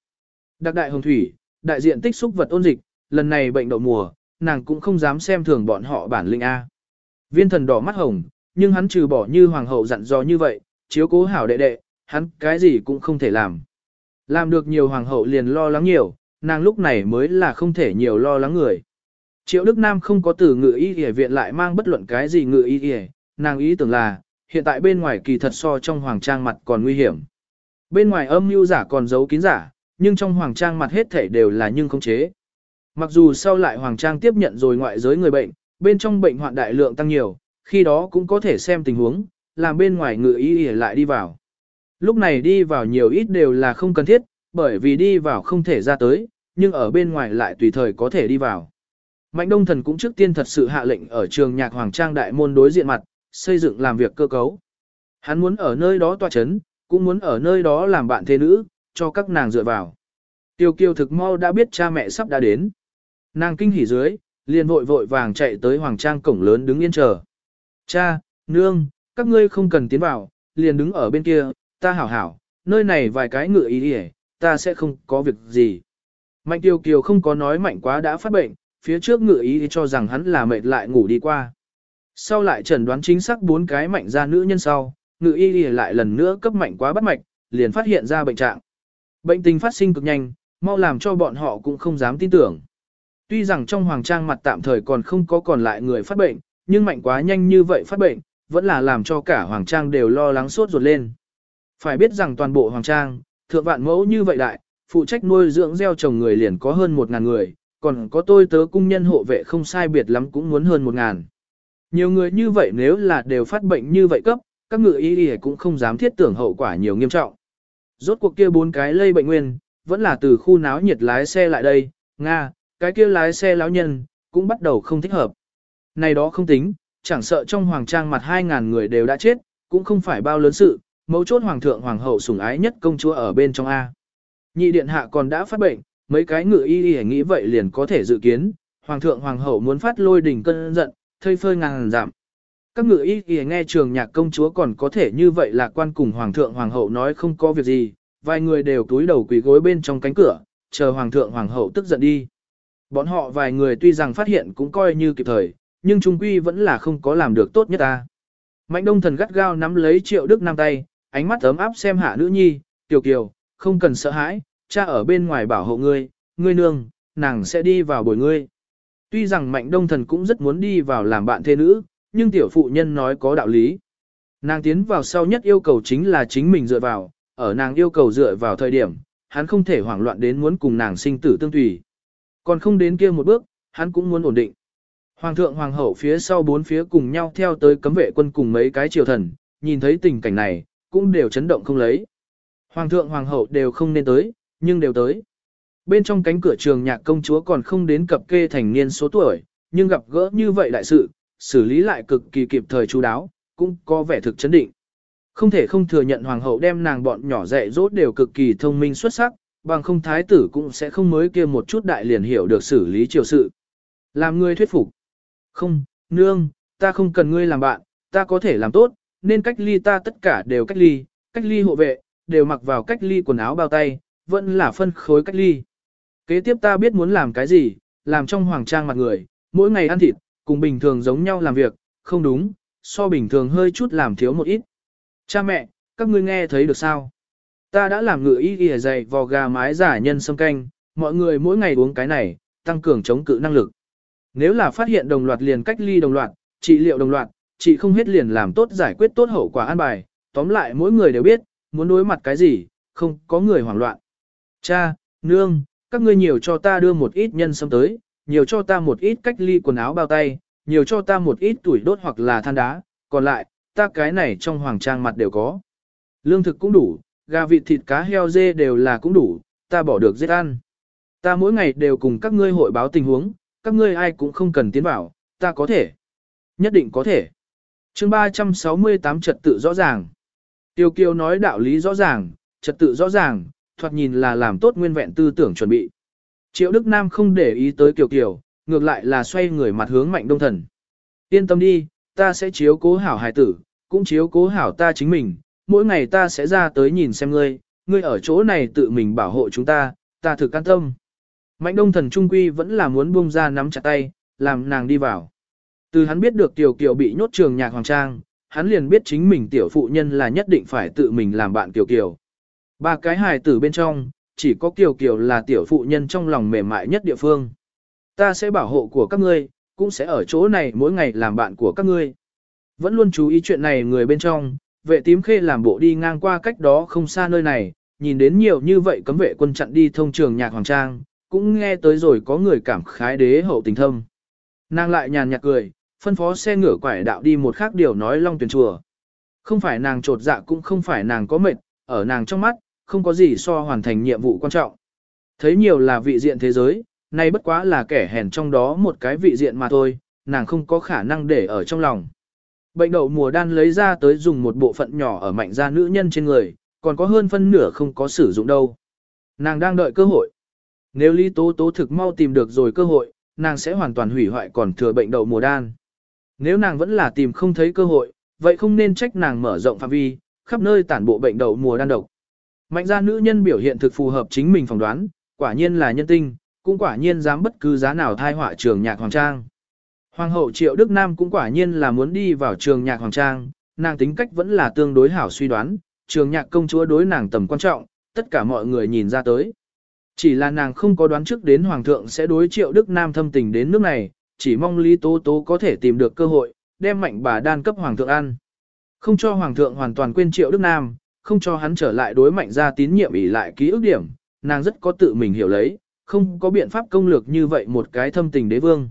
Đặc đại hồng thủy, đại diện tích xúc vật ôn dịch, lần này bệnh đậu mùa, nàng cũng không dám xem thường bọn họ bản linh A. Viên thần đỏ mắt hồng, nhưng hắn trừ bỏ như hoàng hậu dặn dò như vậy, chiếu cố hảo đệ đệ, hắn cái gì cũng không thể làm. Làm được nhiều hoàng hậu liền lo lắng nhiều, nàng lúc này mới là không thể nhiều lo lắng người. Triệu Đức Nam không có từ ngự y y viện lại mang bất luận cái gì ngự y y, nàng ý tưởng là, hiện tại bên ngoài kỳ thật so trong hoàng trang mặt còn nguy hiểm. Bên ngoài âm mưu giả còn giấu kín giả, nhưng trong hoàng trang mặt hết thể đều là nhưng không chế. Mặc dù sau lại hoàng trang tiếp nhận rồi ngoại giới người bệnh, bên trong bệnh hoạn đại lượng tăng nhiều, khi đó cũng có thể xem tình huống, làm bên ngoài ngự y y lại đi vào. Lúc này đi vào nhiều ít đều là không cần thiết, bởi vì đi vào không thể ra tới, nhưng ở bên ngoài lại tùy thời có thể đi vào. Mạnh Đông Thần cũng trước tiên thật sự hạ lệnh ở trường nhạc Hoàng Trang Đại Môn đối diện mặt, xây dựng làm việc cơ cấu. Hắn muốn ở nơi đó tòa chấn, cũng muốn ở nơi đó làm bạn thế nữ, cho các nàng dựa vào. Tiêu Kiêu thực mau đã biết cha mẹ sắp đã đến. Nàng kinh hỉ dưới, liền vội vội vàng chạy tới Hoàng Trang cổng lớn đứng yên chờ. Cha, nương, các ngươi không cần tiến vào, liền đứng ở bên kia, ta hảo hảo, nơi này vài cái ngựa ý đi ta sẽ không có việc gì. Mạnh Tiêu Kiều không có nói mạnh quá đã phát bệnh, phía trước ngựa ý cho rằng hắn là mệt lại ngủ đi qua. Sau lại chẩn đoán chính xác bốn cái mạnh ra nữ nhân sau, ngựa y lại lần nữa cấp mạnh quá bắt mạch, liền phát hiện ra bệnh trạng. Bệnh tình phát sinh cực nhanh, mau làm cho bọn họ cũng không dám tin tưởng. Tuy rằng trong hoàng trang mặt tạm thời còn không có còn lại người phát bệnh, nhưng mạnh quá nhanh như vậy phát bệnh, vẫn là làm cho cả hoàng trang đều lo lắng sốt ruột lên. Phải biết rằng toàn bộ hoàng trang, thượng vạn mẫu như vậy đại, phụ trách nuôi dưỡng gieo trồng người liền có hơn một ngàn người, còn có tôi tớ cung nhân hộ vệ không sai biệt lắm cũng muốn hơn một ngàn. Nhiều người như vậy nếu là đều phát bệnh như vậy cấp, các ngựa y y cũng không dám thiết tưởng hậu quả nhiều nghiêm trọng. Rốt cuộc kia bốn cái lây bệnh nguyên, vẫn là từ khu náo nhiệt lái xe lại đây, Nga, cái kia lái xe lão nhân, cũng bắt đầu không thích hợp. Này đó không tính, chẳng sợ trong hoàng trang mặt 2.000 người đều đã chết, cũng không phải bao lớn sự, mấu chốt hoàng thượng hoàng hậu sủng ái nhất công chúa ở bên trong A. Nhị điện hạ còn đã phát bệnh, mấy cái ngựa y y nghĩ vậy liền có thể dự kiến, hoàng thượng hoàng hậu muốn phát lôi đỉnh cơn giận, thây phơi ngàn giảm. Các ngựa y y nghe trường nhạc công chúa còn có thể như vậy là quan cùng hoàng thượng hoàng hậu nói không có việc gì, vài người đều túi đầu quỳ gối bên trong cánh cửa, chờ hoàng thượng hoàng hậu tức giận đi. Bọn họ vài người tuy rằng phát hiện cũng coi như kịp thời, nhưng trung quy vẫn là không có làm được tốt nhất ta. Mạnh đông thần gắt gao nắm lấy triệu đức nam tay, ánh mắt ấm áp xem hạ nữ nhi, tiểu kiều, không cần sợ hãi, cha ở bên ngoài bảo hộ ngươi, ngươi nương, nàng sẽ đi vào bồi ngươi. Tuy rằng mạnh đông thần cũng rất muốn đi vào làm bạn thế nữ, nhưng tiểu phụ nhân nói có đạo lý. Nàng tiến vào sau nhất yêu cầu chính là chính mình dựa vào, ở nàng yêu cầu dựa vào thời điểm, hắn không thể hoảng loạn đến muốn cùng nàng sinh tử tương tùy. Còn không đến kia một bước, hắn cũng muốn ổn định. Hoàng thượng hoàng hậu phía sau bốn phía cùng nhau theo tới cấm vệ quân cùng mấy cái triều thần, nhìn thấy tình cảnh này, cũng đều chấn động không lấy. Hoàng thượng hoàng hậu đều không nên tới, nhưng đều tới. Bên trong cánh cửa trường nhạc công chúa còn không đến cập kê thành niên số tuổi, nhưng gặp gỡ như vậy đại sự, xử lý lại cực kỳ kịp thời chú đáo, cũng có vẻ thực chấn định. Không thể không thừa nhận hoàng hậu đem nàng bọn nhỏ dạy dỗ đều cực kỳ thông minh xuất sắc, bằng không thái tử cũng sẽ không mới kia một chút đại liền hiểu được xử lý triều sự. Làm người thuyết phục. Không, nương, ta không cần ngươi làm bạn, ta có thể làm tốt, nên cách ly ta tất cả đều cách ly, cách ly hộ vệ, đều mặc vào cách ly quần áo bao tay, vẫn là phân khối cách ly. Kế tiếp ta biết muốn làm cái gì, làm trong hoàng trang mặt người, mỗi ngày ăn thịt, cùng bình thường giống nhau làm việc, không đúng, so bình thường hơi chút làm thiếu một ít. Cha mẹ, các ngươi nghe thấy được sao? Ta đã làm ngựa y y dày vò gà mái giả nhân sâm canh, mọi người mỗi ngày uống cái này, tăng cường chống cự năng lực. Nếu là phát hiện đồng loạt liền cách ly đồng loạt, trị liệu đồng loạt, trị không hết liền làm tốt giải quyết tốt hậu quả an bài, tóm lại mỗi người đều biết, muốn đối mặt cái gì, không có người hoảng loạn. Cha, nương, các ngươi nhiều cho ta đưa một ít nhân sâm tới, nhiều cho ta một ít cách ly quần áo bao tay, nhiều cho ta một ít tuổi đốt hoặc là than đá, còn lại, ta cái này trong hoàng trang mặt đều có. Lương thực cũng đủ, gà vịt thịt cá heo dê đều là cũng đủ, ta bỏ được giết ăn. Ta mỗi ngày đều cùng các ngươi hội báo tình huống, các ngươi ai cũng không cần tiến vào, ta có thể. Nhất định có thể. chương 368 trật tự rõ ràng. Tiêu kiều nói đạo lý rõ ràng, trật tự rõ ràng, thoạt nhìn là làm tốt nguyên vẹn tư tưởng chuẩn bị. Triệu Đức Nam không để ý tới Kiều Kiều, ngược lại là xoay người mặt hướng mạnh đông thần. Yên tâm đi, ta sẽ chiếu cố hảo hài tử, cũng chiếu cố hảo ta chính mình, mỗi ngày ta sẽ ra tới nhìn xem ngươi, ngươi ở chỗ này tự mình bảo hộ chúng ta, ta thực can tâm. Mạnh đông thần trung quy vẫn là muốn buông ra nắm chặt tay, làm nàng đi vào. Từ hắn biết được Tiểu Kiều bị nhốt trường nhạc hoàng trang, hắn liền biết chính mình tiểu phụ nhân là nhất định phải tự mình làm bạn Tiểu Kiều. Ba cái hài tử bên trong, chỉ có Kiều Kiều là tiểu phụ nhân trong lòng mềm mại nhất địa phương. Ta sẽ bảo hộ của các ngươi, cũng sẽ ở chỗ này mỗi ngày làm bạn của các ngươi. Vẫn luôn chú ý chuyện này người bên trong, vệ tím khê làm bộ đi ngang qua cách đó không xa nơi này, nhìn đến nhiều như vậy cấm vệ quân chặn đi thông trường nhạc hoàng trang, cũng nghe tới rồi có người cảm khái đế hậu tình thâm. Nàng lại nhàn nhạt cười, phân phó xe ngựa quải đạo đi một khác điều nói long tuyển chùa. Không phải nàng trột dạ cũng không phải nàng có mệt, ở nàng trong mắt, không có gì so hoàn thành nhiệm vụ quan trọng. Thấy nhiều là vị diện thế giới, nay bất quá là kẻ hèn trong đó một cái vị diện mà thôi, nàng không có khả năng để ở trong lòng. Bệnh đậu mùa đan lấy ra tới dùng một bộ phận nhỏ ở mạnh gia nữ nhân trên người, còn có hơn phân nửa không có sử dụng đâu. Nàng đang đợi cơ hội. Nếu Lý Tố Tố thực mau tìm được rồi cơ hội, nàng sẽ hoàn toàn hủy hoại còn thừa bệnh đậu mùa đan. Nếu nàng vẫn là tìm không thấy cơ hội, vậy không nên trách nàng mở rộng phạm vi, khắp nơi tản bộ bệnh đậu mùa đan độc. Mạnh gia nữ nhân biểu hiện thực phù hợp chính mình phỏng đoán, quả nhiên là nhân tinh, cũng quả nhiên dám bất cứ giá nào thai họa trường nhạc hoàng trang. Hoàng hậu Triệu Đức Nam cũng quả nhiên là muốn đi vào trường nhạc hoàng trang, nàng tính cách vẫn là tương đối hảo suy đoán, trường nhạc công chúa đối nàng tầm quan trọng, tất cả mọi người nhìn ra tới. Chỉ là nàng không có đoán trước đến hoàng thượng sẽ đối Triệu Đức Nam thâm tình đến nước này, chỉ mong Lý Tố Tố có thể tìm được cơ hội, đem mạnh bà đan cấp hoàng thượng ăn. Không cho hoàng thượng hoàn toàn quên Triệu Đức Nam, không cho hắn trở lại đối mạnh ra tín nhiệm ỷ lại ký ức điểm, nàng rất có tự mình hiểu lấy, không có biện pháp công lược như vậy một cái thâm tình đế vương.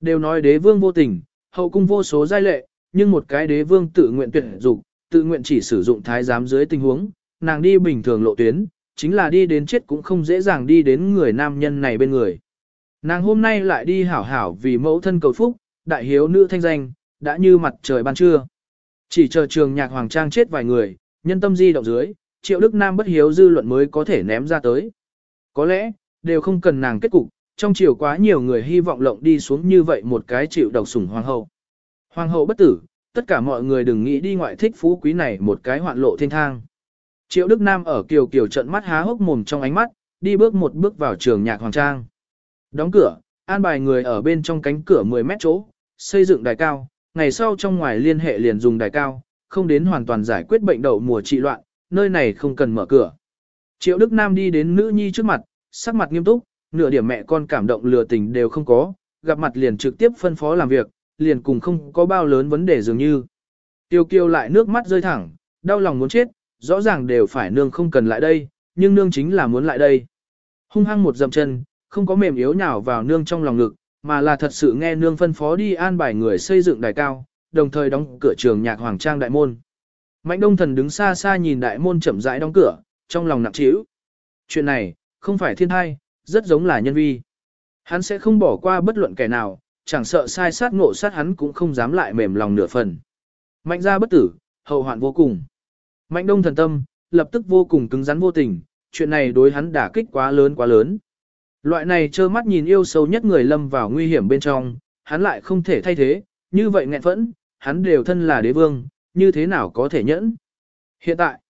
Đều nói đế vương vô tình, hậu cung vô số giai lệ, nhưng một cái đế vương tự nguyện tuyển dục, tự nguyện chỉ sử dụng thái giám dưới tình huống, nàng đi bình thường lộ tuyến, chính là đi đến chết cũng không dễ dàng đi đến người nam nhân này bên người. Nàng hôm nay lại đi hảo hảo vì mẫu thân cầu phúc, đại hiếu nữ thanh danh, đã như mặt trời ban trưa. Chỉ chờ trường nhạc hoàng trang chết vài người, nhân tâm di động dưới, triệu đức nam bất hiếu dư luận mới có thể ném ra tới. Có lẽ, đều không cần nàng kết cục, trong chiều quá nhiều người hy vọng lộng đi xuống như vậy một cái chịu độc sủng hoàng hậu. Hoàng hậu bất tử, tất cả mọi người đừng nghĩ đi ngoại thích phú quý này một cái hoạn lộ thiên thang. Triệu Đức Nam ở kiều kiều trận mắt há hốc mồm trong ánh mắt, đi bước một bước vào trường nhạc hoàng trang. Đóng cửa, an bài người ở bên trong cánh cửa 10 mét chỗ, xây dựng đài cao, ngày sau trong ngoài liên hệ liền dùng đài cao, không đến hoàn toàn giải quyết bệnh đậu mùa trị loạn, nơi này không cần mở cửa. Triệu Đức Nam đi đến nữ nhi trước mặt, sắc mặt nghiêm túc, nửa điểm mẹ con cảm động lừa tình đều không có, gặp mặt liền trực tiếp phân phó làm việc, liền cùng không có bao lớn vấn đề dường như. Tiêu kiêu lại nước mắt rơi thẳng, đau lòng muốn chết, rõ ràng đều phải nương không cần lại đây, nhưng nương chính là muốn lại đây. Hung hăng một dậm chân, không có mềm yếu nào vào nương trong lòng ngực, mà là thật sự nghe nương phân phó đi an bài người xây dựng đài cao, đồng thời đóng cửa trường nhạc hoàng trang đại môn. Mạnh đông thần đứng xa xa nhìn đại môn chậm rãi đóng cửa, trong lòng nặng trĩu. Chuyện này, không phải thiên thai, rất giống là nhân vi. Hắn sẽ không bỏ qua bất luận kẻ nào, chẳng sợ sai sát ngộ sát hắn cũng không dám lại mềm lòng nửa phần. Mạnh ra bất tử, hậu hoạn vô cùng. Mạnh đông thần tâm, lập tức vô cùng cứng rắn vô tình, chuyện này đối hắn đả kích quá lớn quá lớn. Loại này trơ mắt nhìn yêu sâu nhất người lâm vào nguy hiểm bên trong, hắn lại không thể thay thế, như vậy nghẹn phẫn, hắn đều thân là đế vương, như thế nào có thể nhẫn. Hiện tại,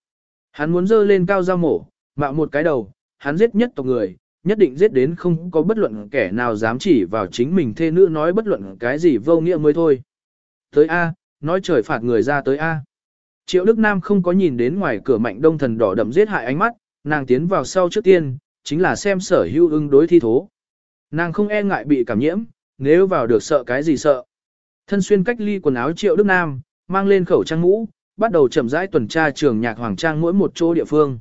hắn muốn dơ lên cao dao mổ, mạo một cái đầu, hắn giết nhất tộc người, nhất định giết đến không có bất luận kẻ nào dám chỉ vào chính mình thê nữ nói bất luận cái gì vô nghĩa mới thôi. Tới A, nói trời phạt người ra tới A. Triệu Đức Nam không có nhìn đến ngoài cửa mạnh đông thần đỏ đậm giết hại ánh mắt, nàng tiến vào sau trước tiên, chính là xem sở hữu ưng đối thi thố. Nàng không e ngại bị cảm nhiễm, nếu vào được sợ cái gì sợ. Thân xuyên cách ly quần áo Triệu Đức Nam, mang lên khẩu trang mũ, bắt đầu chậm rãi tuần tra trường nhạc hoàng trang mỗi một chỗ địa phương.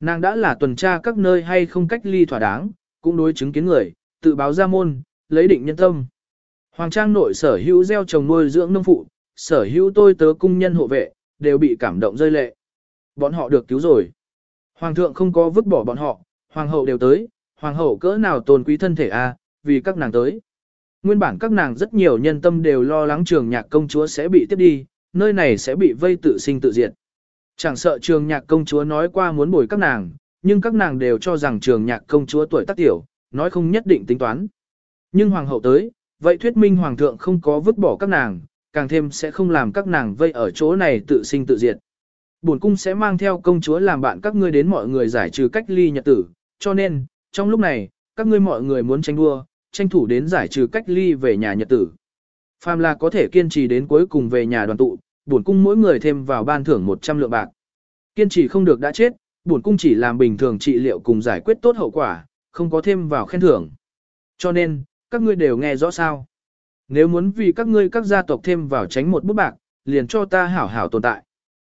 Nàng đã là tuần tra các nơi hay không cách ly thỏa đáng, cũng đối chứng kiến người, tự báo ra môn, lấy định nhân tâm. Hoàng trang nội sở hữu gieo trồng nuôi dưỡng nông phụ, sở hữu tôi tớ cung nhân hộ vệ, đều bị cảm động rơi lệ. Bọn họ được cứu rồi. Hoàng thượng không có vứt bỏ bọn họ, hoàng hậu đều tới, hoàng hậu cỡ nào tôn quý thân thể a, vì các nàng tới. Nguyên bản các nàng rất nhiều nhân tâm đều lo lắng trường nhạc công chúa sẽ bị tiếp đi, nơi này sẽ bị vây tự sinh tự diệt. Chẳng sợ trường nhạc công chúa nói qua muốn bồi các nàng, nhưng các nàng đều cho rằng trường nhạc công chúa tuổi tác tiểu, nói không nhất định tính toán. Nhưng hoàng hậu tới, vậy thuyết minh hoàng thượng không có vứt bỏ các nàng, càng thêm sẽ không làm các nàng vây ở chỗ này tự sinh tự diệt. Bổn cung sẽ mang theo công chúa làm bạn các ngươi đến mọi người giải trừ cách ly nhật tử, cho nên, trong lúc này, các ngươi mọi người muốn tranh đua, tranh thủ đến giải trừ cách ly về nhà nhật tử. Phàm là có thể kiên trì đến cuối cùng về nhà đoàn tụ, bổn cung mỗi người thêm vào ban thưởng 100 lượng bạc. Kiên trì không được đã chết, bổn cung chỉ làm bình thường trị liệu cùng giải quyết tốt hậu quả, không có thêm vào khen thưởng. Cho nên, các ngươi đều nghe rõ sao. Nếu muốn vì các ngươi các gia tộc thêm vào tránh một bút bạc, liền cho ta hảo hảo tồn tại.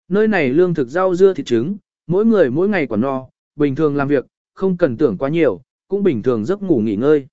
Nơi này lương thực rau dưa thịt trứng, mỗi người mỗi ngày quả no, bình thường làm việc, không cần tưởng quá nhiều, cũng bình thường giấc ngủ nghỉ ngơi.